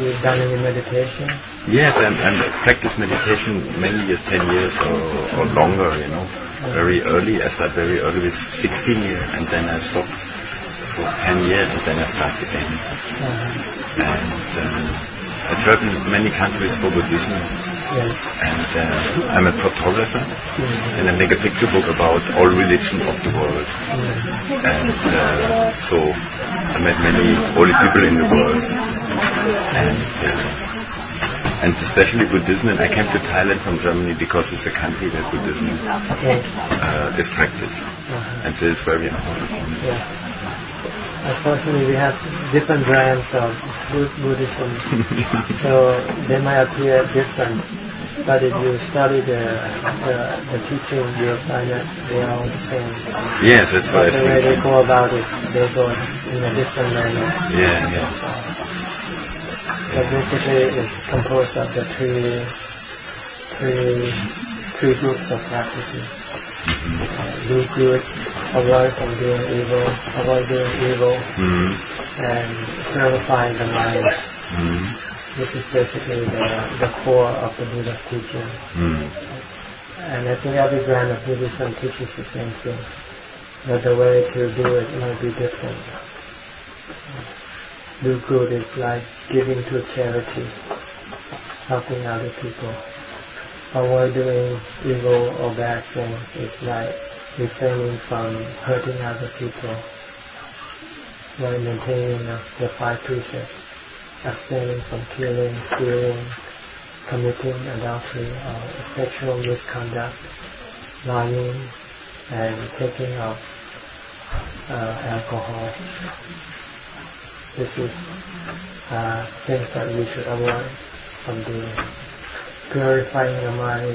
you've done any meditation. Yes, and, and I practice meditation many years, 10 years or, or longer, you know. Very early, I started very early with 16 years and then I stopped for 10 years and then I started again. And um, I travel in many countries for Buddhism. And uh, I'm a photographer and I make a picture book about all religions of the world. And uh, so I met many holy people in the world and uh, and especially Buddhism. And I came to Thailand from Germany because it's a country where Buddhism uh, is practiced, and so it's very important. Yeah. Unfortunately, we have different brands of Buddhism, so they might appear different. But if you study the the, the teaching, you'll find that they are all the same. Yes, that's what I But the way they go about it, they go in a different manner. Yeah, yeah. But basically, it's composed of the three, three, three groups of practices. Uh, do good, avoid from doing evil, avoid doing evil, Mm, and purifying the mind. mm, This is basically the, the core of the Buddha's teaching. mm. And I think every brand of Buddhism teaches the same thing. But the way to do it might be different. Do good is like giving to charity, helping other people. Avoid doing evil or bad things is like refraining from hurting other people. Like maintaining the the five precepts, abstaining from killing, stealing, committing adultery or sexual misconduct, lying, and taking of uh, alcohol. This is uh, things that we should avoid from doing. Purifying the mind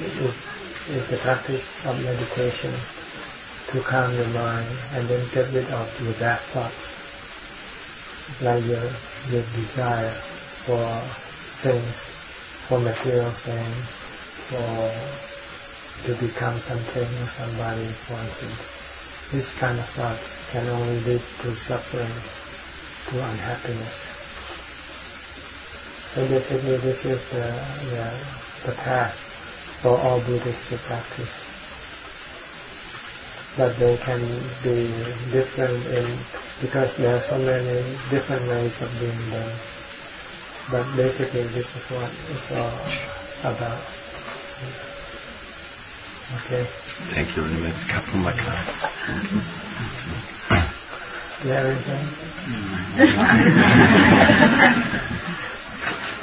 is, is, is the practice of meditation to calm your mind and then get rid of your bad thoughts, like your, your desire for things for material things, for to become something or somebody, for instance. This kind of thoughts can only lead to suffering, to unhappiness. So basically this is the, the, the path for all Buddhists to practice. But they can be different in, because there are so many different ways of doing them. But basically, this is what it's all about. Okay. Thank you very much. Maka. Do you have anything? I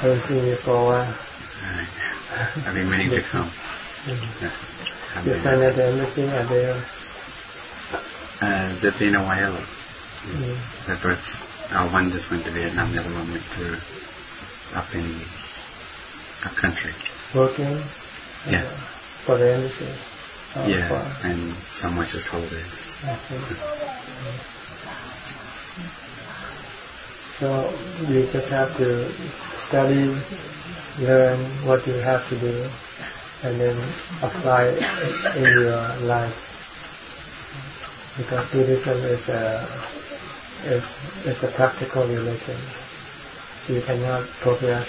haven't seen you for a while. I've been meaning to come. Yeah. Been- friend at the embassy, are they? Uh, they've been away a while. Mm. They're both, uh, one just went to Vietnam, the other one went to up in up country. Working? Yeah. Uh, for the embassy? Oh, yeah, and some was just holidays. So you just have to study, learn what you have to do, and then apply it in your life. Because Buddhism is a is, is a practical religion. You cannot progress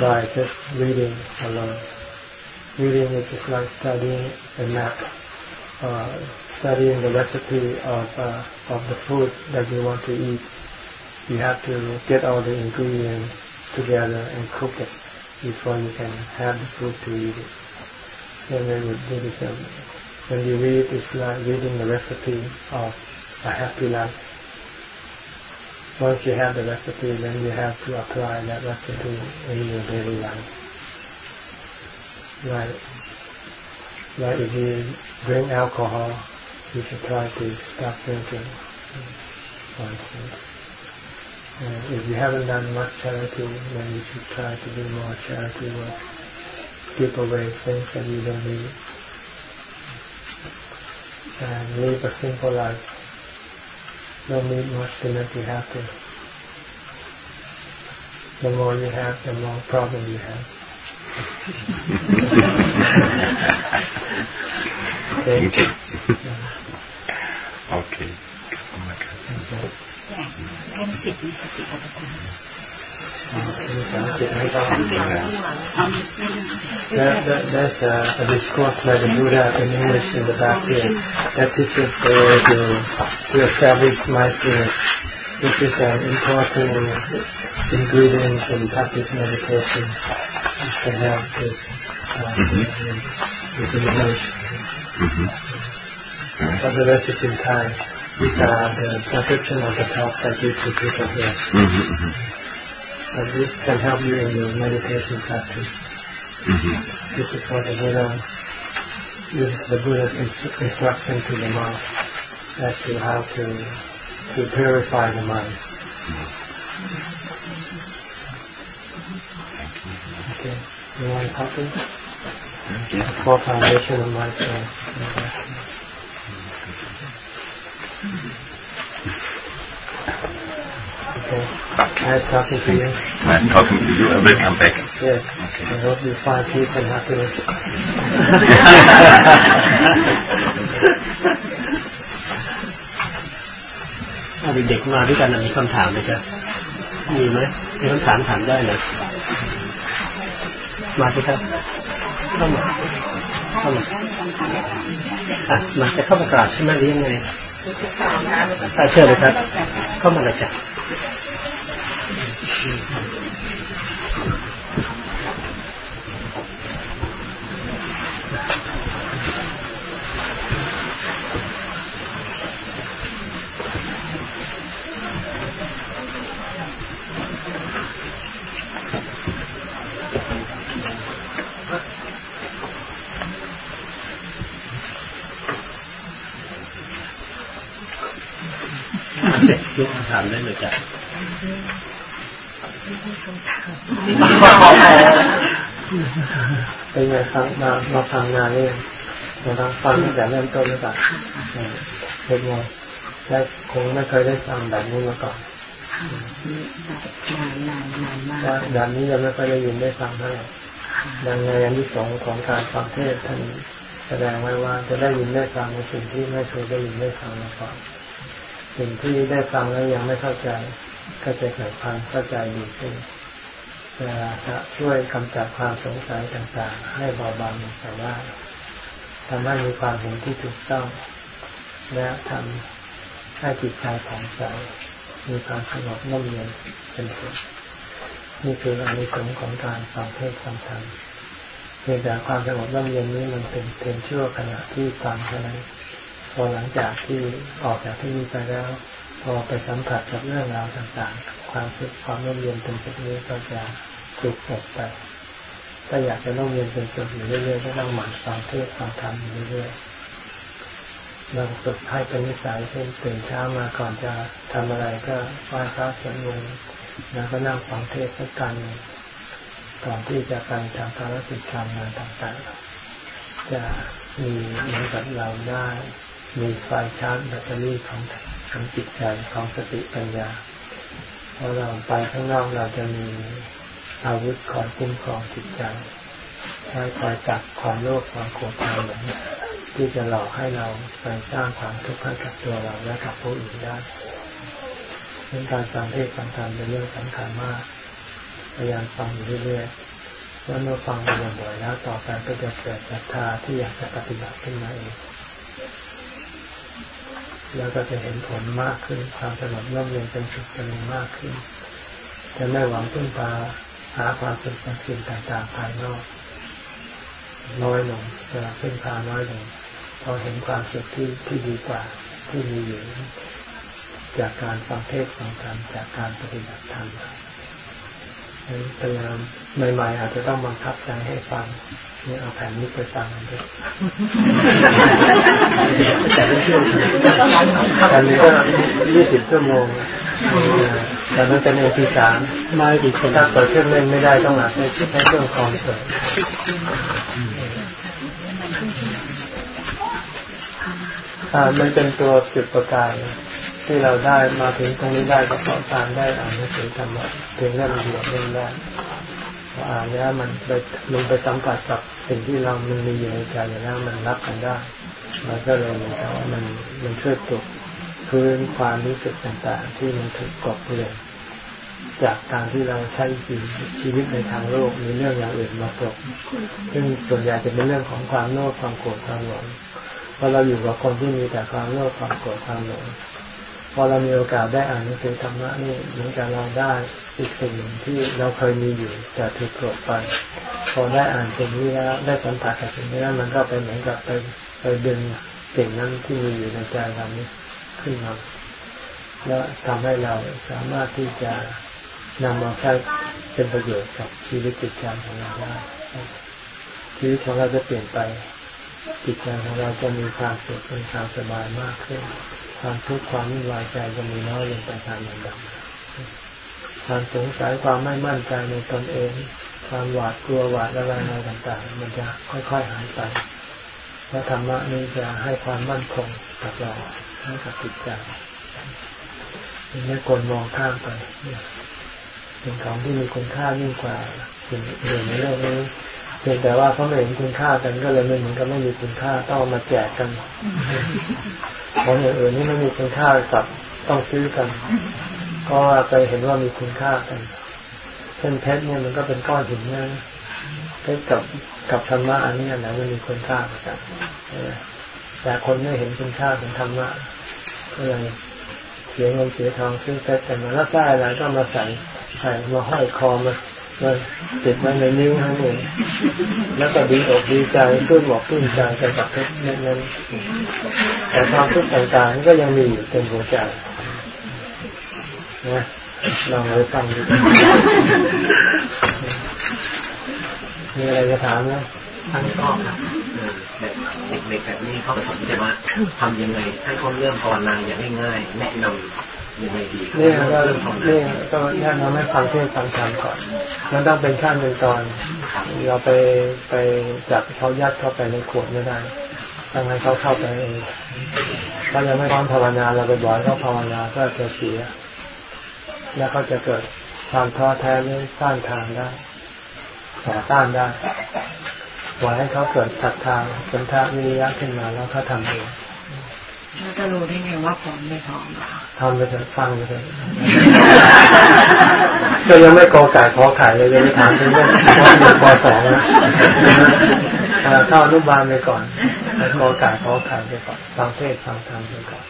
by just reading alone. Reading is just like studying a map, uh, studying the recipe of uh, of the food that you want to eat. You have to get all the ingredients together and cook it before you can have the food to eat it. Same way with Buddhism. When you read, it's like reading the recipe of a happy life. Once you have the recipe, then you have to apply that recipe in your daily life. Like, like if you drink alcohol, you should try to stop drinking, for instance. And if you haven't done much charity, then you should try to do more charity work. Give away things that you don't need And live a simple life. Don't need much to make you happy. The more you have, the more problem you have. okay. Thank you. okay. Kapun Maka. ให้มีสิทธิ์มีสติปัฏฐาน that, that, that's uh, a discourse by the Buddha in English in the back here that teaches the to, to establish mindfulness which is an important ingredient in practice meditation to have this uh, mm-hmm. with the knowledge. Mm-hmm. But the rest is in time. Mm-hmm. Uh, the perception of the path that you to people here. Mm-hmm. mm-hmm this can help you in your meditation practice. Mm-hmm. This is what the Buddha, this is the Buddha's instruction to the monk as to how to to purify the mind. Okay, you want to copy? Yeah. For foundation of mindfulness. Okay. Nice talking to you. Nice talking to you. I will come back. Yes. Okay. I hope you find peace and happiness. ถ้าเด็กๆมาด้วยกันน่ะมีคำถามไหมจ๊ะมีไหมมีคำถามถามได้นะมาสิครับเข้ามาเข้ามาอะมาจะเข้ามากราบใช่ไหมหรือยังไงอะเชิญเลยครับ เข้ามาเลยจ้ะ เสร็จยกคำถามได้เลยจ้ะ เป็นไงฟังมามาฟังงานนี่มาฟังฟังตั้งแต่เริ่มต้นหรือเปล่าเออเป็นไงและคงไม่เคยได้ฟังแบบนี้มาก่อนนานนานนานมากแบบนี้ยังไม่เคยได้ยินได้ฟังเท่าไหร่ดังในอันที่สองของการฟังเทศท่านแสดงไว้ว่าจะได้ยินได้ฟังในสิ่งที่ไม่เคยได้ยินได้ฟังมาก่อนสิ่งที่ได้ฟังแล้วยังไม่เข้าใจ ก็จะเกิดความเข้าใจดีขึ้น จะช่วยกำจัดความสงสัยต่างๆ ให้เบาบางลงไปได้ทำให้มีความเห็นที่ถูกต้อง และทำให้จิตใจผ่องใสมีความสงบน่มเย็นเป็นสุขนี่คืออานิสงส์ของการฟังเทศน์ฟังธรรมเพียงแต่ความสงบน่มเย็นนี้มันเป็นเพียงชั่วขณะที่ฟังเท่านั้นพอหลังจากที่ออกจากที่นี่ไปแล้ว พอไปสัมผัสกับเรื่องราวต่างๆ ความสุขความร่มเย็นเป็นสุขนี้ก็จะถูกหมดไป ถ้าอยากจะร่มเย็นเป็นสุขอยู่เรื่อยๆก็ต้องหมั่นฟังเทศฟังธรรมอยู่เรื่อยๆเราฝึกให้เป็นนิสัยเช่นตื่นเช้ามาก่อนจะทำอะไรก็ไหว้พระสวดมนต์แล้วก็นั่งฟังเทศสักการหนึ่งก่อนที่จะไปทำภารกิจการงานต่างๆ จะมีเหมือนกับเราได้มีไฟชาร์จแบตเตอรี่ของของจิตใจของสติปัญญา พอเราไปข้างนอกเราจะมีอาวุธคอยคุ้มครองจิตใจใช้คอยจับความโลภความโกรธความหลงที่จะหลอกให้เราไปสร้างความทุกข์ให้กับตัวเราและกับผู้อื่นได้เรื่องการฟังเทศน์ฟังธรรมเป็นเรื่องสำคัญมากพยายามฟังอยู่เรื่อยๆแล้วเมื่อฟังบ่อยๆแล้วต่อไปก็จะเกิดศรัทธาที่อยากจะปฏิบัติขึ้นมาเอง แล้วก็จะเห็นผลมากขึ้น ความสงบร่มเย็นเป็นสุขจะมีมากขึ้น จะไม่หวังพึ่งพาหาความสุขจากสิ่งต่างๆภายนอก น้อยลงจะพึ่งพาน้อยลงพอเห็นความสุขที่ที่ดีกว่าที่มีอยู่จากการฟังเทศน์ฟังธรรมจากการปฏิบัติธรรมพยายามใหม่ๆอาจจะต้องบังคับใจให้ฟัง เนี่ยเอาแผ่นนี้ไปฟังกันด้วยแต่เป็นช่วงอันนี้ก็ยี่สิบชั่วโมงแต่มันเป็นเอพีสามมากี่คนถ้าเปิดเครื่องเล่นไม่ได้ต้องอัดในใช้เครื่องคอมเปิดอ่ามันเป็นตัวจุดประกายที่เราได้มาถึงตรงนี้ได้ก็เพราะการได้อ่านหนังสือธรรมะเพียงแค่มันเดียวเองได้ อ่านแล้วมันไปลงไปสัมผัสกับสิ่งที่เรามันมีอยู่ในใจอยู่แล้วมันรับกันได้มันก็เลยเหมือนว่ามันมันช่วยปลุกพื้นความรู้สึกต่างๆ ที่มันถูกกลบเกลื่อนจากการที่เราใช้ชีวิตชีวิตในทางโลกมีเรื่องอย่างอื่นมากบซึ่งส่วนใหญ่จะเป็นเรื่องของความโลภความโกรธความหลงพอเราอยู่กับคนที่มีแต่ความโลภความโกรธความหลงพอเรามีโอกาสได้อ่านหนังสือธรรมะนี่เหมือนกับเราได้ อีกสิ่งหนึ่งที่เราเคยมีอยู่แต่ถูกกลบไปพอได้อ่านสิ่งนี้แล้วได้สัมผัสกับสิ่งนี้แล้วมันก็เป็นเหมือนกับไปไปดึงสิ่งนั้นที่มีอยู่ในใจเรานี้ขึ้นมาแล้วทำให้เราสามารถที่จะนำมาใช้เป็นประโยชน์กับชีวิตจิตใจของเราได้ชีวิตของเราจะเปลี่ยนไปจิตใจของเราจะมีความสุขมีความสบายมากขึ้น ความทุกข์ความวุ่นวายใจจะมีน้อยลงไปตามลำดับ ความสงสัยความไม่มั่นใจในตนเอง ความหวาดกลัวหวาดระแวงอะไรต่างๆ มันจะค่อยๆหายไปเพราะธรรมะนี้จะให้ความมั่นคงกับเราให้กับจิตใจไม่ควรมองข้ามไปเป็นของที่มีคุณค่ายิ่งกว่าสิ่งอื่นในโลกนี้เพียงแต่ว่าเขาไม่เห็นคุณค่ากันก็เลยไม่เหมือนกับไม่มีคุณค่าต้องมาแจกกันของอย่างอื่นนี่ไม่มีคุณค่ากับต้องซื้อกัน เพราะว่าไปเห็นว่ามีคุณค่ากันเช่นเพชรเนี่ยมันก็เป็นก้อนหินนะเพชรกับกับธรรมะอันนี้นไหนมันมีคุณค่ากันแต่คนไม่เห็นคุณค่าของธรรมะก็เลยเสียเงินเสียทองซื้อเพชรกันมาแล้วได้อะไรก็มาใส่ใส่มาห้อยคอมามาติดไว้ในนิ้วนั่นเองแล้วก็ดีอกดีใจตื้นบอกตื้นใจกันกับเพชรนั้นแต่ความทุกข์ต่างๆก็ยังมีอยู่เต็มหัวใจ นะลองไปฟังดูมีอะไรจะถามไหมท่านก็ครับแบบเด็กๆแบบนี้เขาประสบแต่ว่าทำยังไงให้เขาเริ่มภาวนาอย่างง่ายๆแนะนำยังไงดีครับนี่ก็เริ่มภาวนานี่ก็แนะนำให้ฟังเทศฟังธรรมก่อนมันต้องเป็นขั้นเป็นตอนเราไปไปจับเขายัดเข้าไปในขวดไม่ได้ต้องให้เขาเข้าไปเองถ้ายังไม่พร้อมภาวนาเราไปบอกให้เขาภาวนาก็จะเสีย แล้วเขาจะเกิดความท้อแท้ไม่ต้านทานได้ต่อต้านได้ปล่อยให้เขาเกิดศรัทธาเป็นทาวิริยะขึ้นมาแล้วเขาทำเองเราจะรู้ได้ไงว่าพร้อมไม่พร้อมล่ะทำไปเถอะฟังไปเถอะก็ยังไม่กอไก่ขอไข่เลยยังไม่ถามถึงเรื่องปหนึ่งปสองนะเอ่อเข้าอนุบาลไปก่อนกอไก่ขอไข่ไปก่อนฟังเทศฟังธรรมไปก่อน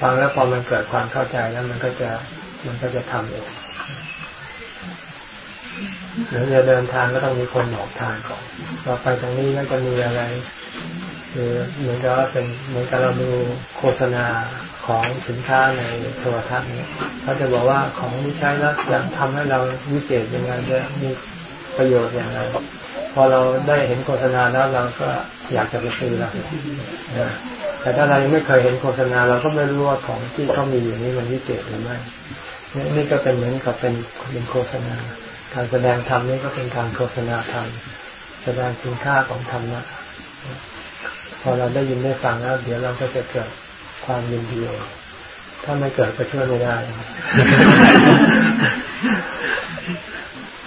ฟังแล้วพอมันเกิดความเข้าใจแล้วมันก็จะ มันก็จะทำเองหรือจะเดินทางก็ต้องมีคนบอกทางก่อนเราไปตรงนี้ก็จะมีอะไรคือเหมือนกับว่าเป็นเหมือนกับเราดูโฆษณาของสินค้าในโทรทัศน์เนี่ยเขาจะบอกว่าของที่ใช้แล้วจะทำให้เราวิเศษยังไงจะมีประโยชน์อย่างไรพอเราได้เห็นโฆษณาแล้วเราก็อยากจะไปซื้อแล้วนะแต่ถ้าเรายังไม่เคยเห็นโฆษณาเราก็ไม่รู้ว่าของที่เขามีอยู่นี้มันวิเศษหรือไม่ นี่นี่ก็เป็นเหมือนกับเป็นเป็นโฆษณา การแสดงธรรมนี่ก็เป็นการโฆษณาธรรมแสดงคุณค่าของธรรมะพอเราได้ยินได้ฟังแล้วเดี๋ยวเราก็จะเกิดความยินดีเองถ้าไม่เกิดก็ช่วยไม่ได้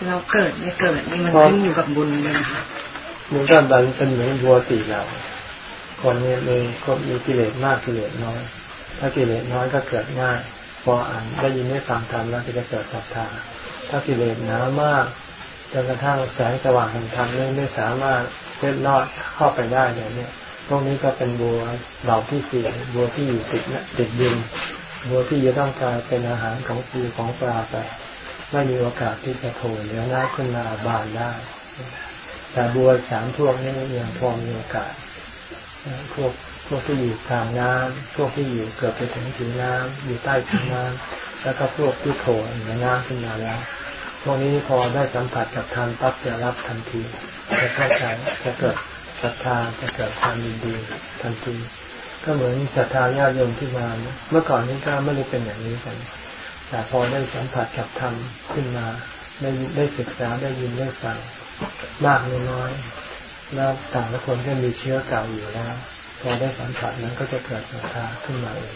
เราเกิดไม่เกิดนี่มันขึ้นอยู่กับบุญเลยนะคะมันก็บันเป็นเหมือนบัวสี่เหล่าคนนี้มีก็มีกิเลสมากกิเลสน้อย ถ้ากิเลสน้อยก็เกิดง่าย พออ่านได้ยินได้ฟังธรรมแล้วก็จะเกิดศรัทธา ถ้ากิเลสหนามากจนกระทั่งแสงสว่างแห่งธรรมนี่ไม่สามารถเล็ดลอดเข้าไปได้เลยเนี่ยพวกนี้ก็เป็นบัวเหล่าที่สี่บัวที่อยู่ติดนะติดดินบัวที่จะต้องกลายเป็นอาหารของปูของปลาไปไม่มีโอกาสที่จะโผล่เหนือหน้าขึ้นมาบานได้ แต่บัวสามพวกนี้ยังพอมีโอกาสพวก พวกที่อยู่กลางน้ำพวกที่อยู่เกือบไปถึงผิวน้ำอยู่ใต้ผิวน้ำแล้วก็พวกที่โผล่เหนือน้ำขึ้นมาแล้วพวกนี้พอได้สัมผัสกับธรรมปั๊บจะรับทันทีจะเข้าใจจะเกิดศรัทธาจะเกิดความยินดีทันทีก็เหมือนศรัทธาญาติโยมที่มาเมื่อก่อนนี้ก็ไม่ได้เป็นอย่างนี้กันแต่พอได้สัมผัสกับธรรมขึ้นมา ได้ได้ศึกษาได้ยินได้ฟังมากน้อยแล้วต่างละคนก็มีเชื้อเก่าอยู่แล้ว พอได้สัมผัสนั้นก็จะเกิดศรัทธาขึ้นมาเอง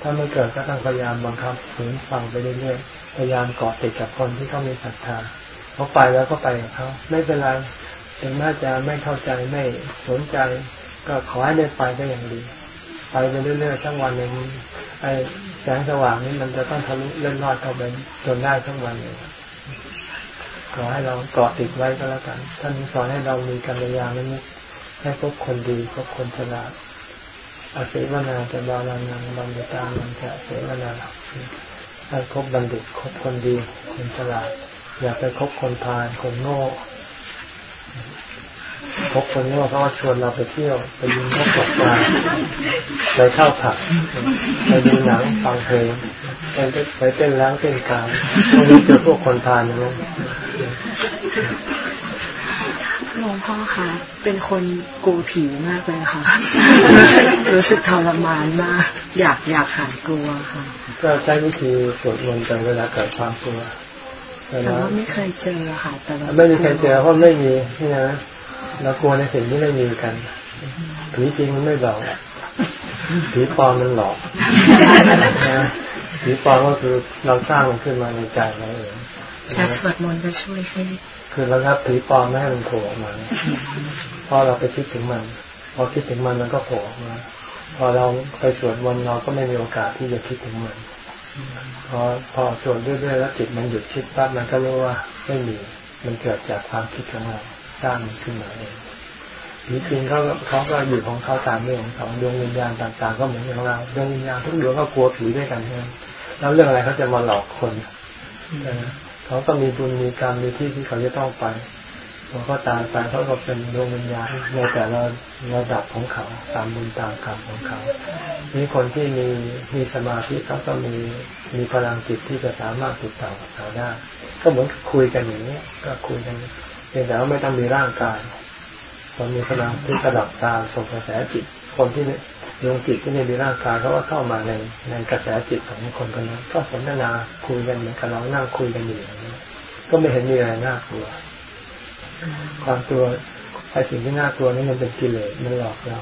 ถ้าไม่เกิดก็ต้องพยายามบังคับฝืนฟังไปเรื่อยๆพยายามเกาะติดกับคนที่เขามีศรัทธาเขาไปแล้วก็ไปกับเขาไม่เป็นไรถึงแม้จะไม่เข้าใจไม่สนใจ ก็ขอให้ได้ไปก็อย่างดี ไปไปเรื่อยๆทั้งวันหนึ่งไอ้แสงสว่างนี้มันจะต้องทะลุเล่นรอดเข้าไปจนได้ทั้งวันเลยขอให้เราเกาะติดไว้ก็แล้วกันท่านสอนให้เรามีกัลยาณมิตร ให้พบคนดีพบคนฉลาดอาศัยวนาจะบาลานังบัณฑิตานังจะเสวนาให้คบบัณฑิตคบคนดี คนฉลาด อย่าไปคบคนพาลคนโง่คบคนโง่เขาชวนเราไปเที่ยว ไปยิงนกตกปลาไปเข้าผับไปดูหนังฟังเพลงไปไปเต้นล้างเต้นกลางตรงนี้เจอพวกคนทานนะ หลวงพ่อคะเป็นคนกลัวผีมากเลยค่ะ รู้สึกรู้สึกทรมานมาก อยากอยากหายกลัวค่ะ ก็ใช้วิธีสวดมนต์แต่เวลาเกิดความกลัวแต่ว่าไม่เคยเจอค่ะแต่ว่าไม่มีใครเจอเพราะไม่มีนี่นะเรากลัวในสิ่งที่ไม่มีกันผีจริงมันไม่หลอกผีปลอมมันหลอกผีปลอมก็คือเราสร้างมันขึ้นมาในใจเราเองแต่สวดมนต์จะช่วยให้ คือราครับผีปลอมไม่ให้มันโผล่ออกมาพอเราไปคิดถึงมัน พอคิดถึงมันมันก็โผล่ออกมา พอเราไปสวดมนเราก็ไม่มีโอกาสที่จะคิดถึงมัน พอพอสวดเรื่อยๆแล้วจิตมันหยุดคิดปั๊บมันก็รู้ว่าไม่มี มันเกิดจากความคิดของเราสร้างมันขึ้นมาเองผีจริงเขาเขาก็อยู่ของเขาตามเรื่องของเขาดวงวิญญาณต่างๆ ก็เหมือนอย่างเราดวงวิญญาณทุกดวงก็กลัวผีด้วยกันใช่ไหมแล้วเรื่องอะไรเขาจะมาหลอกคนนะ เขาก็มีบุญมีกรรมมีที่ที่เขาจะต้องไปพอเขาตายไปเขาก็เป็นดวงวิญญาณในแต่ละระดับของเขาตามบุญตามกรรมของเขานี่คนที่มีมีสมาธิเขาก็มีมีพลังจิตที่จะสามารถติดต่อกับเขาได้ ก็เหมือนคุยกันอย่างนี้ก็คุยกันเพียงแต่ว่าไม่ต้องมีร่างกายคนมีพลังที่ระดับตาส่งกระแสจิต คนที่ดวงจิตที่มีร่างกายเขาก็เข้ามาในในกระแสจิตของคนคนนั้นก็สนทนาคุยกันเหมือนกับเรานั่งคุยกันอยู่าง ก็ไม่เห็นมีอะไรน่ากลัว ความตัวไอ้สิ่งที่น่ากลัวนี่มันเป็นกิเลสมันหลอกเรา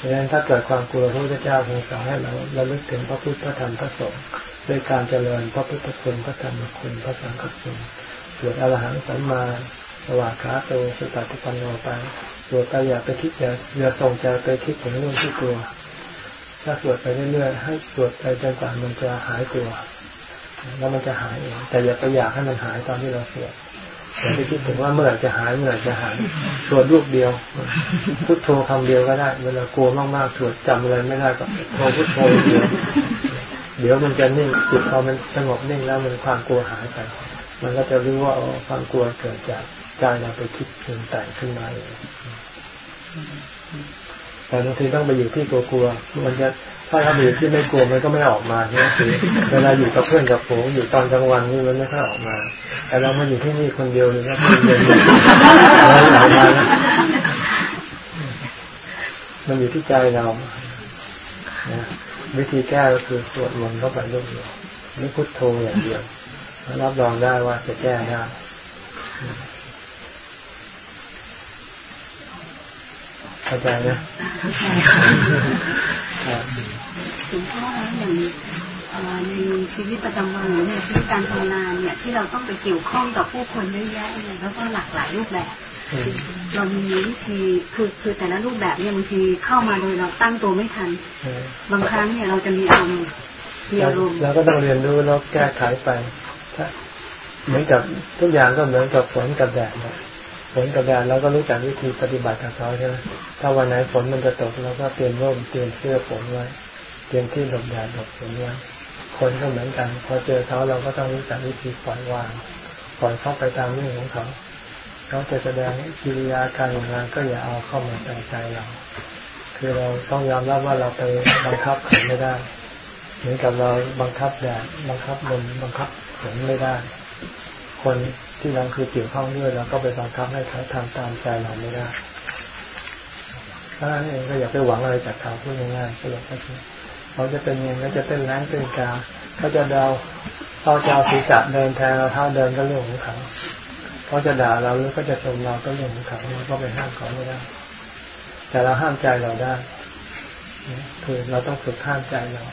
ดังนั้นถ้าเกิดความกลัวพระพุทธเจ้าทรงสอนให้เราเราลึกถึงพระพุทธพระธรรมพระสงฆ์ด้วยการเจริญพระพุทธคุณพระธรรมคุณพระสังฆคุณสวดอรหังสัมมาสวากขาโตสุตติปันโนไปสวดไปอย่าไปคิดอย่าอย่าส่งใจไปคิดถึงเรื่องที่กลัว ถ้าสวดไปเรื่อยๆให้สวดไปจนกว่ามันจะหายกลัว แล้วมันจะหายเองแต่อย่าไปอยากให้มันหายตอนที่เราสวดอย่าไปคิดถึงว่าเมื่อไหร่จะหายเมื่อไหร่จะหายสวดรูปเดียวพุทโธคำเดียวก็ได้ เวลากลัวมากๆสวดจำอะไรไม่ได้ก็โทพุทโธเดียวเดี๋ยวมันจะนิ่งจิตพอมันสงบนิ่งแล้วมันความกลัวหายไป มันก็จะรู้ว่าความกลัวเกิดจากใจเราไปคิดเพ่งแต่งขึ้นมาเองแต่บางทีต้องไปอยู่ที่กลัวๆมันจะ ถ้าเราอยู่ที่ไม่กลัวมันก็ไม่ออกมาใช่ไหมคือเวลาอยู่กับเพื่อนกับฝูงอยู่ตอนกลางวันนี่มันไม่ค่อยออกมา แต่เรามาอยู่ที่นี่คนเดียวนะเพื่อนเดียวเราออกมามันอยู่ที่ใจเราวิธีแก้ก็คือสวดมนต์เข้าไปเรื่อยๆไม่พุทโธอย่างเดียวรับรองได้ว่าจะแก้ได้เข้าใจนะ ลวงพ่อแล้วอย่างในชีวิตประจำวันหรือในชีวิตการทำงานเนี่ย ที่เราต้องไปเกี่ยวข้องกับผู้คนเยอะแยะเนี่ยแล้วก็หลากหลายรูปแบบเรามีวิธีคือคือแต่ละรูปแบบเนี่ยบางทีเข้ามาโดยเราตั้งตัวไม่ทัน บางครั้งเนี่ยเราจะมีอารมณ์มีอารมณ์เราก็ต้องเรียนรู้แล้วแก้ไขไปเหมือนกับทุกอย่างก็เหมือนกับฝนกับแดดนะฝนกับแดดเราก็รู้จักวิธีปฏิบัติกับเขาใช่ไหมถ้าวันไหนฝนมันจะตกเราก็เตรียมร่มเตรียมเสื้อฝนไว้ เตรียมที่หลบแดดหลบฝนไว้คนก็เหมือนกัน พอเจอเขาเราก็ต้องรู้จักวิธีปล่อยวาง ปล่อยเข้าไปตามเรื่องของเขาเขาจะแสดงกิริยาการงานก็อย่าเอาเข้ามาใส่ใจเรา คือเราต้องยอมรับว่าเราไปบังคับเขาไม่ได้เหมือนกับเราบังคับแดดบังคับลมบังคับฝนไม่ได้ คนที่เราคือเกี่ยวข้องด้วยเราก็ไปบังคับให้เขาทำตามใจเราไม่ได้ถ้านั้นเองก็อย่าไปหวังอะไรจากเขาพูดง่ายๆก็เลยก็คือ เขาจะเป็นยังไงจะเต้นแรงเต้นกาเขาจะเดาเขาจะเอาศีรษะเดินแทนเราเท้าเดินก็เรื่องของเขาเขาจะด่าเราหรือเขาจะชมเราก็เรื่องของเขาเราก็ไปห้ามเขาไม่ได้ แต่เราห้ามใจเราได้คือเราต้องฝึกห้ามใจเรา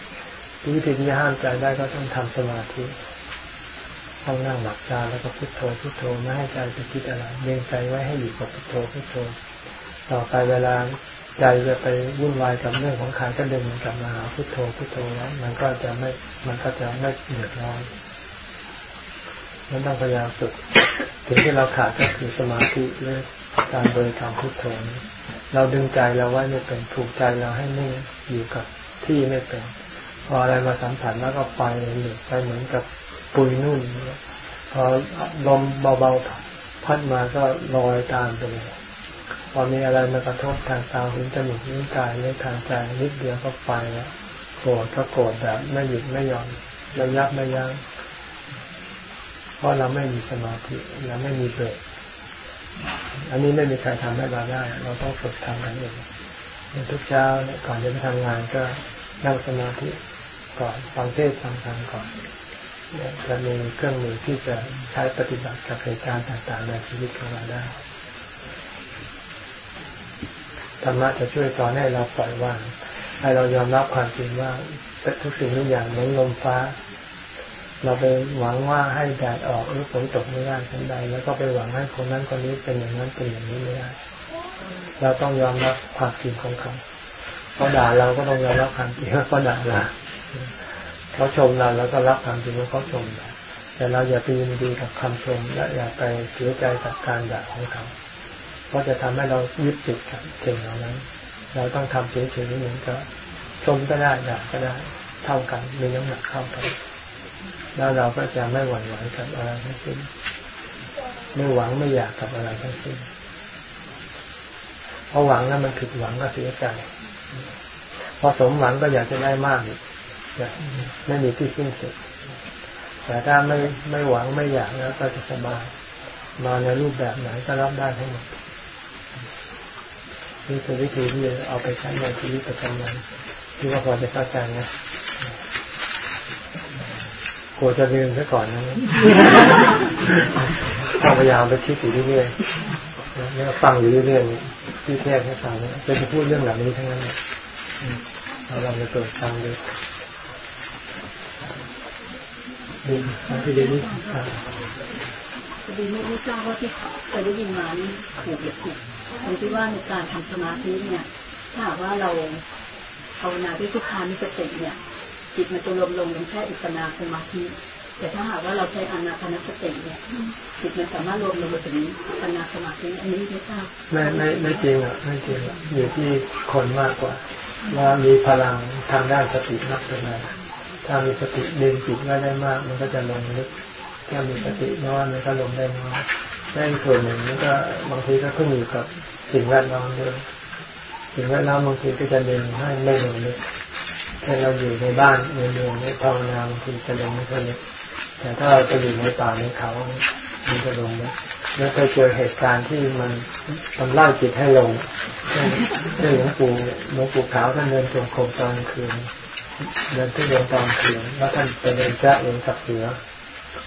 วิธีที่จะห้ามใจได้ก็ต้องทำสมาธิต้องนั่งหลับตาแล้วก็พุโทโธพุโทโธไม่ให้ใจไปคิดอะไรเลี้ยงใจไว้ให้อยู่กับพุโทโธพุโทโธ ต่อไปเวลา ใจจะไปวุ่นวายกับเรื่องของขายก็เดินกลับมาหาพุทโธพุทโธแล้ว มันก็จะไม่มันก็จะไม่เดือดร้อนมันต้องพยายามฝึกถึงที่เราขาดก็คือสมาธิเรื่องการบริกรรมพุทโธเราดึงใจเราไว้ไม่เป็นถูกใจเราให้นิ่งอยู่กับที่ไม่เป็นพออะไรมาสัมผัสแล้วก็ไปเลยไปเหมือนกับปุยนุ่นพอลมเบาๆพัดมาก็ลอยตามไปเลย พอมีอะไรมากระทบทางตาหูจมูกนิ้วกายหรือทางใจนิดเดียวก็ไปแล้วโกรธก็โกรธแบบไม่หยุดไม่ยอมระยับไม่ยั้งเพราะเราไม่มีสมาธิเราไม่มีเบรกอันนี้ไม่มีใครทำให้เราได้ เราต้องฝึกทำกันเองทุกเช้าก่อนจะไปทำงานก็นั่งสมาธิก่อนฟังเทศฟังธรรมก่อนจะมีเครื่องมือที่จะใช้ปฏิบัติกับเหตุการณ์ต่างๆในชีวิตของเราได้ ธรรมะจะช่วยสอนให้เราปล่อยวางให้เรายอมรับความจริงว่าทุกสิ่งทุกอย่างเหมือนลมฟ้า เราไปหวังว่าให้แดดออกหรือฝนตกไม่ได้ทันใด แล้วก็ไปหวังให้คนนั้นคนนี้เป็นอย่างนั้นเป็นอย่างนี้ไม่ได้ เราต้องยอมรับความจริงของเขาเขาด่าเราก็ต้องยอมรับความจริงว่าเขาด่าเราเขาชมเราแล้วก็รับความจริงว่าเขาชมเราแต่เราอย่าไปยินดีกับคำชมและอย่าไปเสียใจกับการด่าของเขา เพราะจะทำให้เรายึดติดกับสิ่งเหล่านั้น เราต้องทำเฉยๆเหมือนกับชมก็ได้ด่าก็ได้เท่ากันมีน้ำหนักเท่ากันแล้วเราก็จะไม่หวั่นไหวกับอะไรทั้งสิ้นไม่หวังไม่อยากกับอะไรทั้งสิ้นพอหวังแล้วมันผิดหวังก็เสียใจพอสมหวังก็อยากจะได้มากอีกไม่มีที่สิ้นสุดแต่ถ้าไม่ไม่หวังไม่อยากแล้วก็จะสบายมาในรูปแบบไหนก็รับได้ทั้งหมด นี่คือวิธีที่เอาไปใช้ในชีวิตประจำวันที่ว่าพอจะเข้าใจนะกลัวจะลืมซะก่อนนะต้องพยายามไปคิดอยู่เรื่อยๆแล้วฟังอยู่เรื่อยๆที่แท้ให้ฟังจะจะพูดเรื่องเหล่านี้ทั้งนั้นเราลองไปเปิดฟังดูดีที่ดีนี่พอดีไม่ไม่ทราบว่าที่เคยได้ยินมานี่ถูกหรือผิด ตรงที่ว่าในการทำสมาธิเนี่ย ถ้าว่าเราภาวนาด้วยทุกขานิสติเนี่ย จิตมันจะรวมลงเป็นแค่อิปนาสมาธิ แต่ถ้าหากว่าเราใช้อนาคานสติเนี่ยจิตมันสามารถรวมลงไปถึงอิปนาสมาธิอันนี้ไม่ทราบไม่ไม่ไม่จริงอะไม่จริงอะอยู่ที่คนมากกว่า ว่ามีพลังทางด้านสติมากเป็นไหร่ถ้ามีสติเดึงจิตไว้ได้มาก มันก็จะลงลึกถ้ามีสติน้อยมันก็ลงได้น้อย ได้ส่วนหนึ่งมันก็บางทีก็ขึ้นอยู่กับสิ่งแวดล้อมด้วยสิ่งแวดล้อมบางทีก็จะดึงให้ไม่ลงลึกถ้าเราอยู่ในบ้านในเมืองในภาวนาบางทีจะลงไม่ค่อยลึกแต่ถ้าเราจะอยู่ในป่าในเขา มันจะลงลึกแล้วเคยเจอเหตุการณ์ที่มันทำร่างจิตให้ลงเรื่องหลวงปู่หลวงปู่ขาวท่านเดินจงกรมตอนคืนเดินที่เดินตอนคืนแล้วท่านไปเดินจ้าเองกับเสือ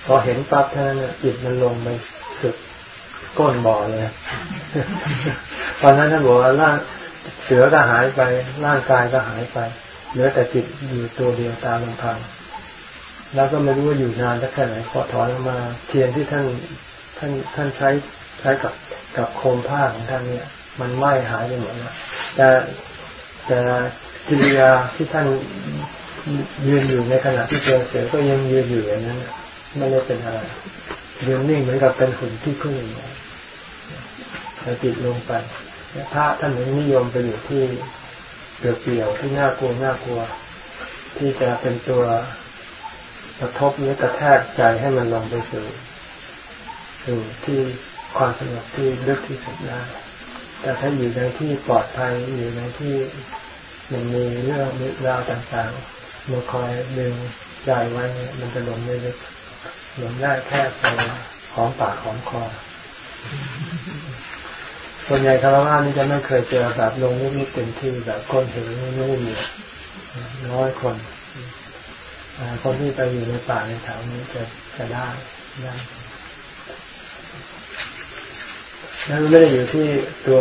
พอเห็นปั๊บท่านจิตมันลงไปสุด ก้นบ่อเลย ตอนนั้นท่านบอกว่าร่างเสือก็หายไป ร่างกายก็หายไป เหลือแต่จิตอยู่ตัวเดียวตามลำพัง แล้วก็ไม่รู้ว่าอยู่นานสักแค่ไหนพอถอนออกมาเทียนที่ท่านท่านท่านใช้ใช้กับกับโคมผ้าของท่านเนี่ย มันไหม้หายไปหมดแล้วแต่แต่กิริยาที่ท่านยืนอยู่ในขณะที่เจอเสือก็ยังยืนอยู่อย่างนั้นไม่ได้เป็นอะไรยืนนิ่งเหมือนกับเป็นหุ่นที่พึ่งแล้ว จิตลงไปพระท่านนิยมไปอยู่ที่เปลี่ยวๆที่น่ากลัวน่ากลัว ที่จะเป็นตัวกระทบหรือกระแทกใจให้มันลงไปสู่สู่ที่ความสงบที่ลึกที่สุดได้แต่ถ้าอยู่ในที่ปลอดภัยอยู่ในที่มันมีเรื่องมีราวต่างๆมาคอยดึงใจไว้เนี่ยมันจะลงไม่ลึกลงได้แค่พอหอมปากหอมคอ ส่วนใหญ่คารวะนี่จะไม่เคยเจอแบบลงนิดๆเต็มที่แบบคนเห็นไม่มีน้อยคนคนที่ไปอยู่ในป่าในแถวนี้จะจะได้ได้แล้วไม่ได้อยู่ที่ตัว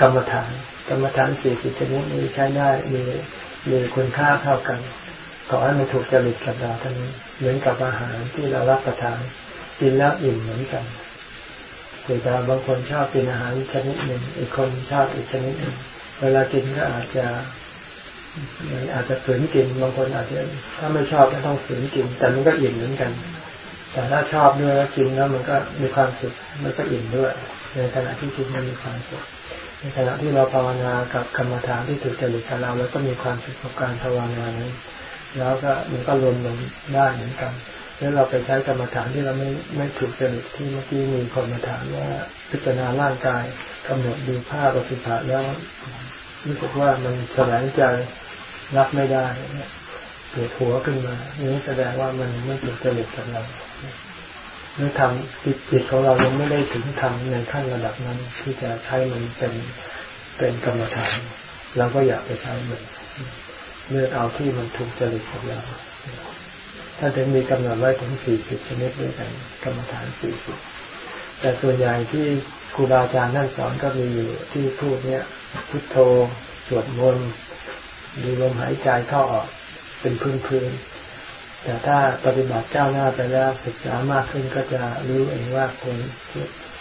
กรรมฐาน กรรมฐานสี่สิบชนิดนี้ใช้ได้มีมีคุณค่าเท่ากันขอให้มันถูกจริตกับเราท่านี้เหมือนกับอาหารที่เรารับประทานกินแล้วอิ่มเหมือนกัน แต่บางคนชอบกินอาหารชนิดหนึ่ง อีกคนชอบอีกชนิดหนึ่งเวลากินก็อาจจะอาจจะฝืนกินบางคนอาจจะถ้าไม่ชอบก็ต้องฝืนกิน แต่มันก็อิ่มเหมือนกัน แต่ถ้าชอบด้วยแล้วกินแล้วมันก็มีความสุขมันก็อิ่มด้วย ในขณะที่กินมันมีความสุขในขณะที่เราภาวนากับกรรมฐานที่ถูกจริตกับเราแล้วก็มีความสุขกับการภาวนานั้นแล้วก็มันก็รวมลงได้เหมือนกัน แล้วเราไปใช้กรรมฐานที่เราไม่ไม่ถูกจริตที่เมื่อกี้มีคนมาถามว่าพิจารณาร่างกายกำหนดดูภาพปฏิภาแล้วรู้สึกว่ามันแสลงใจรับไม่ได้เกิดหัวขึ้นมานี่แสดงว่ามันไม่ถูกจริตกับเราเมื่อทำจิตจิตของเรายังไม่ได้ถึงทำในขั้นระดับนั้น ที่จะใช้มันเป็นเป็นกรรมฐานเราก็อยากไปใช้มันเลือกเอาที่มันถูกจริตกับเรา ท่านถึงมีกำหนดไว้ถึงสี่สิบชนิดด้วยกันกรรมฐานสี่สิบแต่ส่วนใหญ่ที่ครูบาอาจารย์นั่นสอนก็มีอยู่ที่พูดเนี้ยพุทโธสวดมนต์ดูลมหายใจเข้าออกเป็นพื้นพื้นแต่ถ้าปฏิบัติเจ้าหน้าไปแล้วศึกษามากขึ้นก็จะรู้เองว่าควร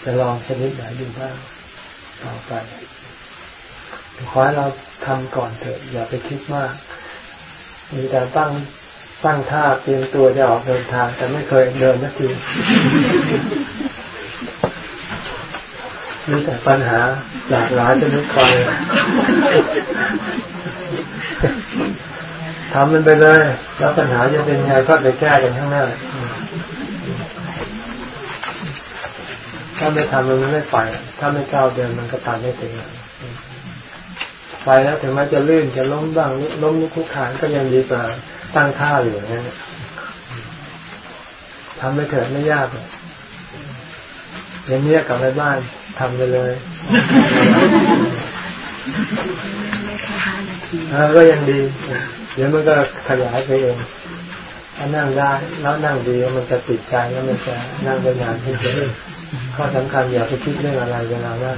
จะลองชนิดไหนดูบ้างต่อไปขอให้เราทำก่อนเถอะอย่าไปคิดมาก มีแต่ตั้ง ตั้งท่าเตรียมตัวจะออกเดินทาง แต่ไม่เคยเดินสักทีมีแต่ปัญหาหลากหลายจะนึกคอยทำมันไปเลย แล้วปัญหาจะเป็นไงก็ไปแก้กันข้างหน้าถ้าไม่ทำมันไม่ไป ถ้าไม่ก้าวเดินมันก็ตามไม่ถึงไปแล้วถึงแม้จะลื่นจะล้มบ้างล้มลุกคุกขานก็ยังดีกว่า ตั้งท่าอยู่นะทำไปเถิดไม่ยากเลยอย่างนี้กลับไปบ้านทำไปเลยก็ยังดี เดี๋ยวมันก็ขยายไปเองถ้านั่งได้แล้วนั่งดีมันจะติดใจแล้วมันจะนั่งได้นานขึ้นเรื่อยข้อสำคัญอย่าไปคิดเรื่องอะไรเวลานั่ง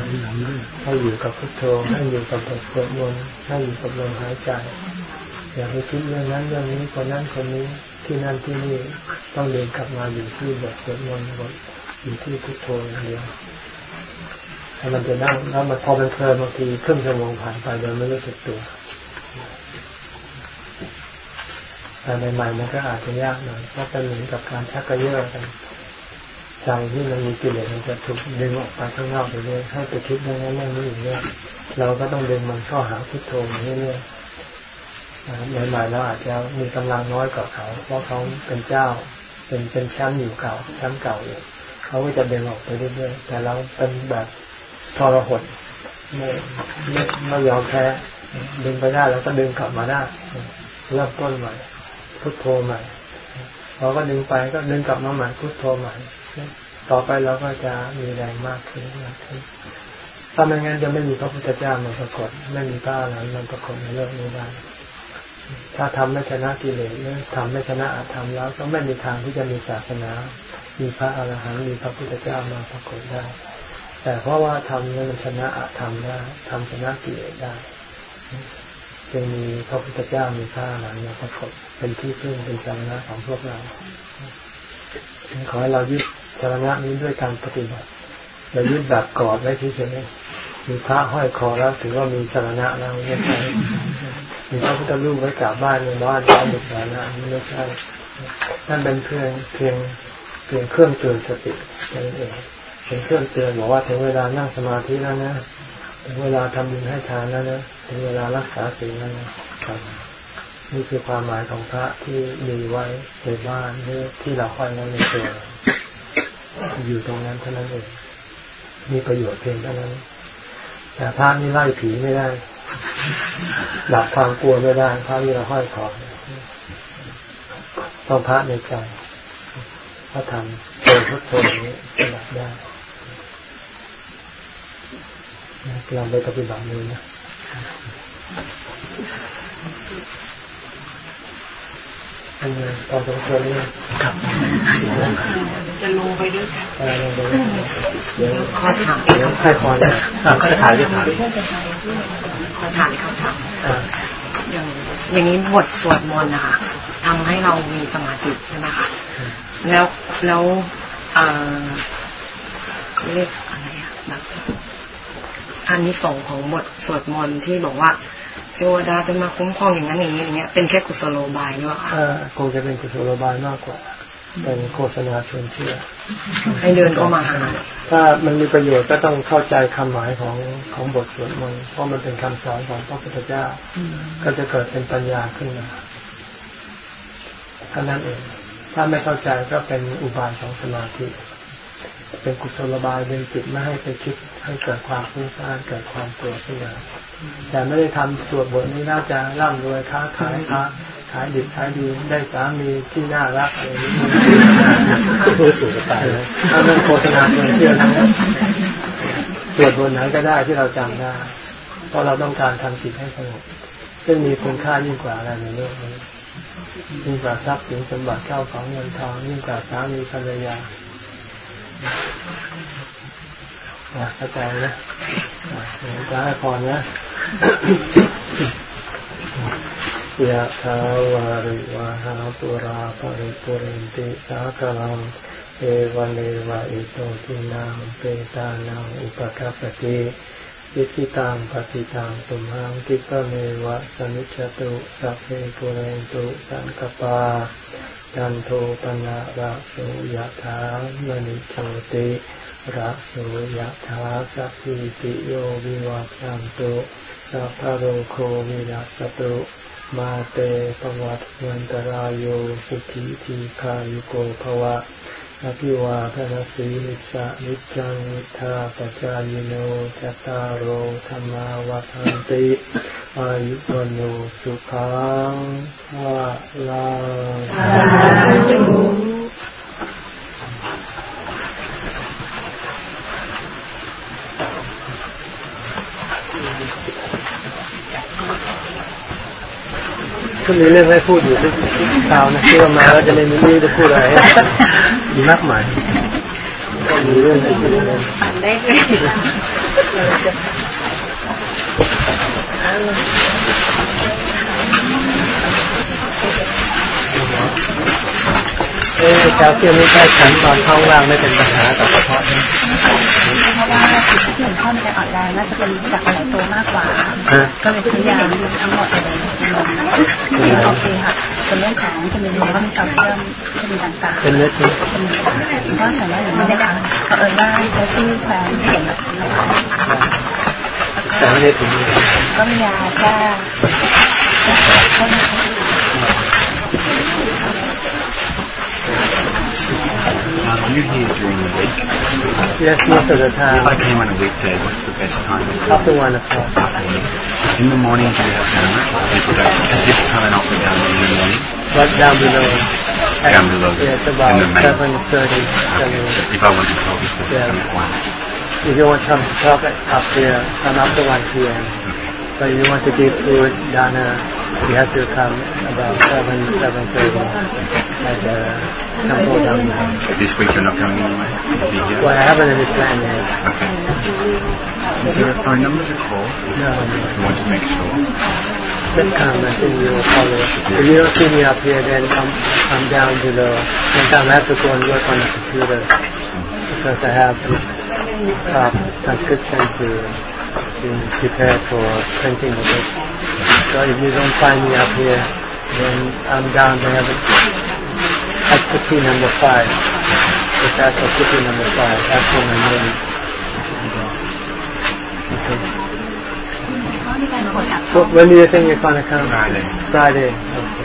ให้อยู่กับพุทโธให้อยู่กับบทสวดมนต์ให้อยู่กับลมหายใจ อย่าไปคิดเรื่องนั้นเรื่องนี้คนนั้นคนนี้ที่นั่นที่นี่ต้องเดินกลับมาอยู่ที่บทสวดมนต์บทอยู่ที่พุทโธอย่างเดียวถ้ามันจะนั่งแล้วมันพอมันเพลินบางทีครึ่งชั่วโมงผ่านไปโดยไม่รู้สึกตัวแต่ใหม่ๆมันก็อาจจะยากหน่อยเพราะเป็นเหมือนกับการชักกระเยาะกันใจที่มันมีกิเลสมันจะถูกดึงออกไปข้างนอกไปเรื่อยให้ไปคิดเรื่องนั้นเรื่องนี้อย่างเงี้ยเราก็ต้องดึงมันเข้าหาพุทโธอย่างเรื่อยๆ ใหม่ๆเราอาจจะมีกำลังน้อยกว่าเขา เพราะเขาเป็นเจ้า เป็นเป็นชั้นอยู่เก่าชั้นเก่าอยู่เขาก็จะเดึงออกไปเรื่อยๆแต่เราเป็นแบบทรหดไม่ไม่ไม่ยอมแพ้ดึงไปได้แล้วก็ดึงกลับมาได้เริ่มต้นใหม่พุทโธใหม่เราก็ดึงไปก็ดึงกลับมาใหม่พุทโธใหม่ต่อไปเราก็จะมีแรงมากขึ้นมากขึ้นถ้าไม่งั้นจะไม่มีพระพุทธเจ้ามาปรากฏไม่มีพระอรหันต์มาปรากฏในโลกนี้ได้ ถ้าทำไม่ชนะกิเลสหรือทำไม่ชนะอาธรรมแล้วก็ไม่มีทางที่จะมีศาสนา มีพระอรหันต์มีพระพุทธเจ้ามาปรากฏได้ แต่เพราะว่าทำนั้นมันชนะอาธรรมได้ทำชนะกิเลสได้จึงมีพระพุทธเจ้ามีพระอรหันต์มาปรากฏเป็นที่พึ่งเป็นสาระของพวกเราขอให้เรายึดสาระนี้ด้วยการปฏิบัติอย่ายึดแบบกอดไว้ที่เฉยมีพระห้อยคอแล้วถือว่ามีสาระแล้วไม่ใช่ีพระพุทธรูปไว้กราบบ้านในบ้านแล้วมีสาระไม่ใช่นั่นเป็นเพียงเพียงเพียงเครื่องเตือนสตินั่นเองเป็นเครื่องเตือนบอกว่าถึงเวลานั่งสมาธิแล้วนะถึงเวลาทำบุญให้ทานแล้วนะถึงเวลารักษาศีลแล้วนะครับนี่คือความหมายของพระที่มีไว้ในบ้านหรือที่เราค่อยนั้นในตัวอยู่ตรงนั้นเท่านั้นเองมีประโยชน์เพียงเท่านั้น แต่พระนี่ไล่ผีไม่ได้ หลับความกลัวไม่ได้พระที่เราห้อยคอต้องพระในใจพระธรรมโดยพุทโธนี้จะหลับได้เราไปปฏิบัติดูนะเลยนะง ตอนสมควรนี่ครับจะลงไปด้วยกันลงไปเดี๋ยวขอถามเดี๋ยวให้พรนะก็ถ่ายด้วยถ่ายขอถามคำถามอย่างอย่างนี้บทสวดมนต์นะคะทำให้เรามีสมาธิใช่ไหมคะแล้วแล้วเออเขาเรียกอะไรอะแบบอันนี้ส่งของบทสวดมนต์ที่บอกว่า เทวดาจะมาคุ้มครองอย่างนั้นอย่างนี้อย่างเงี้ยเป็นแค่กุศโลบายด้วยค่ะคงจะเป็นกุศโลบายมากกว่า เป็นโฆษณาชวนเชื่อ ให้เดินเข้ามาหาถ้ามันมีประโยชน์ก็ต้องเข้าใจคำหมายของของบทสวดมนต์เพราะมันเป็นคำสอนของพระพุทธเจ้า ก็จะเกิดเป็นปัญญาขึ้นมาท่านั้นเองถ้าไม่เข้าใจก็เป็นอุบายของสมาธิ เป็นกุศโลบายเป็นจิตไม่ให้ไปคิดให้เกิดความฟุ้งซ่านเกิดความกลัวขึ้นมาแต่ไม่ได้ทำสวดบทนี้น่าจะร่ำรวยค้าขายค้าขายดิบขายดีได้สามีที่น่ารักอะไรนี้ผู้สูงตายถ้าเรื่องโฆษณาเงินเชื่อนะสวดบทไหนก็ได้ที่เราจำได้ เพราะเราต้องการทำจิตให้สงบซึ่งมีคุณค่ายิ่งกว่าอะไรในโลกนี้ยิ่งกว่าทรัพย์สินสมบัติเข้าของเงินทองยิ่งกว่าสามีภรรยา เข้าใจนะจ้าพรนะยะทาวาริวาหาปุราปริปุเรนติสากลังเอวันเลวะอิโตทินังเปตานังอุปกัปติยิสิตังปฏิตังตุมหังกิปะเมวะสมิจฉตุสัพเพปุเรนตุสังกปา จันโทปนะระโสยถามณิโชติระโสยถาสัพพิติโยวิวัจจันตุสัพพโรโควินัสตุมาเตปวัตวันตรายโยสุขีทีคายุโกภวะ อภิวาทนาสีนิสานิจังนิทาปจายโนจตารโอธรรมาวัฏันติอายุวโนสุขังภาลา ก็มีเรื่องให้พูดอยู่ทุกคราวนะที่ว่ามาแล้วจะไม่มีเรื่องจะพูดอะไรมีมากมายก็มีเรื่องให้พูดเลยได้เออแคลเซียมไม่ใช่ฉันตอนท้องว่างไม่เป็นปัญหาต่อกระเพาะใช่ไหมเพราะว่าจิตที่เห็นข้อมันจะอ่อนแรงน่าจะเป็นจากอะไรตัวมากกว่าก็เลยซื้อยาทั้งหมดเลยโอเคค่ะเป็นเรื่องของจะมีว่ามีแคลเซียมจะมีต่างๆเป็นเลือดใช่ไหมก็สามารถอย่างนี้ได้เออว่าใช้ชื่อแฟนเขียนแบบนี้แต่ไม่ได้ถึงก็มียาแค่ Are you here during the week? Yes, most of the time. If I came on a weekday, what's the best time? After one o'clock. In the morning, do you have down? People don't. At this time, not go down in the morning. But down below. Down below. Yeah, it's about seven thirty. If I want to talk, it's supposed yeah. to come at one. If you want to come to talk up here, come after one p.m. But if you want to give food there, you have to come about seven, seven thirty. At the there. This week you're not going anywhere? Well, I haven't any plan yet. Okay. Is there a phone number to call? No. You want to make sure? Just come, I think you will follow. If you don't see me up here, then I'm, I'm down below. Sometimes I have to go and work on the computer because I have uh, transcription to, to prepare for printing the book. So if you don't find me up here, then I'm down there that's the key number five. that's actual key number five. That's the one I'm. Okay. When do you think you're going to come? Friday. Friday. Okay.